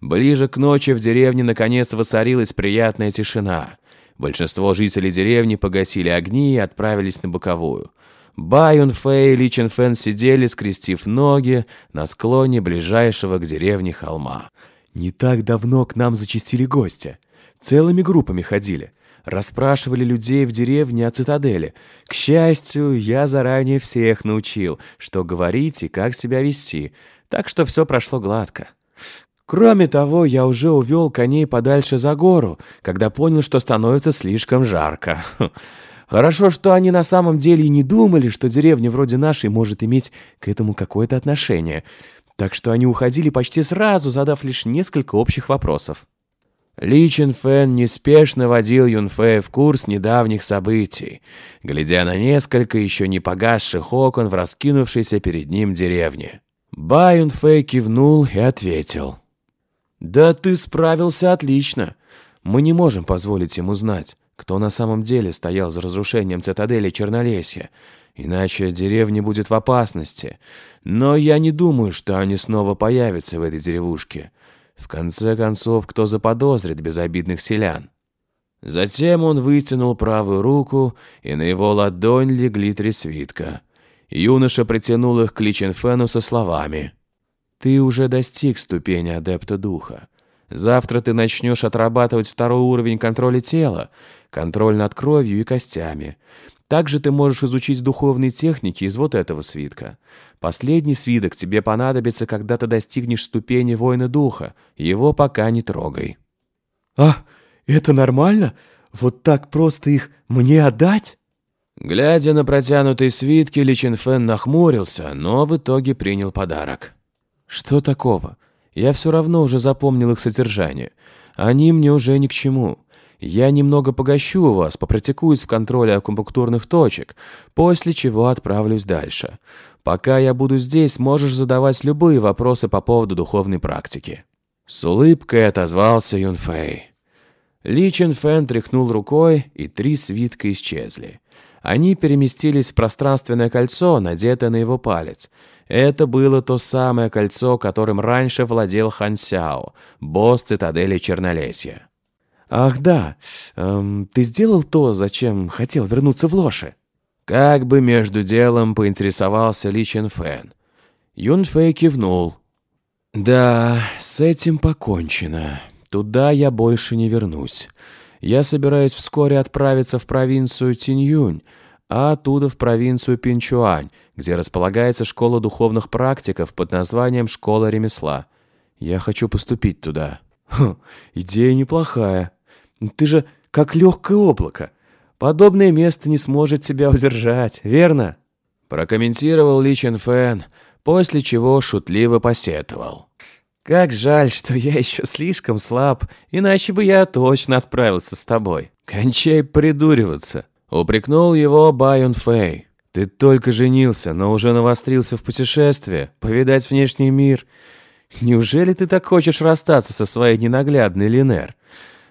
Ближе к ночи в деревне наконец воцарилась приятная тишина. Большинство жителей деревни погасили огни и отправились на боковую. Байон Фэй и Ли Чен Фэн сидели, скрестив ноги, на склоне ближайшего к деревне холма. Не так давно к нам зачастили гости. Целыми группами ходили. Расспрашивали людей в деревне о цитадели. К счастью, я заранее всех научил, что говорить и как себя вести, так что все прошло гладко. Кроме того, я уже увел коней подальше за гору, когда понял, что становится слишком жарко. Хорошо, что они на самом деле и не думали, что деревня вроде нашей может иметь к этому какое-то отношение. Так что они уходили почти сразу, задав лишь несколько общих вопросов. Ли Чин Фэн неспешно водил Юнфэя в курс недавних событий, глядя на несколько еще не погасших окон в раскинувшейся перед ним деревне. Ба Юнфэй кивнул и ответил. «Да ты справился отлично. Мы не можем позволить ему знать, кто на самом деле стоял за разрушением цитадели Чернолесья, иначе деревня будет в опасности. Но я не думаю, что они снова появятся в этой деревушке». В конце концов, кто заподозрит безобидных селян? Затем он вытянул правую руку, и на его ладонь легли три свитка. Юноша притянул их к Личенфену со словами. «Ты уже достиг ступени адепта духа. Завтра ты начнешь отрабатывать второй уровень контроля тела, контроль над кровью и костями. Также ты можешь изучить духовные техники из вот этого свитка. Последний свиток тебе понадобится, когда ты достигнешь ступени воина духа. Его пока не трогай». «А, это нормально? Вот так просто их мне отдать?» Глядя на протянутые свитки, Ли Фэн нахмурился, но в итоге принял подарок. «Что такого? Я все равно уже запомнил их содержание. Они мне уже ни к чему. Я немного погощу вас, попрактикуюсь в контроле акупунктурных точек, после чего отправлюсь дальше. Пока я буду здесь, можешь задавать любые вопросы по поводу духовной практики». С улыбкой отозвался Юнфэй. Ли Чен Фэн тряхнул рукой, и три свитка исчезли. Они переместились в пространственное кольцо, надетое на его палец. Это было то самое кольцо, которым раньше владел Хан Сяо, босс цитадели Чернолесья. «Ах да, эм, ты сделал то, зачем хотел вернуться в Лоши?» Как бы между делом поинтересовался Ли Чен Фэн. Юн Фэй кивнул. «Да, с этим покончено. Туда я больше не вернусь. Я собираюсь вскоре отправиться в провинцию Тиньюнь, а оттуда в провинцию Пинчуань, где располагается школа духовных практиков под названием «Школа ремесла». Я хочу поступить туда». Хм, идея неплохая. Ты же как легкое облако. Подобное место не сможет тебя удержать, верно?» Прокомментировал Ли Чен Фэн, после чего шутливо посетовал. «Как жаль, что я еще слишком слаб, иначе бы я точно отправился с тобой». «Кончай придуриваться», — упрекнул его Байон Фэй. «Ты только женился, но уже навострился в путешествие, повидать внешний мир. Неужели ты так хочешь расстаться со своей ненаглядной Линер?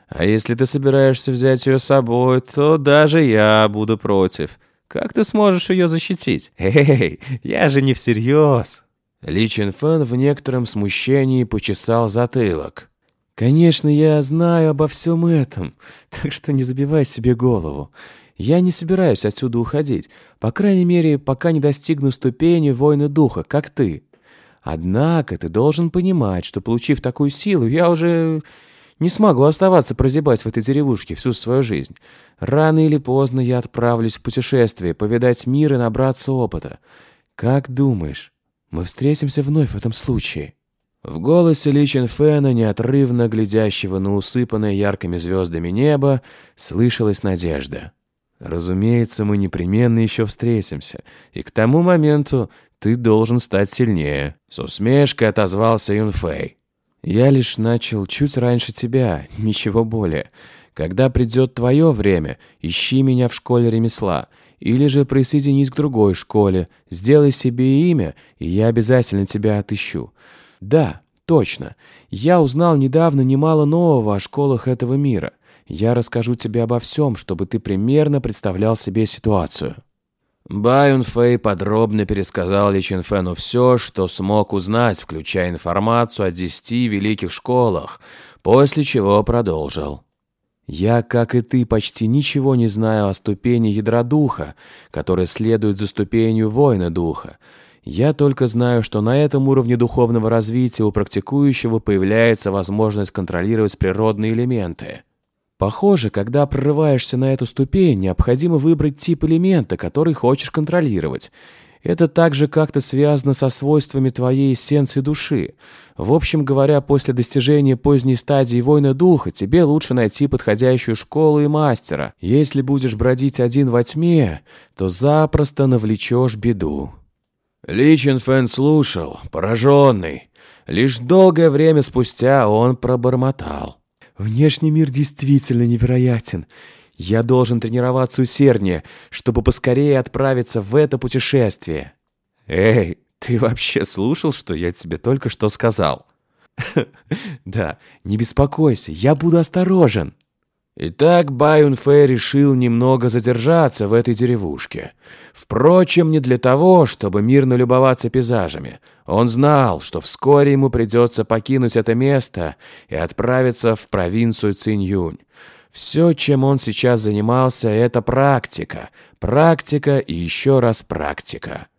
А если ты собираешься взять ее с собой, то даже я буду против. Как ты сможешь ее защитить? Эй, я же не всерьез. Ли Чин Фэн в некотором смущении почесал затылок. Конечно, я знаю обо всем этом, так что не забивай себе голову. Я не собираюсь отсюда уходить, по крайней мере, пока не достигну ступени воина духа, как ты. Однако ты должен понимать, что, получив такую силу, я уже не смогу оставаться прозябать в этой деревушке всю свою жизнь. Рано или поздно я отправлюсь в путешествие, повидать мир и набраться опыта. Как думаешь, мы встретимся вновь в этом случае?» В голосе Ли Чен Фэна, неотрывно глядящего на усыпанное яркими звездами небо, слышалась надежда. «Разумеется, мы непременно еще встретимся, и к тому моменту ты должен стать сильнее», — с усмешкой отозвался Юн Фэй. Я лишь начал чуть раньше тебя, ничего более. Когда придет твое время, ищи меня в школе ремесла. Или же присоединись к другой школе, сделай себе имя, и я обязательно тебя отыщу. Да, точно. Я узнал недавно немало нового о школах этого мира. Я расскажу тебе обо всем, чтобы ты примерно представлял себе ситуацию. Байон Фэй подробно пересказал Ли Чинфену все, что смог узнать, включая информацию о десяти великих школах, после чего продолжил. «Я, как и ты, почти ничего не знаю о ступени ядра духа, которая следует за ступенью воина духа. Я только знаю, что на этом уровне духовного развития у практикующего появляется возможность контролировать природные элементы. Похоже, когда прорываешься на эту ступень, необходимо выбрать тип элемента, который хочешь контролировать. Это также как-то связано со свойствами твоей эссенции души. В общем говоря, после достижения поздней стадии воина духа, тебе лучше найти подходящую школу и мастера. Если будешь бродить один во тьме, то запросто навлечешь беду. Ли Фэн слушал, пораженный. Лишь долгое время спустя он пробормотал. Внешний мир действительно невероятен. Я должен тренироваться усерднее, чтобы поскорее отправиться в это путешествие. Эй, ты вообще слушал, что я тебе только что сказал? Да, не беспокойся, я буду осторожен. Итак, Байун Фэй решил немного задержаться в этой деревушке. Впрочем, не для того, чтобы мирно любоваться пейзажами. Он знал, что вскоре ему придется покинуть это место и отправиться в провинцию Циньюнь. Все, чем он сейчас занимался, это практика. Практика и еще раз практика.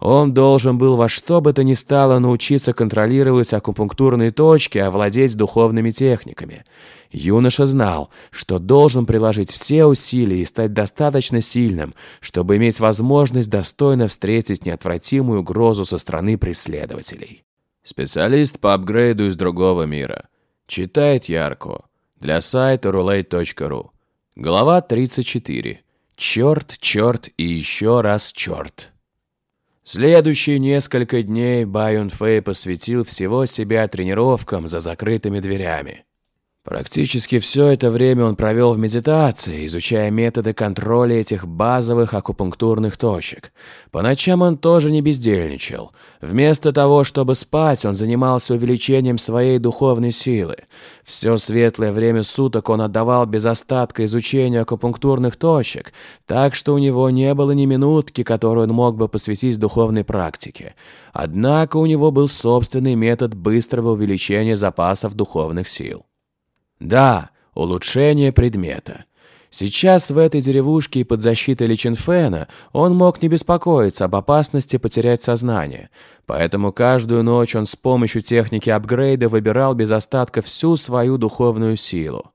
Он должен был во что бы то ни стало научиться контролировать акупунктурные точки, овладеть духовными техниками. Юноша знал, что должен приложить все усилия и стать достаточно сильным, чтобы иметь возможность достойно встретить неотвратимую угрозу со стороны преследователей. Специалист по апгрейду из другого мира. Читает Ярко. Для сайта roulette.ru. Глава 34. Черт, черт и еще раз черт. Следующие несколько дней Байон Фэй посвятил всего себя тренировкам за закрытыми дверями. Практически все это время он провел в медитации, изучая методы контроля этих базовых акупунктурных точек. По ночам он тоже не бездельничал. Вместо того, чтобы спать, он занимался увеличением своей духовной силы. Все светлое время суток он отдавал без остатка изучению акупунктурных точек, так что у него не было ни минутки, которую он мог бы посвятить духовной практике. Однако у него был собственный метод быстрого увеличения запасов духовных сил. Да, улучшение предмета. Сейчас в этой деревушке и под защитой Личинфена он мог не беспокоиться об опасности потерять сознание, поэтому каждую ночь он с помощью техники апгрейда выбирал без остатка всю свою духовную силу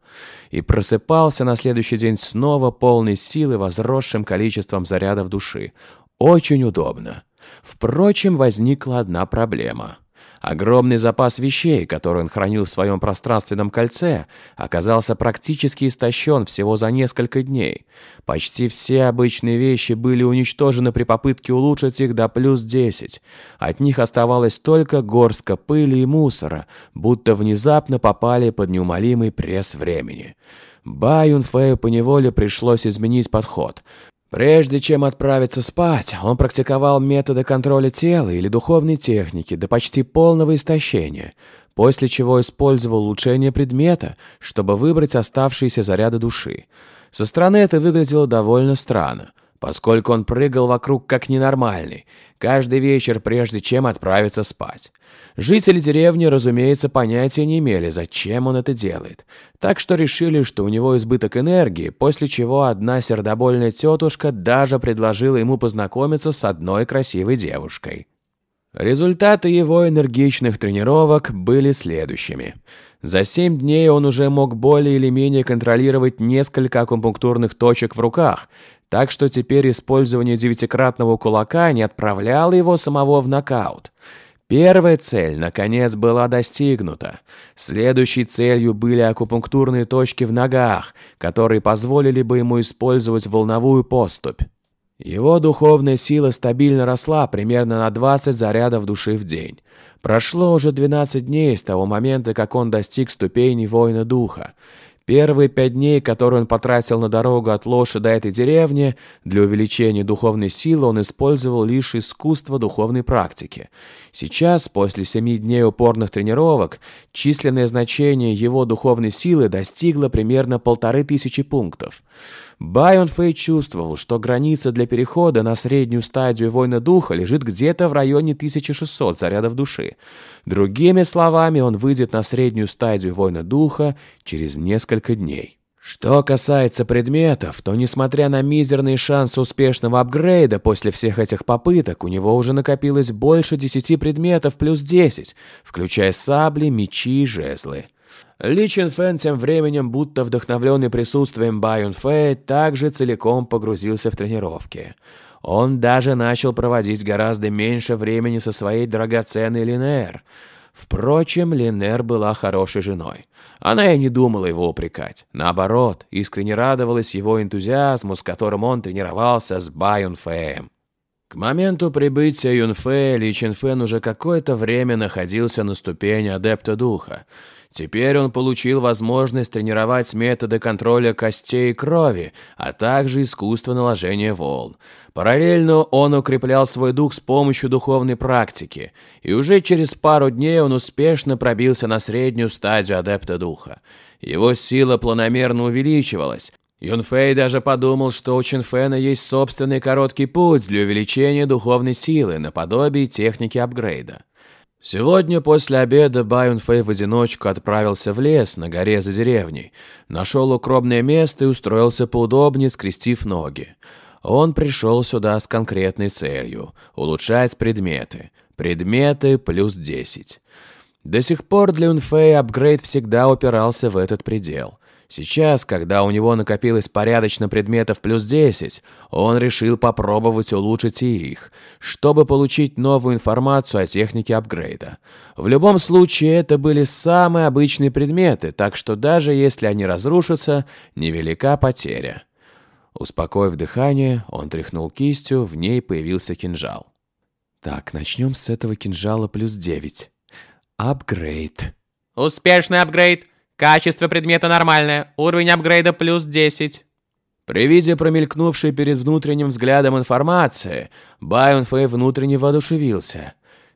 и просыпался на следующий день снова полной силы возросшим количеством зарядов души. Очень удобно. Впрочем, возникла одна проблема – Огромный запас вещей, который он хранил в своем пространственном кольце, оказался практически истощен всего за несколько дней. Почти все обычные вещи были уничтожены при попытке улучшить их до плюс 10. От них оставалась только горстка пыли и мусора, будто внезапно попали под неумолимый пресс времени. Ба Юнфею поневоле пришлось изменить подход. Прежде чем отправиться спать, он практиковал методы контроля тела или духовной техники до почти полного истощения, после чего использовал улучшение предмета, чтобы выбрать оставшиеся заряды души. Со стороны это выглядело довольно странно, поскольку он прыгал вокруг как ненормальный, каждый вечер прежде чем отправиться спать. Жители деревни, разумеется, понятия не имели, зачем он это делает. Так что решили, что у него избыток энергии, после чего одна сердобольная тетушка даже предложила ему познакомиться с одной красивой девушкой. Результаты его энергичных тренировок были следующими. За семь дней он уже мог более или менее контролировать несколько акупунктурных точек в руках, так что теперь использование девятикратного кулака не отправляло его самого в нокаут. Первая цель, наконец, была достигнута. Следующей целью были акупунктурные точки в ногах, которые позволили бы ему использовать волновую поступь. Его духовная сила стабильно росла примерно на 20 зарядов души в день. Прошло уже 12 дней с того момента, как он достиг ступени воина духа. Первые пять дней, которые он потратил на дорогу от Лоши до этой деревни, для увеличения духовной силы он использовал лишь искусство духовной практики. Сейчас, после семи дней упорных тренировок, численное значение его духовной силы достигло примерно полторы тысячи пунктов. Байон Фэй чувствовал, что граница для перехода на среднюю стадию войны духа лежит где-то в районе 1600 зарядов души. Другими словами, он выйдет на среднюю стадию войны духа через несколько дней. Что касается предметов, то несмотря на мизерный шанс успешного апгрейда после всех этих попыток, у него уже накопилось больше 10 предметов плюс 10, включая сабли, мечи и жезлы. Ли Чин Фэн тем временем, будто вдохновленный присутствием Байон Фэй, также целиком погрузился в тренировки. Он даже начал проводить гораздо меньше времени со своей драгоценной Линер. Впрочем, Линер была хорошей женой. Она и не думала его упрекать. Наоборот, искренне радовалась его энтузиазму, с которым он тренировался с Байон Фэем. К моменту прибытия Юнфэ Ли Чинфэн уже какое-то время находился на ступени адепта духа. Теперь он получил возможность тренировать методы контроля костей и крови, а также искусство наложения волн. Параллельно он укреплял свой дух с помощью духовной практики, и уже через пару дней он успешно пробился на среднюю стадию адепта духа. Его сила планомерно увеличивалась, Юнфэй даже подумал, что у Чинфэна есть собственный короткий путь для увеличения духовной силы, наподобие техники апгрейда. Сегодня после обеда Байон Фэй в одиночку отправился в лес на горе за деревней, нашел укромное место и устроился поудобнее, скрестив ноги. Он пришел сюда с конкретной целью – улучшать предметы. Предметы плюс 10. До сих пор для Юнфэя апгрейд всегда упирался в этот предел. Сейчас, когда у него накопилось порядочно предметов плюс 10, он решил попробовать улучшить их, чтобы получить новую информацию о технике апгрейда. В любом случае, это были самые обычные предметы, так что даже если они разрушатся, невелика потеря. Успокоив дыхание, он тряхнул кистью, в ней появился кинжал. Так, начнем с этого кинжала плюс 9. Апгрейд. Успешный апгрейд. Качество предмета нормальное. Уровень апгрейда плюс 10. При виде промелькнувшей перед внутренним взглядом информации, Байон Фэй внутренне воодушевился.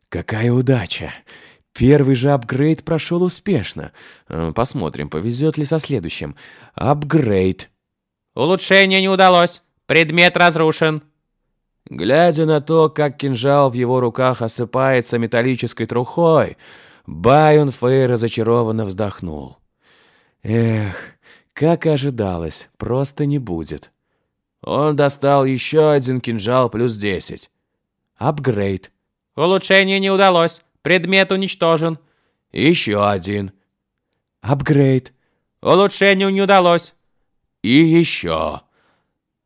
«Какая удача! Первый же апгрейд прошел успешно. Э, посмотрим, повезет ли со следующим. Апгрейд». «Улучшение не удалось. Предмет разрушен». Глядя на то, как кинжал в его руках осыпается металлической трухой, Байон Фэй разочарованно вздохнул. Эх, как и ожидалось, просто не будет. Он достал еще один кинжал плюс 10. Апгрейд. Улучшение не удалось. Предмет уничтожен. Еще один. Апгрейд. Улучшению не удалось. И еще.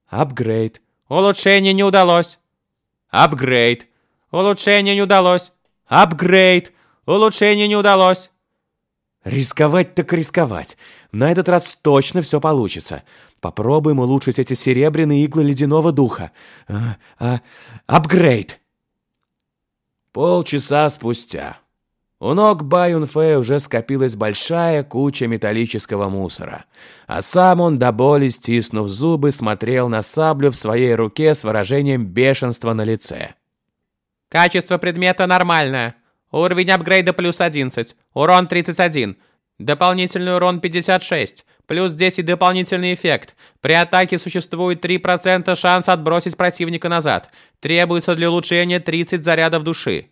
Апгрейд. Улучшение не удалось. Апгрейд. Улучшение не удалось. Апгрейд. Улучшение не удалось. Рисковать так рисковать. На этот раз точно все получится. Попробуем улучшить эти серебряные иглы ледяного духа. А, а, апгрейд. Полчаса спустя. У ног Баюнфэ уже скопилась большая куча металлического мусора. А сам он до боли, стиснув зубы, смотрел на саблю в своей руке с выражением бешенства на лице. Качество предмета нормальное. Уровень апгрейда плюс 11. Урон 31. Дополнительный урон 56. Плюс 10 дополнительный эффект. При атаке существует 3% шанс отбросить противника назад. Требуется для улучшения 30 зарядов души.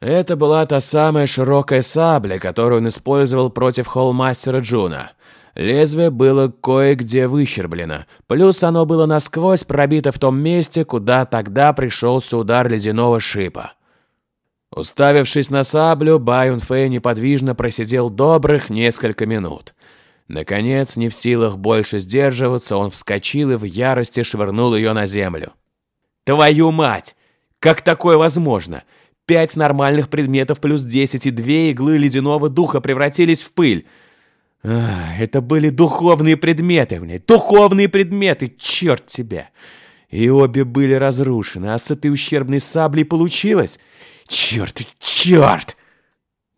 Это была та самая широкая сабля, которую он использовал против холлмастера Джуна. Лезвие было кое-где выщерблено, плюс оно было насквозь пробито в том месте, куда тогда пришелся удар ледяного шипа. Уставившись на саблю, Байон Фэй неподвижно просидел добрых несколько минут. Наконец, не в силах больше сдерживаться, он вскочил и в ярости швырнул ее на землю. «Твою мать! Как такое возможно? Пять нормальных предметов плюс десять и две иглы ледяного духа превратились в пыль. Ах, это были духовные предметы, блядь, духовные предметы, черт тебя! И обе были разрушены, а с этой ущербной саблей получилось... Черт, черт!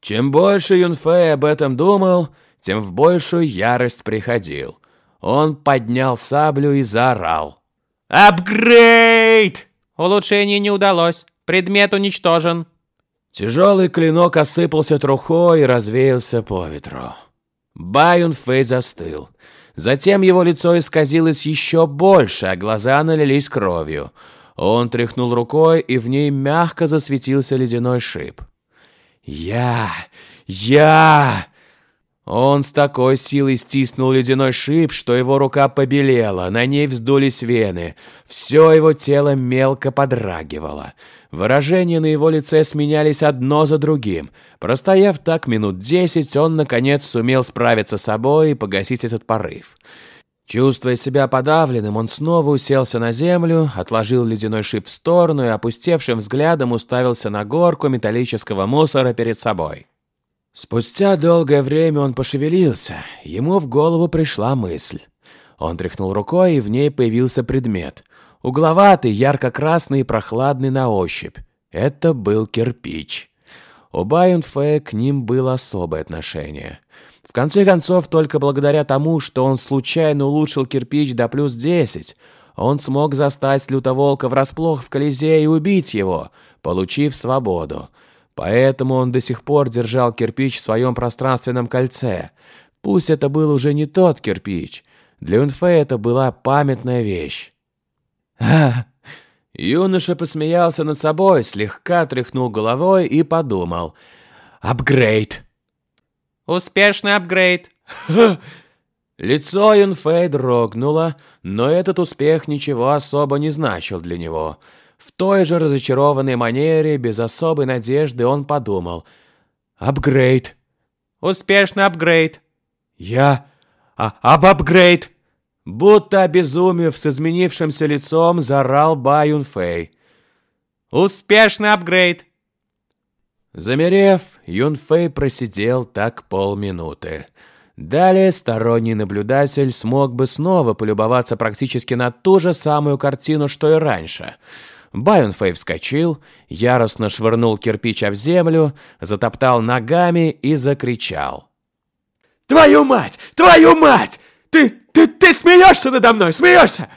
Чем больше Юнфэй об этом думал, тем в большую ярость приходил. Он поднял саблю и заорал. «Апгрейд!» Улучшение не удалось. Предмет уничтожен. Тяжелый клинок осыпался трухой и развеялся по ветру. Байон Фэй застыл. Затем его лицо исказилось еще больше, а глаза налились кровью. Он тряхнул рукой, и в ней мягко засветился ледяной шип. «Я! Я!» Он с такой силой стиснул ледяной шип, что его рука побелела, на ней вздулись вены. Все его тело мелко подрагивало. Выражения на его лице сменялись одно за другим. Простояв так минут десять, он, наконец, сумел справиться с собой и погасить этот порыв. Чувствуя себя подавленным, он снова уселся на землю, отложил ледяной шип в сторону и опустевшим взглядом уставился на горку металлического мусора перед собой. Спустя долгое время он пошевелился. Ему в голову пришла мысль. Он тряхнул рукой, и в ней появился предмет. Угловатый, ярко-красный и прохладный на ощупь. Это был кирпич. У Байонфея к ним было особое отношение. В конце концов, только благодаря тому, что он случайно улучшил кирпич до плюс 10, он смог застать лютоволка врасплох в Колизее и убить его, получив свободу. Поэтому он до сих пор держал кирпич в своем пространственном кольце. Пусть это был уже не тот кирпич. Для Унфе это была памятная вещь. Юноша посмеялся над собой, слегка тряхнул головой и подумал. «Апгрейд!» «Успешный апгрейд!» Лицо Юнфэй дрогнуло, но этот успех ничего особо не значил для него. В той же разочарованной манере, без особой надежды, он подумал. «Апгрейд!» «Успешный апгрейд!» «Я... А, об апгрейд!» Будто обезумев с изменившимся лицом, заорал Ба Юнфэй. «Успешный апгрейд!» Замерев, Юнфэй просидел так полминуты. Далее сторонний наблюдатель смог бы снова полюбоваться практически на ту же самую картину, что и раньше — Байонфей вскочил, яростно швырнул кирпич об землю, затоптал ногами и закричал. «Твою мать! Твою мать! Ты, ты, ты смеешься надо мной, смеешься?